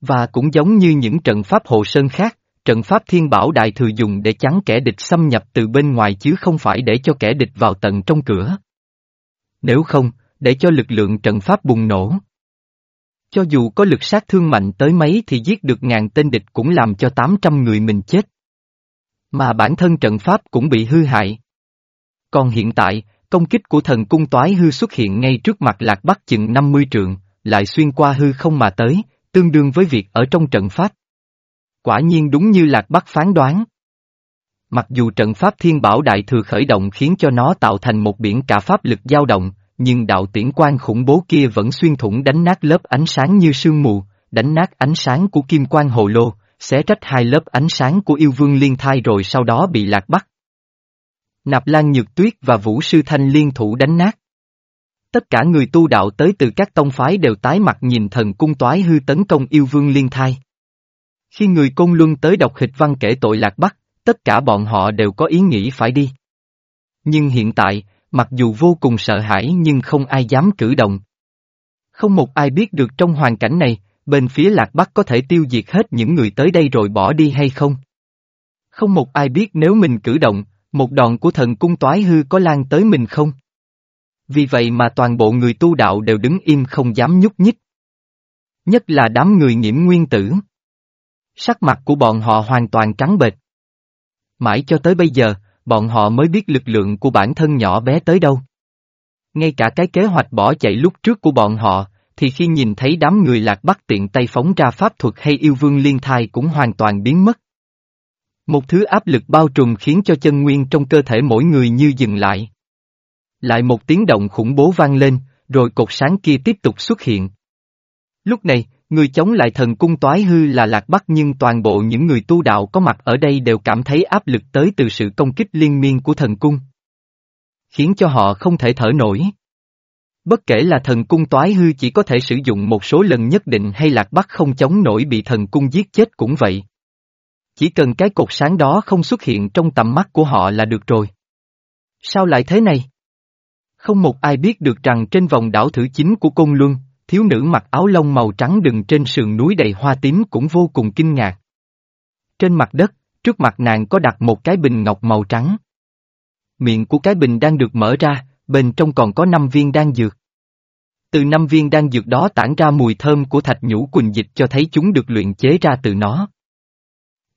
Và cũng giống như những trận pháp hộ sơn khác, trận pháp thiên bảo đại thừa dùng để chắn kẻ địch xâm nhập từ bên ngoài chứ không phải để cho kẻ địch vào tận trong cửa. Nếu không, để cho lực lượng trận pháp bùng nổ. Cho dù có lực sát thương mạnh tới mấy thì giết được ngàn tên địch cũng làm cho 800 người mình chết. Mà bản thân trận pháp cũng bị hư hại. Còn hiện tại, công kích của thần cung toái hư xuất hiện ngay trước mặt lạc bắc chừng 50 trượng, lại xuyên qua hư không mà tới, tương đương với việc ở trong trận pháp. Quả nhiên đúng như lạc bắc phán đoán. Mặc dù trận pháp thiên bảo đại thừa khởi động khiến cho nó tạo thành một biển cả pháp lực dao động, nhưng đạo tiễn quan khủng bố kia vẫn xuyên thủng đánh nát lớp ánh sáng như sương mù, đánh nát ánh sáng của kim quan hồ lô, xé rách hai lớp ánh sáng của yêu vương liên thai rồi sau đó bị lạc bắt. Nạp Lan Nhược Tuyết và Vũ Sư Thanh liên thủ đánh nát. Tất cả người tu đạo tới từ các tông phái đều tái mặt nhìn thần cung toái hư tấn công yêu vương liên thai. Khi người công luân tới đọc hịch văn kể tội lạc bắc, tất cả bọn họ đều có ý nghĩ phải đi. Nhưng hiện tại, mặc dù vô cùng sợ hãi nhưng không ai dám cử động. Không một ai biết được trong hoàn cảnh này, bên phía lạc bắc có thể tiêu diệt hết những người tới đây rồi bỏ đi hay không. Không một ai biết nếu mình cử động, một đòn của thần cung toái hư có lan tới mình không. Vì vậy mà toàn bộ người tu đạo đều đứng im không dám nhúc nhích. Nhất là đám người nhiễm nguyên tử. Sắc mặt của bọn họ hoàn toàn trắng bệch. Mãi cho tới bây giờ, bọn họ mới biết lực lượng của bản thân nhỏ bé tới đâu. Ngay cả cái kế hoạch bỏ chạy lúc trước của bọn họ, thì khi nhìn thấy đám người lạc bắc tiện tay phóng ra pháp thuật hay yêu vương liên thai cũng hoàn toàn biến mất. Một thứ áp lực bao trùm khiến cho chân nguyên trong cơ thể mỗi người như dừng lại. Lại một tiếng động khủng bố vang lên, rồi cột sáng kia tiếp tục xuất hiện. Lúc này, người chống lại thần cung toái hư là lạc bắc nhưng toàn bộ những người tu đạo có mặt ở đây đều cảm thấy áp lực tới từ sự công kích liên miên của thần cung. Khiến cho họ không thể thở nổi. Bất kể là thần cung toái hư chỉ có thể sử dụng một số lần nhất định hay lạc bắc không chống nổi bị thần cung giết chết cũng vậy. Chỉ cần cái cột sáng đó không xuất hiện trong tầm mắt của họ là được rồi. Sao lại thế này? Không một ai biết được rằng trên vòng đảo thử chính của Côn Luân, thiếu nữ mặc áo lông màu trắng đừng trên sườn núi đầy hoa tím cũng vô cùng kinh ngạc. Trên mặt đất, trước mặt nàng có đặt một cái bình ngọc màu trắng. Miệng của cái bình đang được mở ra, bên trong còn có năm viên đan dược. Từ năm viên đan dược đó tản ra mùi thơm của thạch nhũ quỳnh dịch cho thấy chúng được luyện chế ra từ nó.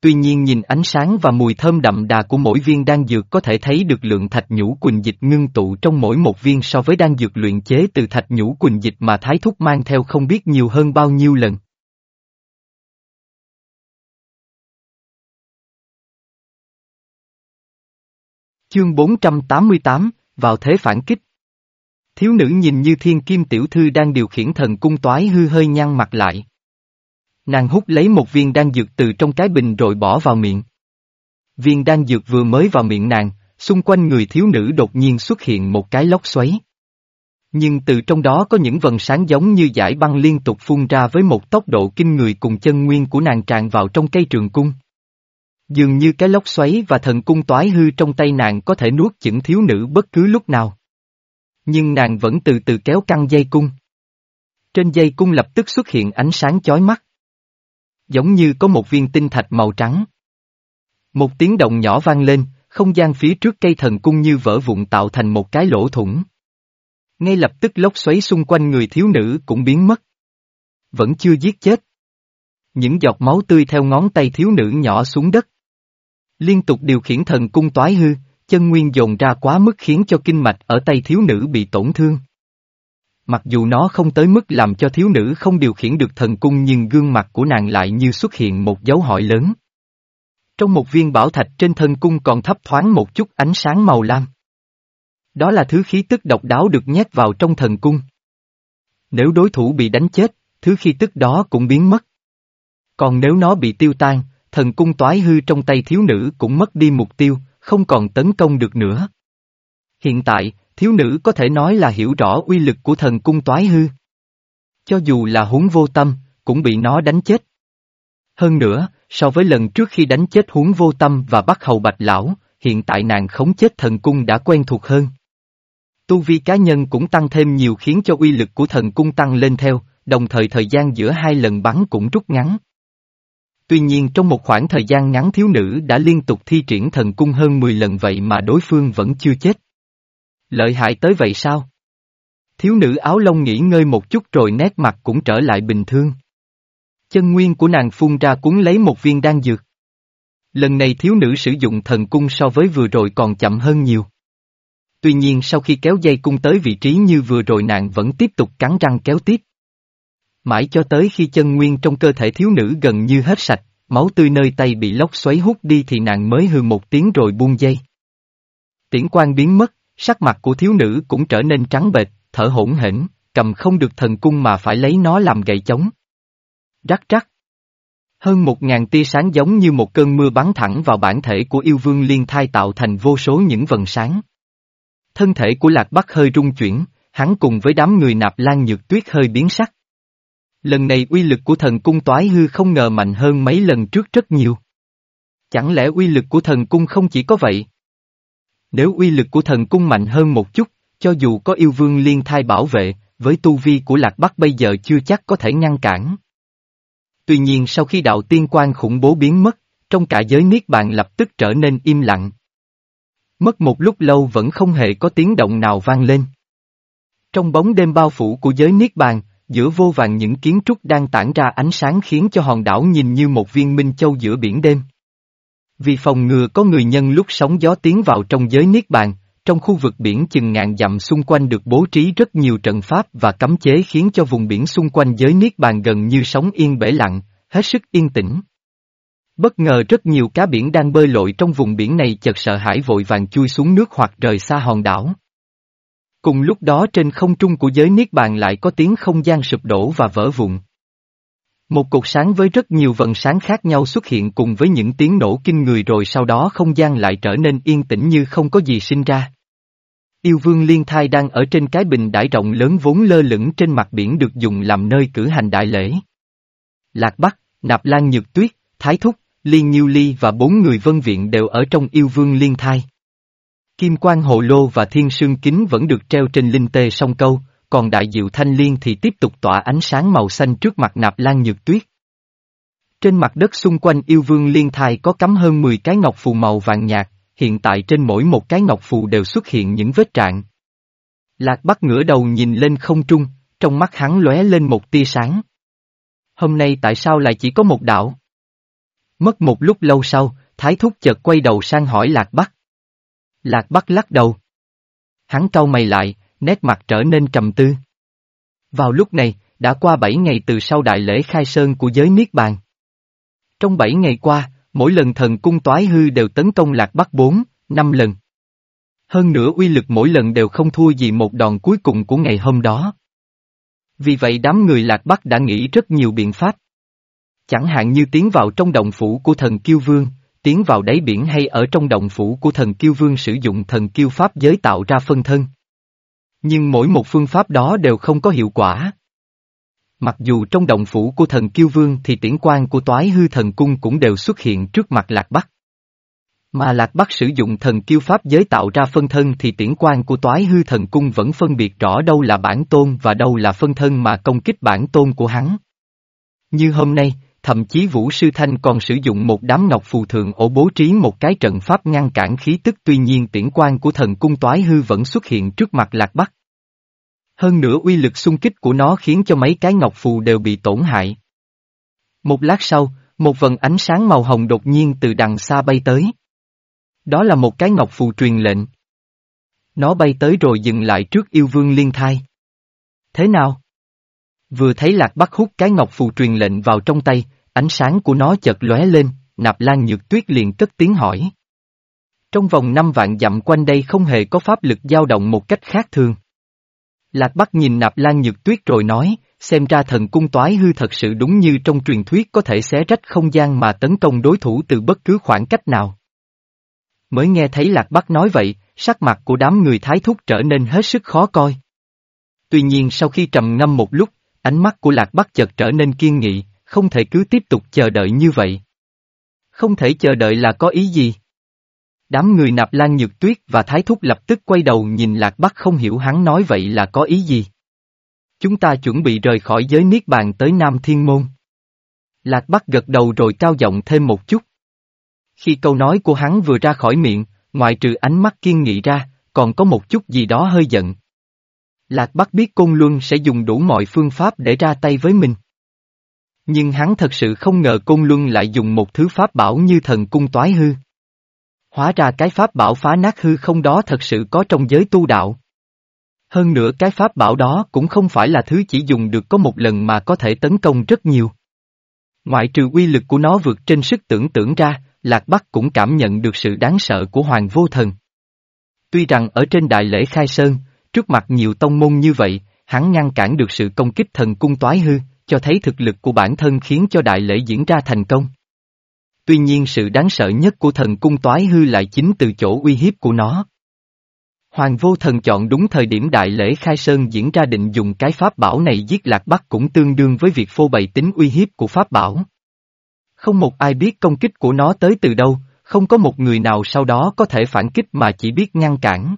Tuy nhiên nhìn ánh sáng và mùi thơm đậm đà của mỗi viên đan dược có thể thấy được lượng thạch nhũ quỳnh dịch ngưng tụ trong mỗi một viên so với đan dược luyện chế từ thạch nhũ quỳnh dịch mà Thái Thúc mang theo không biết nhiều hơn bao nhiêu lần. Chương 488, vào thế phản kích. Thiếu nữ nhìn như thiên kim tiểu thư đang điều khiển thần cung toái hư hơi nhăn mặt lại. Nàng hút lấy một viên đan dược từ trong cái bình rồi bỏ vào miệng. Viên đan dược vừa mới vào miệng nàng, xung quanh người thiếu nữ đột nhiên xuất hiện một cái lốc xoáy. Nhưng từ trong đó có những vần sáng giống như giải băng liên tục phun ra với một tốc độ kinh người cùng chân nguyên của nàng tràn vào trong cây trường cung. Dường như cái lốc xoáy và thần cung toái hư trong tay nàng có thể nuốt chửng thiếu nữ bất cứ lúc nào. Nhưng nàng vẫn từ từ kéo căng dây cung. Trên dây cung lập tức xuất hiện ánh sáng chói mắt. Giống như có một viên tinh thạch màu trắng. Một tiếng động nhỏ vang lên, không gian phía trước cây thần cung như vỡ vụn tạo thành một cái lỗ thủng. Ngay lập tức lốc xoáy xung quanh người thiếu nữ cũng biến mất. Vẫn chưa giết chết. Những giọt máu tươi theo ngón tay thiếu nữ nhỏ xuống đất. Liên tục điều khiển thần cung toái hư, chân nguyên dồn ra quá mức khiến cho kinh mạch ở tay thiếu nữ bị tổn thương. Mặc dù nó không tới mức làm cho thiếu nữ không điều khiển được thần cung nhưng gương mặt của nàng lại như xuất hiện một dấu hỏi lớn. Trong một viên bảo thạch trên thần cung còn thấp thoáng một chút ánh sáng màu lam. Đó là thứ khí tức độc đáo được nhét vào trong thần cung. Nếu đối thủ bị đánh chết, thứ khí tức đó cũng biến mất. Còn nếu nó bị tiêu tan, thần cung toái hư trong tay thiếu nữ cũng mất đi mục tiêu, không còn tấn công được nữa. Hiện tại, thiếu nữ có thể nói là hiểu rõ uy lực của thần cung toái hư. Cho dù là huống vô tâm, cũng bị nó đánh chết. Hơn nữa, so với lần trước khi đánh chết huống vô tâm và bắt hầu bạch lão, hiện tại nàng khống chết thần cung đã quen thuộc hơn. Tu vi cá nhân cũng tăng thêm nhiều khiến cho uy lực của thần cung tăng lên theo, đồng thời thời gian giữa hai lần bắn cũng rút ngắn. Tuy nhiên trong một khoảng thời gian ngắn thiếu nữ đã liên tục thi triển thần cung hơn 10 lần vậy mà đối phương vẫn chưa chết. Lợi hại tới vậy sao? Thiếu nữ áo lông nghỉ ngơi một chút rồi nét mặt cũng trở lại bình thường. Chân nguyên của nàng phun ra cuốn lấy một viên đan dược. Lần này thiếu nữ sử dụng thần cung so với vừa rồi còn chậm hơn nhiều. Tuy nhiên sau khi kéo dây cung tới vị trí như vừa rồi nàng vẫn tiếp tục cắn răng kéo tiếp. Mãi cho tới khi chân nguyên trong cơ thể thiếu nữ gần như hết sạch, máu tươi nơi tay bị lốc xoáy hút đi thì nàng mới hừ một tiếng rồi buông dây. Tiễn quan biến mất, sắc mặt của thiếu nữ cũng trở nên trắng bệch, thở hỗn hển, cầm không được thần cung mà phải lấy nó làm gậy chống. Rắc rắc. Hơn một ngàn tia sáng giống như một cơn mưa bắn thẳng vào bản thể của yêu vương liên thai tạo thành vô số những vần sáng. Thân thể của Lạc Bắc hơi rung chuyển, hắn cùng với đám người nạp lan nhược tuyết hơi biến sắc. Lần này uy lực của thần cung toái hư không ngờ mạnh hơn mấy lần trước rất nhiều. Chẳng lẽ uy lực của thần cung không chỉ có vậy? Nếu uy lực của thần cung mạnh hơn một chút, cho dù có yêu vương liên thai bảo vệ, với tu vi của Lạc Bắc bây giờ chưa chắc có thể ngăn cản. Tuy nhiên sau khi đạo tiên quan khủng bố biến mất, trong cả giới Niết Bàn lập tức trở nên im lặng. Mất một lúc lâu vẫn không hề có tiếng động nào vang lên. Trong bóng đêm bao phủ của giới Niết Bàn, giữa vô vàng những kiến trúc đang tản ra ánh sáng khiến cho hòn đảo nhìn như một viên minh châu giữa biển đêm. Vì phòng ngừa có người nhân lúc sóng gió tiến vào trong giới Niết Bàn, trong khu vực biển chừng ngàn dặm xung quanh được bố trí rất nhiều trận pháp và cấm chế khiến cho vùng biển xung quanh giới Niết Bàn gần như sóng yên bể lặng, hết sức yên tĩnh. Bất ngờ rất nhiều cá biển đang bơi lội trong vùng biển này chợt sợ hãi vội vàng chui xuống nước hoặc rời xa hòn đảo. Cùng lúc đó trên không trung của giới Niết Bàn lại có tiếng không gian sụp đổ và vỡ vụn. Một cột sáng với rất nhiều vần sáng khác nhau xuất hiện cùng với những tiếng nổ kinh người rồi sau đó không gian lại trở nên yên tĩnh như không có gì sinh ra. Yêu vương liên thai đang ở trên cái bình đải rộng lớn vốn lơ lửng trên mặt biển được dùng làm nơi cử hành đại lễ. Lạc Bắc, Nạp Lan Nhược Tuyết, Thái Thúc, Liên Nhiêu Ly và bốn người vân viện đều ở trong yêu vương liên thai. Kim quan hồ lô và thiên sương kính vẫn được treo trên linh tê song câu, còn đại diệu thanh liên thì tiếp tục tỏa ánh sáng màu xanh trước mặt nạp lan nhược tuyết. Trên mặt đất xung quanh yêu vương liên thai có cắm hơn 10 cái ngọc phù màu vàng nhạt, hiện tại trên mỗi một cái ngọc phù đều xuất hiện những vết trạng. Lạc Bắc ngửa đầu nhìn lên không trung, trong mắt hắn lóe lên một tia sáng. Hôm nay tại sao lại chỉ có một đạo? Mất một lúc lâu sau, Thái Thúc chợt quay đầu sang hỏi Lạc Bắc. Lạc Bắc lắc đầu. Hắn cau mày lại, nét mặt trở nên trầm tư. Vào lúc này, đã qua bảy ngày từ sau đại lễ khai sơn của giới Niết Bàn. Trong bảy ngày qua, mỗi lần thần cung toái hư đều tấn công Lạc Bắc bốn, năm lần. Hơn nữa uy lực mỗi lần đều không thua gì một đòn cuối cùng của ngày hôm đó. Vì vậy đám người Lạc Bắc đã nghĩ rất nhiều biện pháp. Chẳng hạn như tiến vào trong động phủ của thần Kiêu Vương, tiến vào đáy biển hay ở trong động phủ của thần Kiêu Vương sử dụng thần Kiêu Pháp giới tạo ra phân thân. Nhưng mỗi một phương pháp đó đều không có hiệu quả. Mặc dù trong động phủ của thần Kiêu Vương thì tiễn quan của toái hư thần cung cũng đều xuất hiện trước mặt Lạc Bắc. Mà Lạc Bắc sử dụng thần kiêu pháp giới tạo ra phân thân thì tiễn quan của toái hư thần cung vẫn phân biệt rõ đâu là bản tôn và đâu là phân thân mà công kích bản tôn của hắn. Như hôm nay, thậm chí Vũ Sư Thanh còn sử dụng một đám ngọc phù thượng ổ bố trí một cái trận pháp ngăn cản khí tức tuy nhiên tiễn quan của thần cung toái hư vẫn xuất hiện trước mặt Lạc Bắc. Hơn nữa uy lực xung kích của nó khiến cho mấy cái ngọc phù đều bị tổn hại. Một lát sau, một vần ánh sáng màu hồng đột nhiên từ đằng xa bay tới. Đó là một cái ngọc phù truyền lệnh. Nó bay tới rồi dừng lại trước yêu vương liên thai. Thế nào? Vừa thấy lạc bắc hút cái ngọc phù truyền lệnh vào trong tay, ánh sáng của nó chợt lóe lên, nạp lan nhược tuyết liền cất tiếng hỏi. Trong vòng năm vạn dặm quanh đây không hề có pháp lực dao động một cách khác thường. Lạc Bắc nhìn nạp lan nhược tuyết rồi nói, xem ra thần cung toái hư thật sự đúng như trong truyền thuyết có thể xé rách không gian mà tấn công đối thủ từ bất cứ khoảng cách nào. Mới nghe thấy Lạc Bắc nói vậy, sắc mặt của đám người thái thúc trở nên hết sức khó coi. Tuy nhiên sau khi trầm ngâm một lúc, ánh mắt của Lạc Bắc chợt trở nên kiên nghị, không thể cứ tiếp tục chờ đợi như vậy. Không thể chờ đợi là có ý gì? Đám người nạp lan nhược tuyết và thái thúc lập tức quay đầu nhìn Lạc Bắc không hiểu hắn nói vậy là có ý gì. Chúng ta chuẩn bị rời khỏi giới Niết Bàn tới Nam Thiên Môn. Lạc Bắc gật đầu rồi cao giọng thêm một chút. Khi câu nói của hắn vừa ra khỏi miệng, ngoại trừ ánh mắt kiên nghị ra, còn có một chút gì đó hơi giận. Lạc Bắc biết Côn Luân sẽ dùng đủ mọi phương pháp để ra tay với mình. Nhưng hắn thật sự không ngờ Côn Luân lại dùng một thứ pháp bảo như thần cung toái hư. Hóa ra cái pháp bảo phá nát hư không đó thật sự có trong giới tu đạo. Hơn nữa cái pháp bảo đó cũng không phải là thứ chỉ dùng được có một lần mà có thể tấn công rất nhiều. Ngoại trừ uy lực của nó vượt trên sức tưởng tượng ra, Lạc Bắc cũng cảm nhận được sự đáng sợ của Hoàng Vô Thần. Tuy rằng ở trên đại lễ khai sơn, trước mặt nhiều tông môn như vậy, hắn ngăn cản được sự công kích thần cung toái hư, cho thấy thực lực của bản thân khiến cho đại lễ diễn ra thành công. Tuy nhiên sự đáng sợ nhất của thần cung toái hư lại chính từ chỗ uy hiếp của nó. Hoàng vô thần chọn đúng thời điểm đại lễ khai sơn diễn ra định dùng cái pháp bảo này giết lạc bắc cũng tương đương với việc phô bày tính uy hiếp của pháp bảo. Không một ai biết công kích của nó tới từ đâu, không có một người nào sau đó có thể phản kích mà chỉ biết ngăn cản.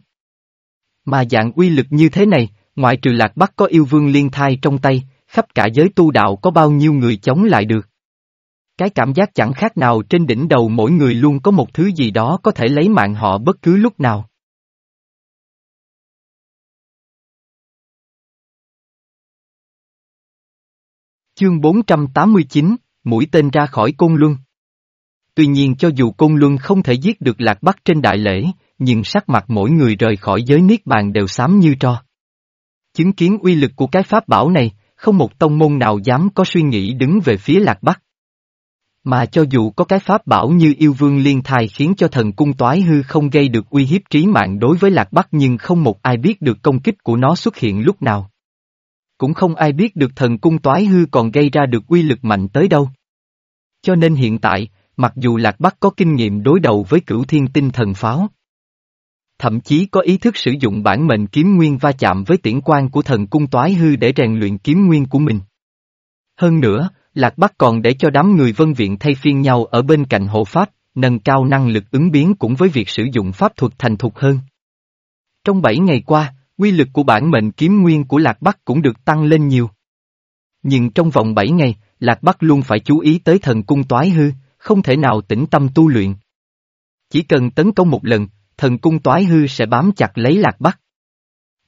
Mà dạng uy lực như thế này, ngoại trừ lạc bắc có yêu vương liên thai trong tay, khắp cả giới tu đạo có bao nhiêu người chống lại được. Cái cảm giác chẳng khác nào trên đỉnh đầu mỗi người luôn có một thứ gì đó có thể lấy mạng họ bất cứ lúc nào. Chương 489, mũi tên ra khỏi Côn Luân. Tuy nhiên cho dù Côn Luân không thể giết được Lạc Bắc trên đại lễ, nhưng sắc mặt mỗi người rời khỏi giới Niết Bàn đều xám như tro. Chứng kiến uy lực của cái pháp bảo này, không một tông môn nào dám có suy nghĩ đứng về phía Lạc Bắc. Mà cho dù có cái pháp bảo như yêu vương liên thai khiến cho thần cung toái hư không gây được uy hiếp trí mạng đối với Lạc Bắc nhưng không một ai biết được công kích của nó xuất hiện lúc nào. Cũng không ai biết được thần cung toái hư còn gây ra được uy lực mạnh tới đâu. Cho nên hiện tại, mặc dù Lạc Bắc có kinh nghiệm đối đầu với cửu thiên tinh thần pháo thậm chí có ý thức sử dụng bản mệnh kiếm nguyên va chạm với tiễn quan của thần cung toái hư để rèn luyện kiếm nguyên của mình. Hơn nữa, Lạc Bắc còn để cho đám người vân viện thay phiên nhau ở bên cạnh hộ pháp, nâng cao năng lực ứng biến cũng với việc sử dụng pháp thuật thành thục hơn. Trong 7 ngày qua, quy lực của bản mệnh kiếm nguyên của Lạc Bắc cũng được tăng lên nhiều. Nhưng trong vòng 7 ngày, Lạc Bắc luôn phải chú ý tới thần cung toái hư, không thể nào tĩnh tâm tu luyện. Chỉ cần tấn công một lần, thần cung toái hư sẽ bám chặt lấy Lạc Bắc.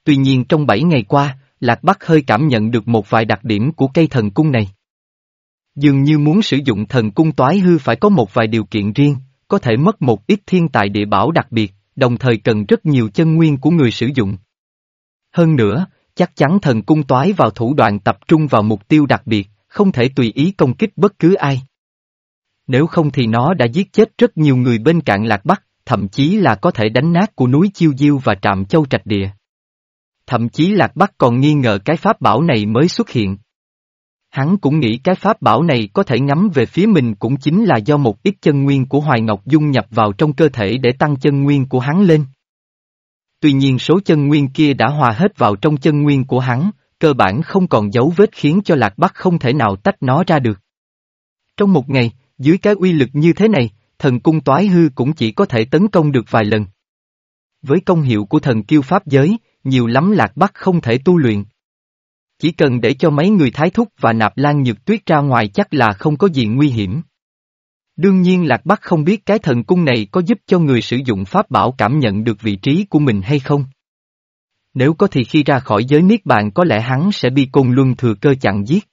Tuy nhiên trong 7 ngày qua, Lạc Bắc hơi cảm nhận được một vài đặc điểm của cây thần cung này. Dường như muốn sử dụng thần cung toái hư phải có một vài điều kiện riêng, có thể mất một ít thiên tài địa bảo đặc biệt, đồng thời cần rất nhiều chân nguyên của người sử dụng. Hơn nữa, chắc chắn thần cung toái vào thủ đoạn tập trung vào mục tiêu đặc biệt, không thể tùy ý công kích bất cứ ai. Nếu không thì nó đã giết chết rất nhiều người bên cạnh Lạc Bắc, thậm chí là có thể đánh nát của núi Chiêu Diêu và trạm châu trạch địa. Thậm chí Lạc Bắc còn nghi ngờ cái pháp bảo này mới xuất hiện. Hắn cũng nghĩ cái pháp bảo này có thể ngắm về phía mình cũng chính là do một ít chân nguyên của Hoài Ngọc dung nhập vào trong cơ thể để tăng chân nguyên của hắn lên. Tuy nhiên số chân nguyên kia đã hòa hết vào trong chân nguyên của hắn, cơ bản không còn dấu vết khiến cho Lạc Bắc không thể nào tách nó ra được. Trong một ngày, dưới cái uy lực như thế này, thần cung toái hư cũng chỉ có thể tấn công được vài lần. Với công hiệu của thần kiêu pháp giới, nhiều lắm Lạc Bắc không thể tu luyện. Chỉ cần để cho mấy người thái thúc và nạp lan nhược tuyết ra ngoài chắc là không có gì nguy hiểm. Đương nhiên Lạc Bắc không biết cái thần cung này có giúp cho người sử dụng pháp bảo cảm nhận được vị trí của mình hay không. Nếu có thì khi ra khỏi giới Niết Bàn có lẽ hắn sẽ bị côn luân thừa cơ chặn giết.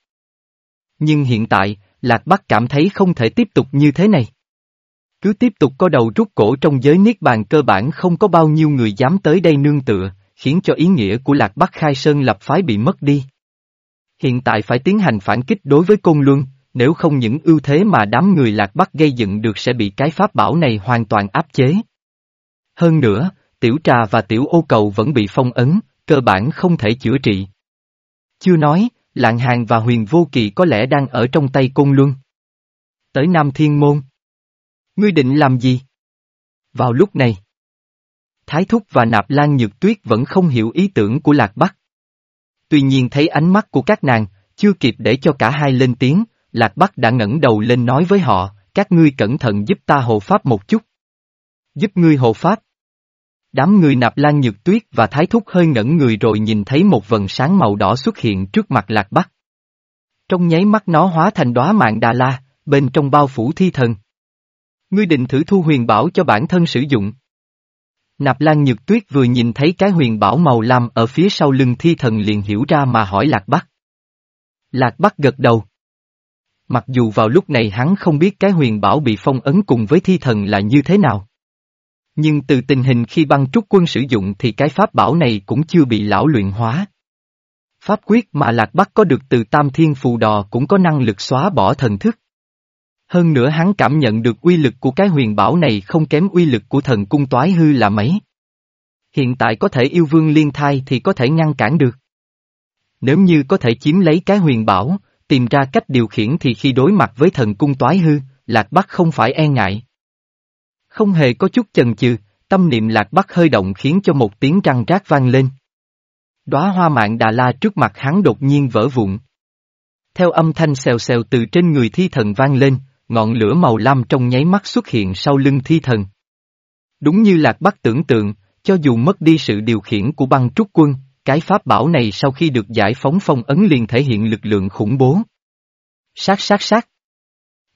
Nhưng hiện tại, Lạc Bắc cảm thấy không thể tiếp tục như thế này. Cứ tiếp tục có đầu rút cổ trong giới Niết Bàn cơ bản không có bao nhiêu người dám tới đây nương tựa, khiến cho ý nghĩa của Lạc Bắc khai sơn lập phái bị mất đi. Hiện tại phải tiến hành phản kích đối với Côn Luân, nếu không những ưu thế mà đám người Lạc Bắc gây dựng được sẽ bị cái pháp bảo này hoàn toàn áp chế. Hơn nữa, tiểu trà và tiểu ô cầu vẫn bị phong ấn, cơ bản không thể chữa trị. Chưa nói, Lạng Hàng và Huyền Vô Kỳ có lẽ đang ở trong tay Côn Luân. Tới Nam Thiên Môn. Ngươi định làm gì? Vào lúc này, Thái Thúc và Nạp Lan Nhược Tuyết vẫn không hiểu ý tưởng của Lạc Bắc. Tuy nhiên thấy ánh mắt của các nàng, chưa kịp để cho cả hai lên tiếng, Lạc Bắc đã ngẩng đầu lên nói với họ, các ngươi cẩn thận giúp ta hộ pháp một chút. Giúp ngươi hộ pháp. Đám người nạp lan nhược tuyết và thái thúc hơi ngẩn người rồi nhìn thấy một vần sáng màu đỏ xuất hiện trước mặt Lạc Bắc. Trong nháy mắt nó hóa thành đóa mạng Đà La, bên trong bao phủ thi thần. Ngươi định thử thu huyền bảo cho bản thân sử dụng. Nạp Lan Nhược Tuyết vừa nhìn thấy cái huyền bảo màu lam ở phía sau lưng thi thần liền hiểu ra mà hỏi Lạc Bắc. Lạc Bắc gật đầu. Mặc dù vào lúc này hắn không biết cái huyền bảo bị phong ấn cùng với thi thần là như thế nào. Nhưng từ tình hình khi băng trúc quân sử dụng thì cái pháp bảo này cũng chưa bị lão luyện hóa. Pháp quyết mà Lạc Bắc có được từ Tam Thiên Phù Đò cũng có năng lực xóa bỏ thần thức. Hơn nữa hắn cảm nhận được uy lực của cái huyền bảo này không kém uy lực của thần cung toái hư là mấy. Hiện tại có thể yêu vương liên thai thì có thể ngăn cản được. Nếu như có thể chiếm lấy cái huyền bảo, tìm ra cách điều khiển thì khi đối mặt với thần cung toái hư, Lạc Bắc không phải e ngại. Không hề có chút chần chừ, tâm niệm Lạc Bắc hơi động khiến cho một tiếng răng rác vang lên. Đóa hoa mạng Đà La trước mặt hắn đột nhiên vỡ vụn. Theo âm thanh xèo xèo từ trên người thi thần vang lên, ngọn lửa màu lam trong nháy mắt xuất hiện sau lưng thi thần. Đúng như Lạc Bắc tưởng tượng, cho dù mất đi sự điều khiển của băng trúc quân, cái pháp bảo này sau khi được giải phóng phong ấn liền thể hiện lực lượng khủng bố. Sát sát sát.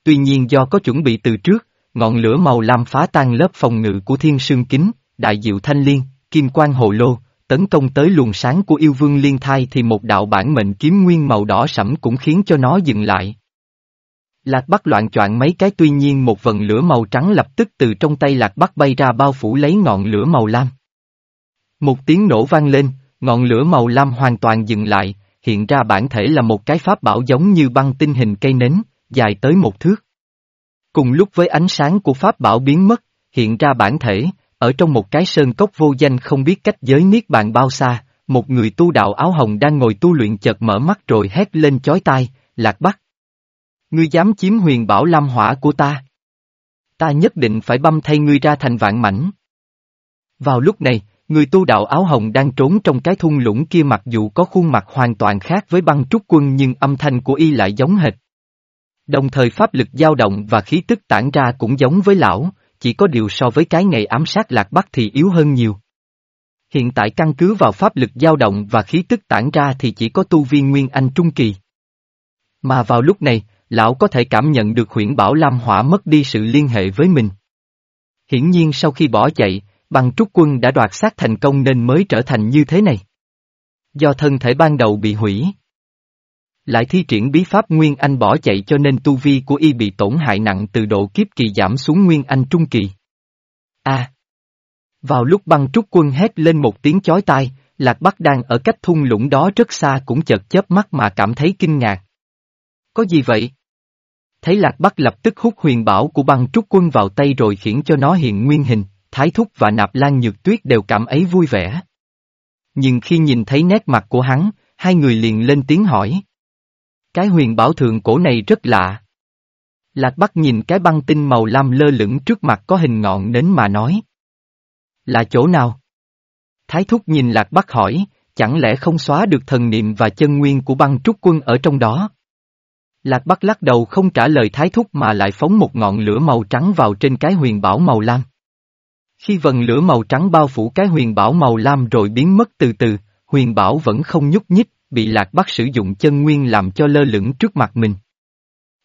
Tuy nhiên do có chuẩn bị từ trước, ngọn lửa màu lam phá tan lớp phòng ngự của thiên sương kính, đại diệu thanh liên, kim quang hồ lô, tấn công tới luồng sáng của yêu vương liên thai thì một đạo bản mệnh kiếm nguyên màu đỏ sẫm cũng khiến cho nó dừng lại. Lạc Bắc loạn choạng mấy cái tuy nhiên một vần lửa màu trắng lập tức từ trong tay Lạc Bắc bay ra bao phủ lấy ngọn lửa màu lam. Một tiếng nổ vang lên, ngọn lửa màu lam hoàn toàn dừng lại, hiện ra bản thể là một cái pháp bảo giống như băng tinh hình cây nến, dài tới một thước. Cùng lúc với ánh sáng của pháp bảo biến mất, hiện ra bản thể, ở trong một cái sơn cốc vô danh không biết cách giới niết bàn bao xa, một người tu đạo áo hồng đang ngồi tu luyện chợt mở mắt rồi hét lên chói tai, lạc bắc. Ngươi dám chiếm huyền bảo lam hỏa của ta? Ta nhất định phải băm thay ngươi ra thành vạn mảnh. Vào lúc này, người tu đạo áo hồng đang trốn trong cái thung lũng kia mặc dù có khuôn mặt hoàn toàn khác với băng trúc quân nhưng âm thanh của y lại giống hệt. Đồng thời pháp lực dao động và khí tức tản ra cũng giống với lão, chỉ có điều so với cái ngày ám sát lạc bắc thì yếu hơn nhiều. Hiện tại căn cứ vào pháp lực dao động và khí tức tản ra thì chỉ có tu viên Nguyên Anh Trung Kỳ. Mà vào lúc này, lão có thể cảm nhận được huyễn bảo Lam Hỏa mất đi sự liên hệ với mình. Hiển nhiên sau khi bỏ chạy, bằng trúc quân đã đoạt xác thành công nên mới trở thành như thế này. Do thân thể ban đầu bị hủy. Lại thi triển bí pháp Nguyên Anh bỏ chạy cho nên tu vi của y bị tổn hại nặng từ độ kiếp kỳ giảm xuống Nguyên Anh Trung Kỳ. A. Vào lúc băng trúc quân hét lên một tiếng chói tai, Lạc Bắc đang ở cách thung lũng đó rất xa cũng chợt chớp mắt mà cảm thấy kinh ngạc. Có gì vậy? Thấy Lạc Bắc lập tức hút huyền bảo của băng trúc quân vào tay rồi khiển cho nó hiện nguyên hình, Thái Thúc và Nạp Lan Nhược Tuyết đều cảm ấy vui vẻ. Nhưng khi nhìn thấy nét mặt của hắn, hai người liền lên tiếng hỏi. Cái huyền bảo thượng cổ này rất lạ. Lạc Bắc nhìn cái băng tinh màu lam lơ lửng trước mặt có hình ngọn nến mà nói. Là chỗ nào? Thái Thúc nhìn Lạc Bắc hỏi, chẳng lẽ không xóa được thần niệm và chân nguyên của băng trúc quân ở trong đó? Lạc Bắc lắc đầu không trả lời Thái Thúc mà lại phóng một ngọn lửa màu trắng vào trên cái huyền bảo màu lam. Khi vần lửa màu trắng bao phủ cái huyền bảo màu lam rồi biến mất từ từ, huyền bảo vẫn không nhúc nhích, bị Lạc Bắc sử dụng chân nguyên làm cho lơ lửng trước mặt mình.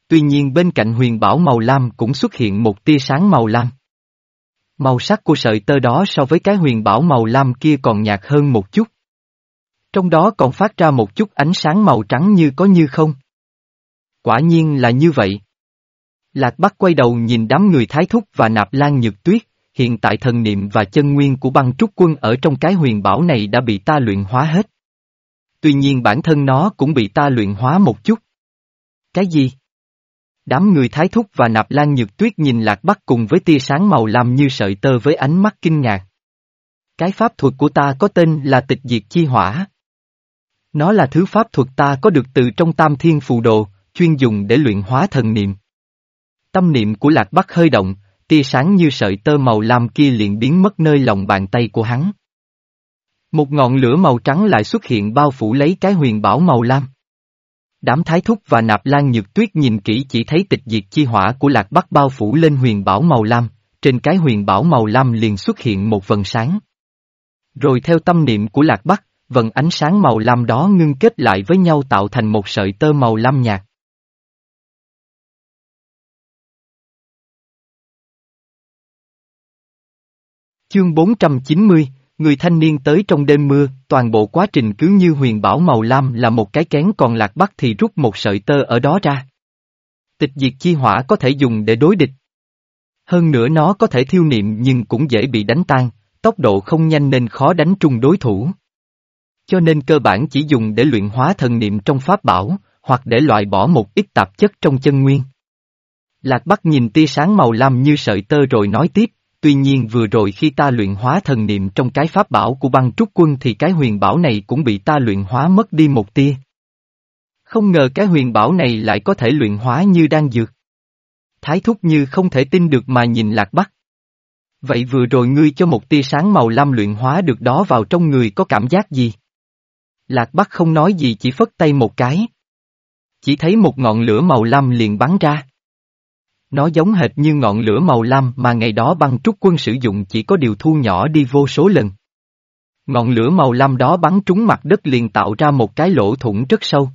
Tuy nhiên bên cạnh huyền bảo màu lam cũng xuất hiện một tia sáng màu lam. Màu sắc của sợi tơ đó so với cái huyền bảo màu lam kia còn nhạt hơn một chút. Trong đó còn phát ra một chút ánh sáng màu trắng như có như không. Quả nhiên là như vậy. Lạc Bắc quay đầu nhìn đám người thái thúc và nạp lan nhược tuyết, hiện tại thần niệm và chân nguyên của băng trúc quân ở trong cái huyền bảo này đã bị ta luyện hóa hết. Tuy nhiên bản thân nó cũng bị ta luyện hóa một chút. Cái gì? Đám người thái thúc và nạp lan nhược tuyết nhìn lạc bắc cùng với tia sáng màu lam như sợi tơ với ánh mắt kinh ngạc. Cái pháp thuật của ta có tên là tịch diệt chi hỏa. Nó là thứ pháp thuật ta có được từ trong tam thiên phù đồ, chuyên dùng để luyện hóa thần niệm. Tâm niệm của lạc bắc hơi động, tia sáng như sợi tơ màu lam kia liền biến mất nơi lòng bàn tay của hắn. Một ngọn lửa màu trắng lại xuất hiện bao phủ lấy cái huyền bảo màu lam. Đám thái thúc và nạp lan nhược tuyết nhìn kỹ chỉ thấy tịch diệt chi hỏa của lạc bắc bao phủ lên huyền bảo màu lam, trên cái huyền bảo màu lam liền xuất hiện một vần sáng. Rồi theo tâm niệm của lạc bắc, vần ánh sáng màu lam đó ngưng kết lại với nhau tạo thành một sợi tơ màu lam nhạt. Chương 490, người thanh niên tới trong đêm mưa, toàn bộ quá trình cứ như huyền bảo màu lam là một cái kén còn lạc bắc thì rút một sợi tơ ở đó ra. Tịch diệt chi hỏa có thể dùng để đối địch. Hơn nữa nó có thể thiêu niệm nhưng cũng dễ bị đánh tan, tốc độ không nhanh nên khó đánh trung đối thủ. Cho nên cơ bản chỉ dùng để luyện hóa thần niệm trong pháp bảo, hoặc để loại bỏ một ít tạp chất trong chân nguyên. Lạc Bắc nhìn tia sáng màu lam như sợi tơ rồi nói tiếp, tuy nhiên vừa rồi khi ta luyện hóa thần niệm trong cái pháp bảo của băng trúc quân thì cái huyền bảo này cũng bị ta luyện hóa mất đi một tia. Không ngờ cái huyền bảo này lại có thể luyện hóa như đang dược. Thái thúc như không thể tin được mà nhìn lạc bắc. Vậy vừa rồi ngươi cho một tia sáng màu lam luyện hóa được đó vào trong người có cảm giác gì? Lạc bắc không nói gì, chỉ phất tay một cái. Chỉ thấy một ngọn lửa màu lam liền bắn ra. Nó giống hệt như ngọn lửa màu lam mà ngày đó băng trúc quân sử dụng chỉ có điều thu nhỏ đi vô số lần. Ngọn lửa màu lam đó bắn trúng mặt đất liền tạo ra một cái lỗ thủng rất sâu.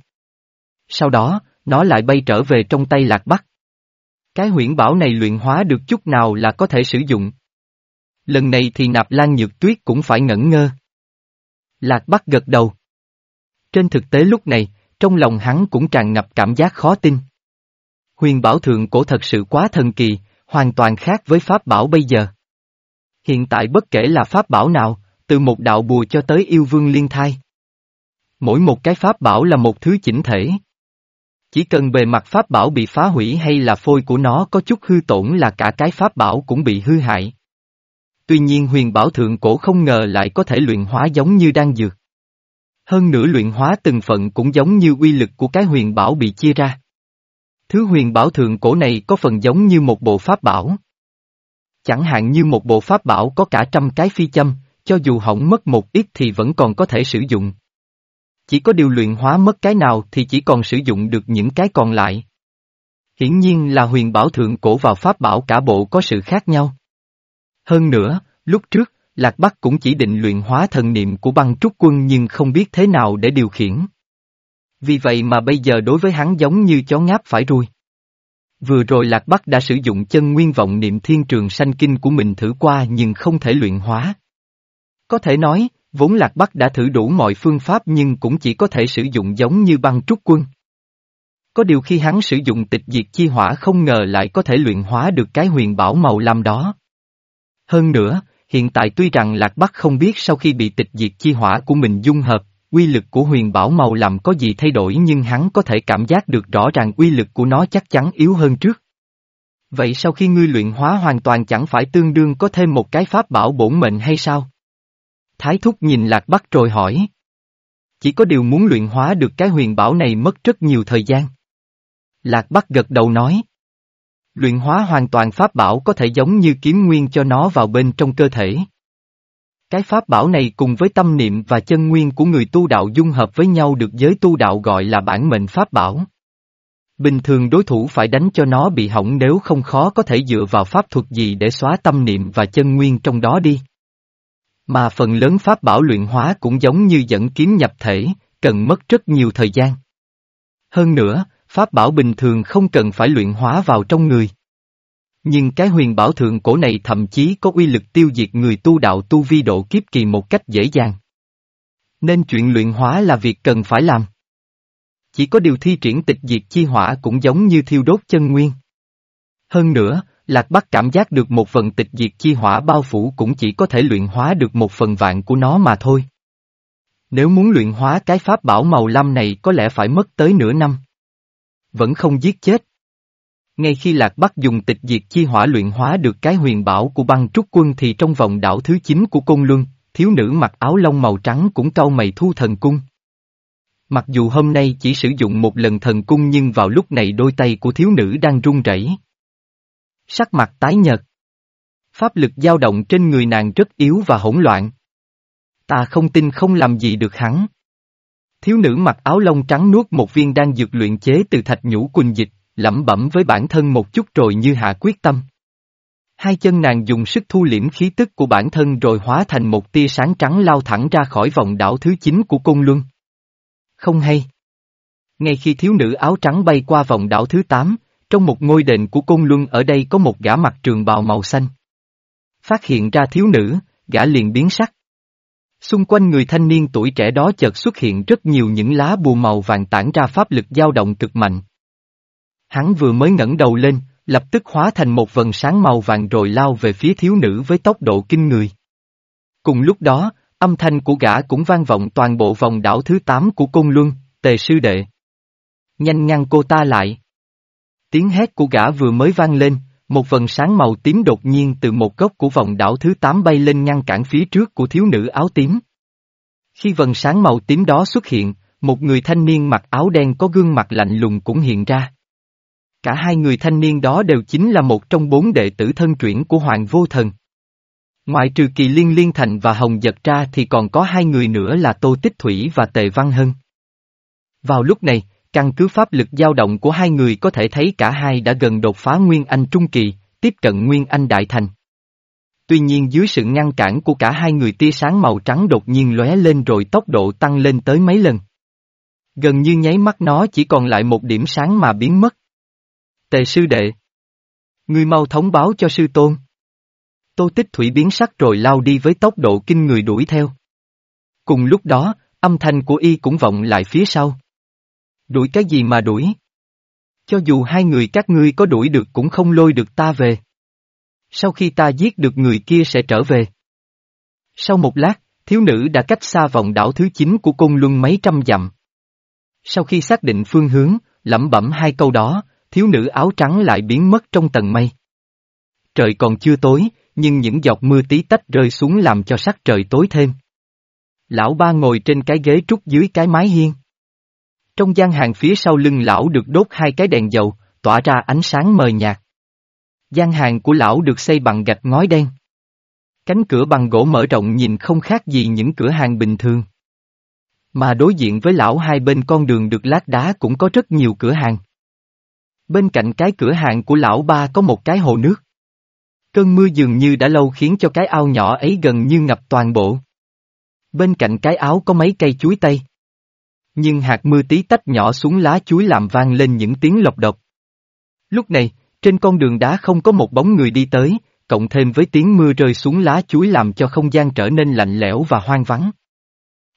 Sau đó, nó lại bay trở về trong tay lạc bắc. Cái huyễn bảo này luyện hóa được chút nào là có thể sử dụng. Lần này thì nạp lan nhược tuyết cũng phải ngẩn ngơ. Lạc bắc gật đầu. Trên thực tế lúc này, trong lòng hắn cũng tràn ngập cảm giác khó tin. Huyền bảo thượng cổ thật sự quá thần kỳ, hoàn toàn khác với pháp bảo bây giờ. Hiện tại bất kể là pháp bảo nào, từ một đạo bùa cho tới yêu vương liên thai. Mỗi một cái pháp bảo là một thứ chỉnh thể. Chỉ cần bề mặt pháp bảo bị phá hủy hay là phôi của nó có chút hư tổn là cả cái pháp bảo cũng bị hư hại. Tuy nhiên huyền bảo thượng cổ không ngờ lại có thể luyện hóa giống như đang dược. Hơn nữa luyện hóa từng phận cũng giống như uy lực của cái huyền bảo bị chia ra. Thứ huyền bảo thượng cổ này có phần giống như một bộ pháp bảo. Chẳng hạn như một bộ pháp bảo có cả trăm cái phi châm, cho dù hỏng mất một ít thì vẫn còn có thể sử dụng. Chỉ có điều luyện hóa mất cái nào thì chỉ còn sử dụng được những cái còn lại. Hiển nhiên là huyền bảo thượng cổ vào pháp bảo cả bộ có sự khác nhau. Hơn nữa, lúc trước, Lạc Bắc cũng chỉ định luyện hóa thần niệm của băng trúc quân nhưng không biết thế nào để điều khiển. Vì vậy mà bây giờ đối với hắn giống như chó ngáp phải ruồi. Vừa rồi Lạc Bắc đã sử dụng chân nguyên vọng niệm thiên trường sanh kinh của mình thử qua nhưng không thể luyện hóa. Có thể nói, vốn Lạc Bắc đã thử đủ mọi phương pháp nhưng cũng chỉ có thể sử dụng giống như băng trúc quân. Có điều khi hắn sử dụng tịch diệt chi hỏa không ngờ lại có thể luyện hóa được cái huyền bảo màu lam đó. Hơn nữa, hiện tại tuy rằng Lạc Bắc không biết sau khi bị tịch diệt chi hỏa của mình dung hợp, uy lực của huyền bảo màu làm có gì thay đổi nhưng hắn có thể cảm giác được rõ ràng uy lực của nó chắc chắn yếu hơn trước. Vậy sau khi ngươi luyện hóa hoàn toàn chẳng phải tương đương có thêm một cái pháp bảo bổn mệnh hay sao? Thái thúc nhìn Lạc Bắc rồi hỏi. Chỉ có điều muốn luyện hóa được cái huyền bảo này mất rất nhiều thời gian. Lạc Bắc gật đầu nói. Luyện hóa hoàn toàn pháp bảo có thể giống như kiếm nguyên cho nó vào bên trong cơ thể. Cái pháp bảo này cùng với tâm niệm và chân nguyên của người tu đạo dung hợp với nhau được giới tu đạo gọi là bản mệnh pháp bảo. Bình thường đối thủ phải đánh cho nó bị hỏng nếu không khó có thể dựa vào pháp thuật gì để xóa tâm niệm và chân nguyên trong đó đi. Mà phần lớn pháp bảo luyện hóa cũng giống như dẫn kiếm nhập thể, cần mất rất nhiều thời gian. Hơn nữa, pháp bảo bình thường không cần phải luyện hóa vào trong người. Nhưng cái huyền bảo thượng cổ này thậm chí có uy lực tiêu diệt người tu đạo tu vi độ kiếp kỳ một cách dễ dàng. Nên chuyện luyện hóa là việc cần phải làm. Chỉ có điều thi triển tịch diệt chi hỏa cũng giống như thiêu đốt chân nguyên. Hơn nữa, Lạc Bắc cảm giác được một phần tịch diệt chi hỏa bao phủ cũng chỉ có thể luyện hóa được một phần vạn của nó mà thôi. Nếu muốn luyện hóa cái pháp bảo màu lam này có lẽ phải mất tới nửa năm. Vẫn không giết chết. Ngay khi Lạc Bắc dùng tịch diệt chi hỏa luyện hóa được cái huyền bảo của băng trúc quân thì trong vòng đảo thứ 9 của Côn Luân, thiếu nữ mặc áo lông màu trắng cũng cau mày thu thần cung. Mặc dù hôm nay chỉ sử dụng một lần thần cung nhưng vào lúc này đôi tay của thiếu nữ đang run rẩy. Sắc mặt tái nhợt. Pháp lực dao động trên người nàng rất yếu và hỗn loạn. Ta không tin không làm gì được hắn. Thiếu nữ mặc áo lông trắng nuốt một viên đan dược luyện chế từ thạch nhũ quỳnh dịch, lẩm bẩm với bản thân một chút rồi như hạ quyết tâm. Hai chân nàng dùng sức thu liễm khí tức của bản thân rồi hóa thành một tia sáng trắng lao thẳng ra khỏi vòng đảo thứ 9 của Côn Luân. Không hay. Ngay khi thiếu nữ áo trắng bay qua vòng đảo thứ 8, trong một ngôi đền của Côn Luân ở đây có một gã mặt trường bào màu xanh. Phát hiện ra thiếu nữ, gã liền biến sắc. Xung quanh người thanh niên tuổi trẻ đó chợt xuất hiện rất nhiều những lá bùa màu vàng tản ra pháp lực dao động cực mạnh. Hắn vừa mới ngẩng đầu lên, lập tức hóa thành một vần sáng màu vàng rồi lao về phía thiếu nữ với tốc độ kinh người. Cùng lúc đó, âm thanh của gã cũng vang vọng toàn bộ vòng đảo thứ 8 của Côn Luân, tề sư đệ. Nhanh ngăn cô ta lại. Tiếng hét của gã vừa mới vang lên, một vần sáng màu tím đột nhiên từ một góc của vòng đảo thứ 8 bay lên ngăn cản phía trước của thiếu nữ áo tím. Khi vần sáng màu tím đó xuất hiện, một người thanh niên mặc áo đen có gương mặt lạnh lùng cũng hiện ra. Cả hai người thanh niên đó đều chính là một trong bốn đệ tử thân truyển của Hoàng Vô Thần. Ngoại trừ kỳ liên liên thành và hồng giật ra thì còn có hai người nữa là Tô Tích Thủy và Tề Văn Hân. Vào lúc này, căn cứ pháp lực dao động của hai người có thể thấy cả hai đã gần đột phá Nguyên Anh Trung Kỳ, tiếp cận Nguyên Anh Đại Thành. Tuy nhiên dưới sự ngăn cản của cả hai người tia sáng màu trắng đột nhiên lóe lên rồi tốc độ tăng lên tới mấy lần. Gần như nháy mắt nó chỉ còn lại một điểm sáng mà biến mất. Tề sư đệ. Ngươi mau thống báo cho sư tôn. Tô tích thủy biến sắc rồi lao đi với tốc độ kinh người đuổi theo. Cùng lúc đó, âm thanh của y cũng vọng lại phía sau. Đuổi cái gì mà đuổi? Cho dù hai người các ngươi có đuổi được cũng không lôi được ta về. Sau khi ta giết được người kia sẽ trở về. Sau một lát, thiếu nữ đã cách xa vòng đảo thứ 9 của cung luân mấy trăm dặm. Sau khi xác định phương hướng, lẩm bẩm hai câu đó, thiếu nữ áo trắng lại biến mất trong tầng mây. Trời còn chưa tối, nhưng những giọt mưa tí tách rơi xuống làm cho sắc trời tối thêm. Lão ba ngồi trên cái ghế trúc dưới cái mái hiên. Trong gian hàng phía sau lưng lão được đốt hai cái đèn dầu, tỏa ra ánh sáng mờ nhạt. gian hàng của lão được xây bằng gạch ngói đen. Cánh cửa bằng gỗ mở rộng nhìn không khác gì những cửa hàng bình thường. Mà đối diện với lão hai bên con đường được lát đá cũng có rất nhiều cửa hàng. Bên cạnh cái cửa hàng của lão ba có một cái hồ nước. Cơn mưa dường như đã lâu khiến cho cái ao nhỏ ấy gần như ngập toàn bộ. Bên cạnh cái áo có mấy cây chuối tây. Nhưng hạt mưa tí tách nhỏ xuống lá chuối làm vang lên những tiếng lộc độc. Lúc này, trên con đường đá không có một bóng người đi tới, cộng thêm với tiếng mưa rơi xuống lá chuối làm cho không gian trở nên lạnh lẽo và hoang vắng.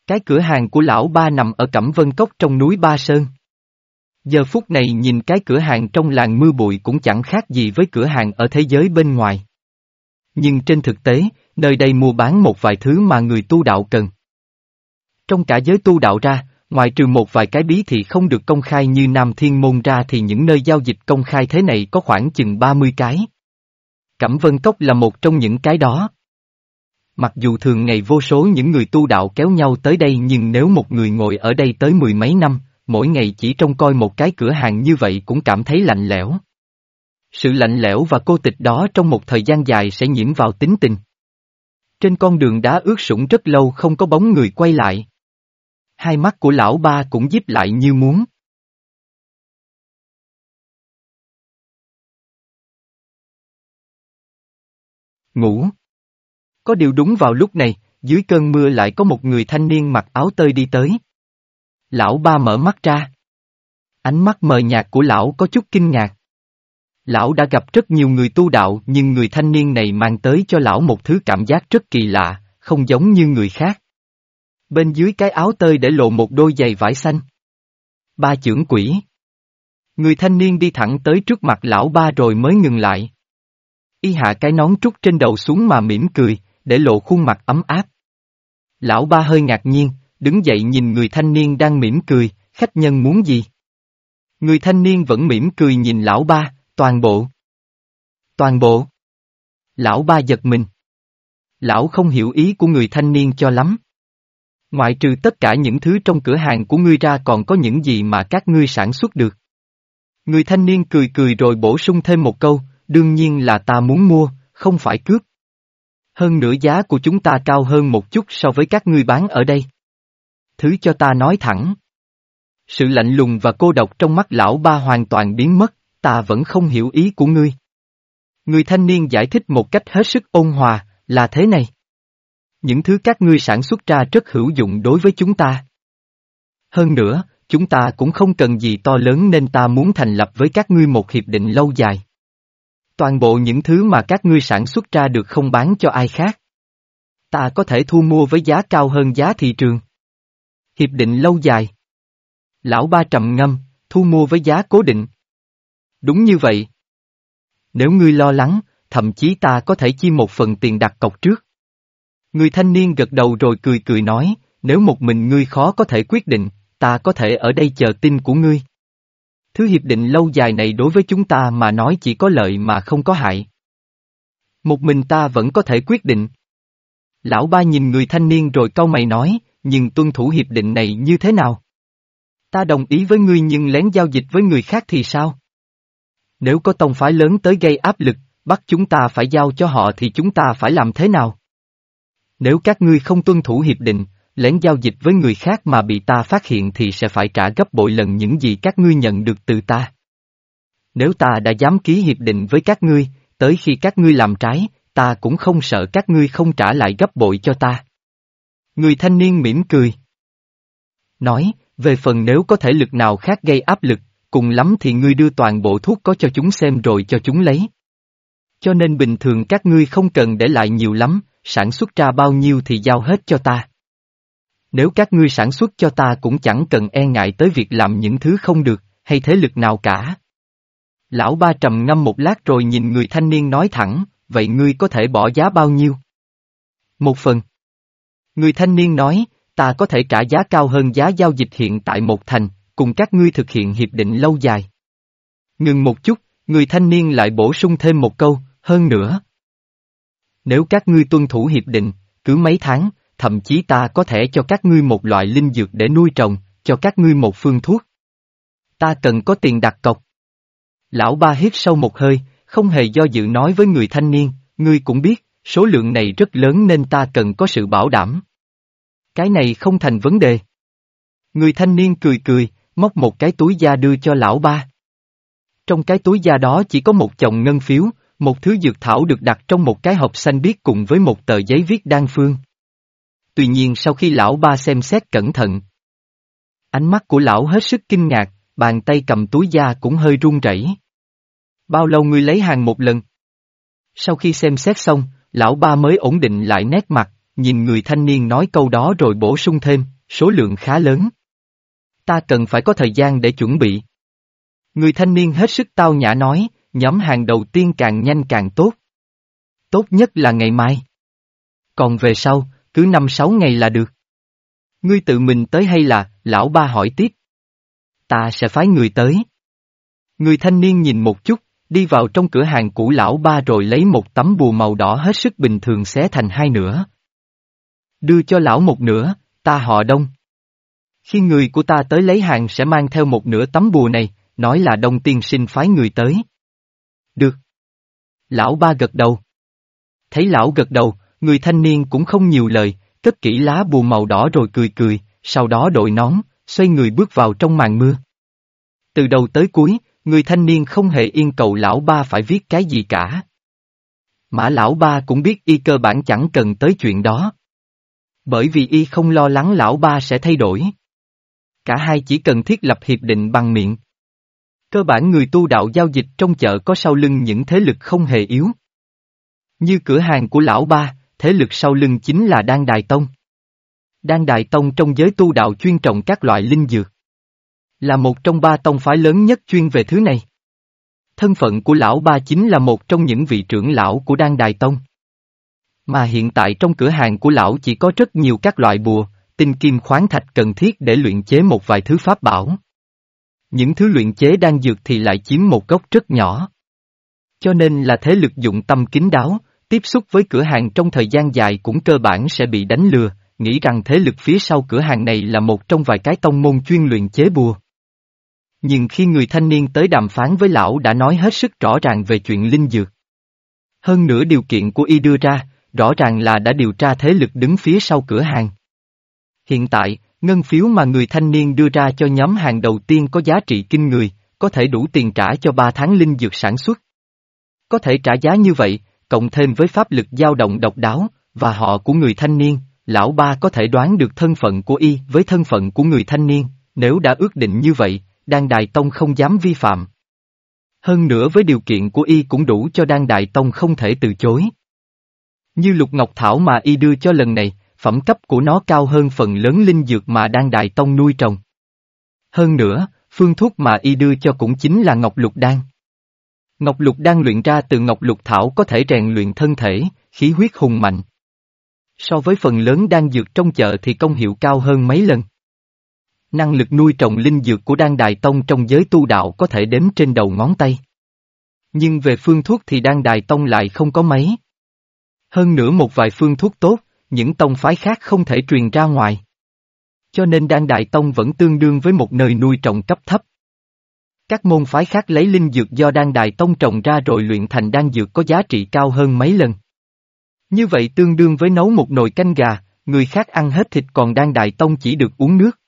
Cái cửa hàng của lão ba nằm ở Cẩm Vân Cốc trong núi Ba Sơn. Giờ phút này nhìn cái cửa hàng trong làng mưa bụi cũng chẳng khác gì với cửa hàng ở thế giới bên ngoài. Nhưng trên thực tế, nơi đây mua bán một vài thứ mà người tu đạo cần. Trong cả giới tu đạo ra, ngoài trừ một vài cái bí thị không được công khai như Nam Thiên Môn ra thì những nơi giao dịch công khai thế này có khoảng chừng 30 cái. Cẩm Vân Cốc là một trong những cái đó. Mặc dù thường ngày vô số những người tu đạo kéo nhau tới đây nhưng nếu một người ngồi ở đây tới mười mấy năm, mỗi ngày chỉ trông coi một cái cửa hàng như vậy cũng cảm thấy lạnh lẽo. Sự lạnh lẽo và cô tịch đó trong một thời gian dài sẽ nhiễm vào tính tình. Trên con đường đá ướt sũng rất lâu không có bóng người quay lại. Hai mắt của lão ba cũng díp lại như muốn. Ngủ. Có điều đúng vào lúc này, dưới cơn mưa lại có một người thanh niên mặc áo tơi đi tới. Lão ba mở mắt ra. Ánh mắt mờ nhạt của lão có chút kinh ngạc. Lão đã gặp rất nhiều người tu đạo nhưng người thanh niên này mang tới cho lão một thứ cảm giác rất kỳ lạ, không giống như người khác. Bên dưới cái áo tơi để lộ một đôi giày vải xanh. Ba trưởng quỷ. Người thanh niên đi thẳng tới trước mặt lão ba rồi mới ngừng lại. Y hạ cái nón trúc trên đầu xuống mà mỉm cười, để lộ khuôn mặt ấm áp. Lão ba hơi ngạc nhiên, đứng dậy nhìn người thanh niên đang mỉm cười, khách nhân muốn gì? Người thanh niên vẫn mỉm cười nhìn lão ba, toàn bộ. Toàn bộ. Lão ba giật mình. Lão không hiểu ý của người thanh niên cho lắm. Ngoại trừ tất cả những thứ trong cửa hàng của ngươi ra còn có những gì mà các ngươi sản xuất được. Người thanh niên cười cười rồi bổ sung thêm một câu, đương nhiên là ta muốn mua, không phải cướp. Hơn nữa giá của chúng ta cao hơn một chút so với các ngươi bán ở đây. Thứ cho ta nói thẳng. Sự lạnh lùng và cô độc trong mắt lão ba hoàn toàn biến mất, ta vẫn không hiểu ý của ngươi. Người thanh niên giải thích một cách hết sức ôn hòa, là thế này. Những thứ các ngươi sản xuất ra rất hữu dụng đối với chúng ta. Hơn nữa, chúng ta cũng không cần gì to lớn nên ta muốn thành lập với các ngươi một hiệp định lâu dài. Toàn bộ những thứ mà các ngươi sản xuất ra được không bán cho ai khác. Ta có thể thu mua với giá cao hơn giá thị trường. Hiệp định lâu dài. Lão ba trầm ngâm, thu mua với giá cố định. Đúng như vậy. Nếu ngươi lo lắng, thậm chí ta có thể chi một phần tiền đặt cọc trước. Người thanh niên gật đầu rồi cười cười nói, nếu một mình ngươi khó có thể quyết định, ta có thể ở đây chờ tin của ngươi. Thứ hiệp định lâu dài này đối với chúng ta mà nói chỉ có lợi mà không có hại. Một mình ta vẫn có thể quyết định. Lão ba nhìn người thanh niên rồi câu mày nói, nhưng tuân thủ hiệp định này như thế nào? Ta đồng ý với ngươi nhưng lén giao dịch với người khác thì sao? Nếu có tông phái lớn tới gây áp lực, bắt chúng ta phải giao cho họ thì chúng ta phải làm thế nào? Nếu các ngươi không tuân thủ hiệp định, lén giao dịch với người khác mà bị ta phát hiện thì sẽ phải trả gấp bội lần những gì các ngươi nhận được từ ta. Nếu ta đã dám ký hiệp định với các ngươi, tới khi các ngươi làm trái, ta cũng không sợ các ngươi không trả lại gấp bội cho ta. Người thanh niên mỉm cười. Nói, về phần nếu có thể lực nào khác gây áp lực, cùng lắm thì ngươi đưa toàn bộ thuốc có cho chúng xem rồi cho chúng lấy. Cho nên bình thường các ngươi không cần để lại nhiều lắm, sản xuất ra bao nhiêu thì giao hết cho ta. Nếu các ngươi sản xuất cho ta cũng chẳng cần e ngại tới việc làm những thứ không được, hay thế lực nào cả. Lão ba trầm ngâm một lát rồi nhìn người thanh niên nói thẳng, vậy ngươi có thể bỏ giá bao nhiêu? Một phần. Người thanh niên nói, ta có thể trả giá cao hơn giá giao dịch hiện tại một thành, cùng các ngươi thực hiện hiệp định lâu dài. Ngừng một chút, người thanh niên lại bổ sung thêm một câu, hơn nữa. Nếu các ngươi tuân thủ hiệp định, cứ mấy tháng, thậm chí ta có thể cho các ngươi một loại linh dược để nuôi trồng, cho các ngươi một phương thuốc. Ta cần có tiền đặt cọc. Lão ba hít sâu một hơi, không hề do dự nói với người thanh niên, ngươi cũng biết, số lượng này rất lớn nên ta cần có sự bảo đảm. Cái này không thành vấn đề. Người thanh niên cười cười, móc một cái túi da đưa cho lão ba. Trong cái túi da đó chỉ có một chồng ngân phiếu, một thứ dược thảo được đặt trong một cái hộp xanh biếc cùng với một tờ giấy viết đan phương. Tuy nhiên sau khi lão ba xem xét cẩn thận, ánh mắt của lão hết sức kinh ngạc, bàn tay cầm túi da cũng hơi run rẩy. Bao lâu ngươi lấy hàng một lần? Sau khi xem xét xong, lão ba mới ổn định lại nét mặt, nhìn người thanh niên nói câu đó rồi bổ sung thêm, số lượng khá lớn. Ta cần phải có thời gian để chuẩn bị. Người thanh niên hết sức tao nhã nói, nhóm hàng đầu tiên càng nhanh càng tốt. Tốt nhất là ngày mai. Còn về sau, cứ năm sáu ngày là được. Ngươi tự mình tới hay là, lão ba hỏi tiếp. Ta sẽ phái người tới. Người thanh niên nhìn một chút, đi vào trong cửa hàng cũ lão ba rồi lấy một tấm bùa màu đỏ hết sức bình thường xé thành hai nửa. Đưa cho lão một nửa, ta họ đông. Khi người của ta tới lấy hàng sẽ mang theo một nửa tấm bùa này, nói là đông tiên sinh phái người tới. Được. Lão ba gật đầu. Thấy lão gật đầu, người thanh niên cũng không nhiều lời, cất kỹ lá bùa màu đỏ rồi cười cười, sau đó đội nón, xoay người bước vào trong màn mưa. Từ đầu tới cuối, người thanh niên không hề yên cầu lão ba phải viết cái gì cả. Mã lão ba cũng biết y cơ bản chẳng cần tới chuyện đó. Bởi vì y không lo lắng lão ba sẽ thay đổi. Cả hai chỉ cần thiết lập hiệp định bằng miệng. Cơ bản người tu đạo giao dịch trong chợ có sau lưng những thế lực không hề yếu. Như cửa hàng của lão ba, thế lực sau lưng chính là Đan Đài Tông. Đan Đại Tông trong giới tu đạo chuyên trồng các loại linh dược. Là một trong ba tông phái lớn nhất chuyên về thứ này. Thân phận của lão ba chính là một trong những vị trưởng lão của Đan Đài Tông. Mà hiện tại trong cửa hàng của lão chỉ có rất nhiều các loại bùa, tinh kim khoáng thạch cần thiết để luyện chế một vài thứ pháp bảo. Những thứ luyện chế đan dược thì lại chiếm một góc rất nhỏ. Cho nên là thế lực dụng tâm kín đáo, tiếp xúc với cửa hàng trong thời gian dài cũng cơ bản sẽ bị đánh lừa, nghĩ rằng thế lực phía sau cửa hàng này là một trong vài cái tông môn chuyên luyện chế bùa. Nhưng khi người thanh niên tới đàm phán với lão đã nói hết sức rõ ràng về chuyện linh dược. Hơn nữa điều kiện của y đưa ra, rõ ràng là đã điều tra thế lực đứng phía sau cửa hàng. Hiện tại, ngân phiếu mà người thanh niên đưa ra cho nhóm hàng đầu tiên có giá trị kinh người, có thể đủ tiền trả cho 3 tháng linh dược sản xuất. Có thể trả giá như vậy, cộng thêm với pháp lực dao động độc đáo, và họ của người thanh niên, lão ba có thể đoán được thân phận của y với thân phận của người thanh niên, nếu đã ước định như vậy, Đan Đại Tông không dám vi phạm. Hơn nữa với điều kiện của y cũng đủ cho Đan Đại Tông không thể từ chối. Như lục ngọc thảo mà y đưa cho lần này, phẩm cấp của nó cao hơn phần lớn linh dược mà Đan Đại Tông nuôi trồng. Hơn nữa, phương thuốc mà y đưa cho cũng chính là ngọc lục đan. Ngọc lục đan luyện ra từ ngọc lục thảo có thể rèn luyện thân thể, khí huyết hùng mạnh. So với phần lớn đan dược trong chợ thì công hiệu cao hơn mấy lần. Năng lực nuôi trồng linh dược của đan đài tông trong giới tu đạo có thể đếm trên đầu ngón tay. Nhưng về phương thuốc thì đan đài tông lại không có mấy. Hơn nữa một vài phương thuốc tốt, những tông phái khác không thể truyền ra ngoài. Cho nên đan đại tông vẫn tương đương với một nơi nuôi trồng cấp thấp. Các môn phái khác lấy linh dược do đan Đại tông trồng ra rồi luyện thành đan dược có giá trị cao hơn mấy lần. Như vậy tương đương với nấu một nồi canh gà, người khác ăn hết thịt còn Đan đại tông chỉ được uống nước.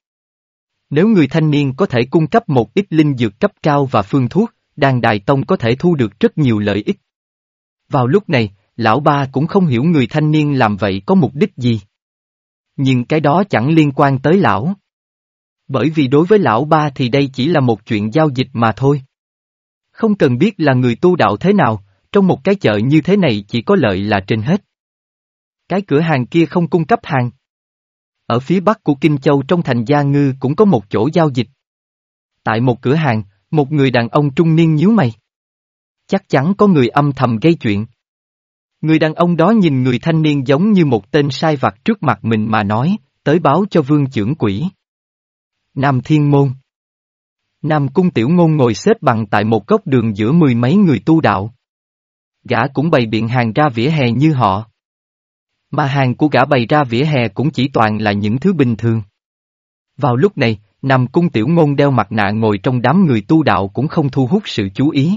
Nếu người thanh niên có thể cung cấp một ít linh dược cấp cao và phương thuốc, đàn đài tông có thể thu được rất nhiều lợi ích. Vào lúc này, lão ba cũng không hiểu người thanh niên làm vậy có mục đích gì. Nhưng cái đó chẳng liên quan tới lão. Bởi vì đối với lão ba thì đây chỉ là một chuyện giao dịch mà thôi. Không cần biết là người tu đạo thế nào, trong một cái chợ như thế này chỉ có lợi là trên hết. Cái cửa hàng kia không cung cấp hàng. Ở phía bắc của Kinh Châu trong thành Gia Ngư cũng có một chỗ giao dịch. Tại một cửa hàng, một người đàn ông trung niên nhíu mày. Chắc chắn có người âm thầm gây chuyện. Người đàn ông đó nhìn người thanh niên giống như một tên sai vặt trước mặt mình mà nói, tới báo cho vương trưởng quỷ. Nam Thiên Môn Nam Cung Tiểu Ngôn ngồi xếp bằng tại một góc đường giữa mười mấy người tu đạo. Gã cũng bày biện hàng ra vỉa hè như họ. Mà hàng của gã bày ra vỉa hè cũng chỉ toàn là những thứ bình thường. Vào lúc này, nằm Cung Tiểu Ngôn đeo mặt nạ ngồi trong đám người tu đạo cũng không thu hút sự chú ý.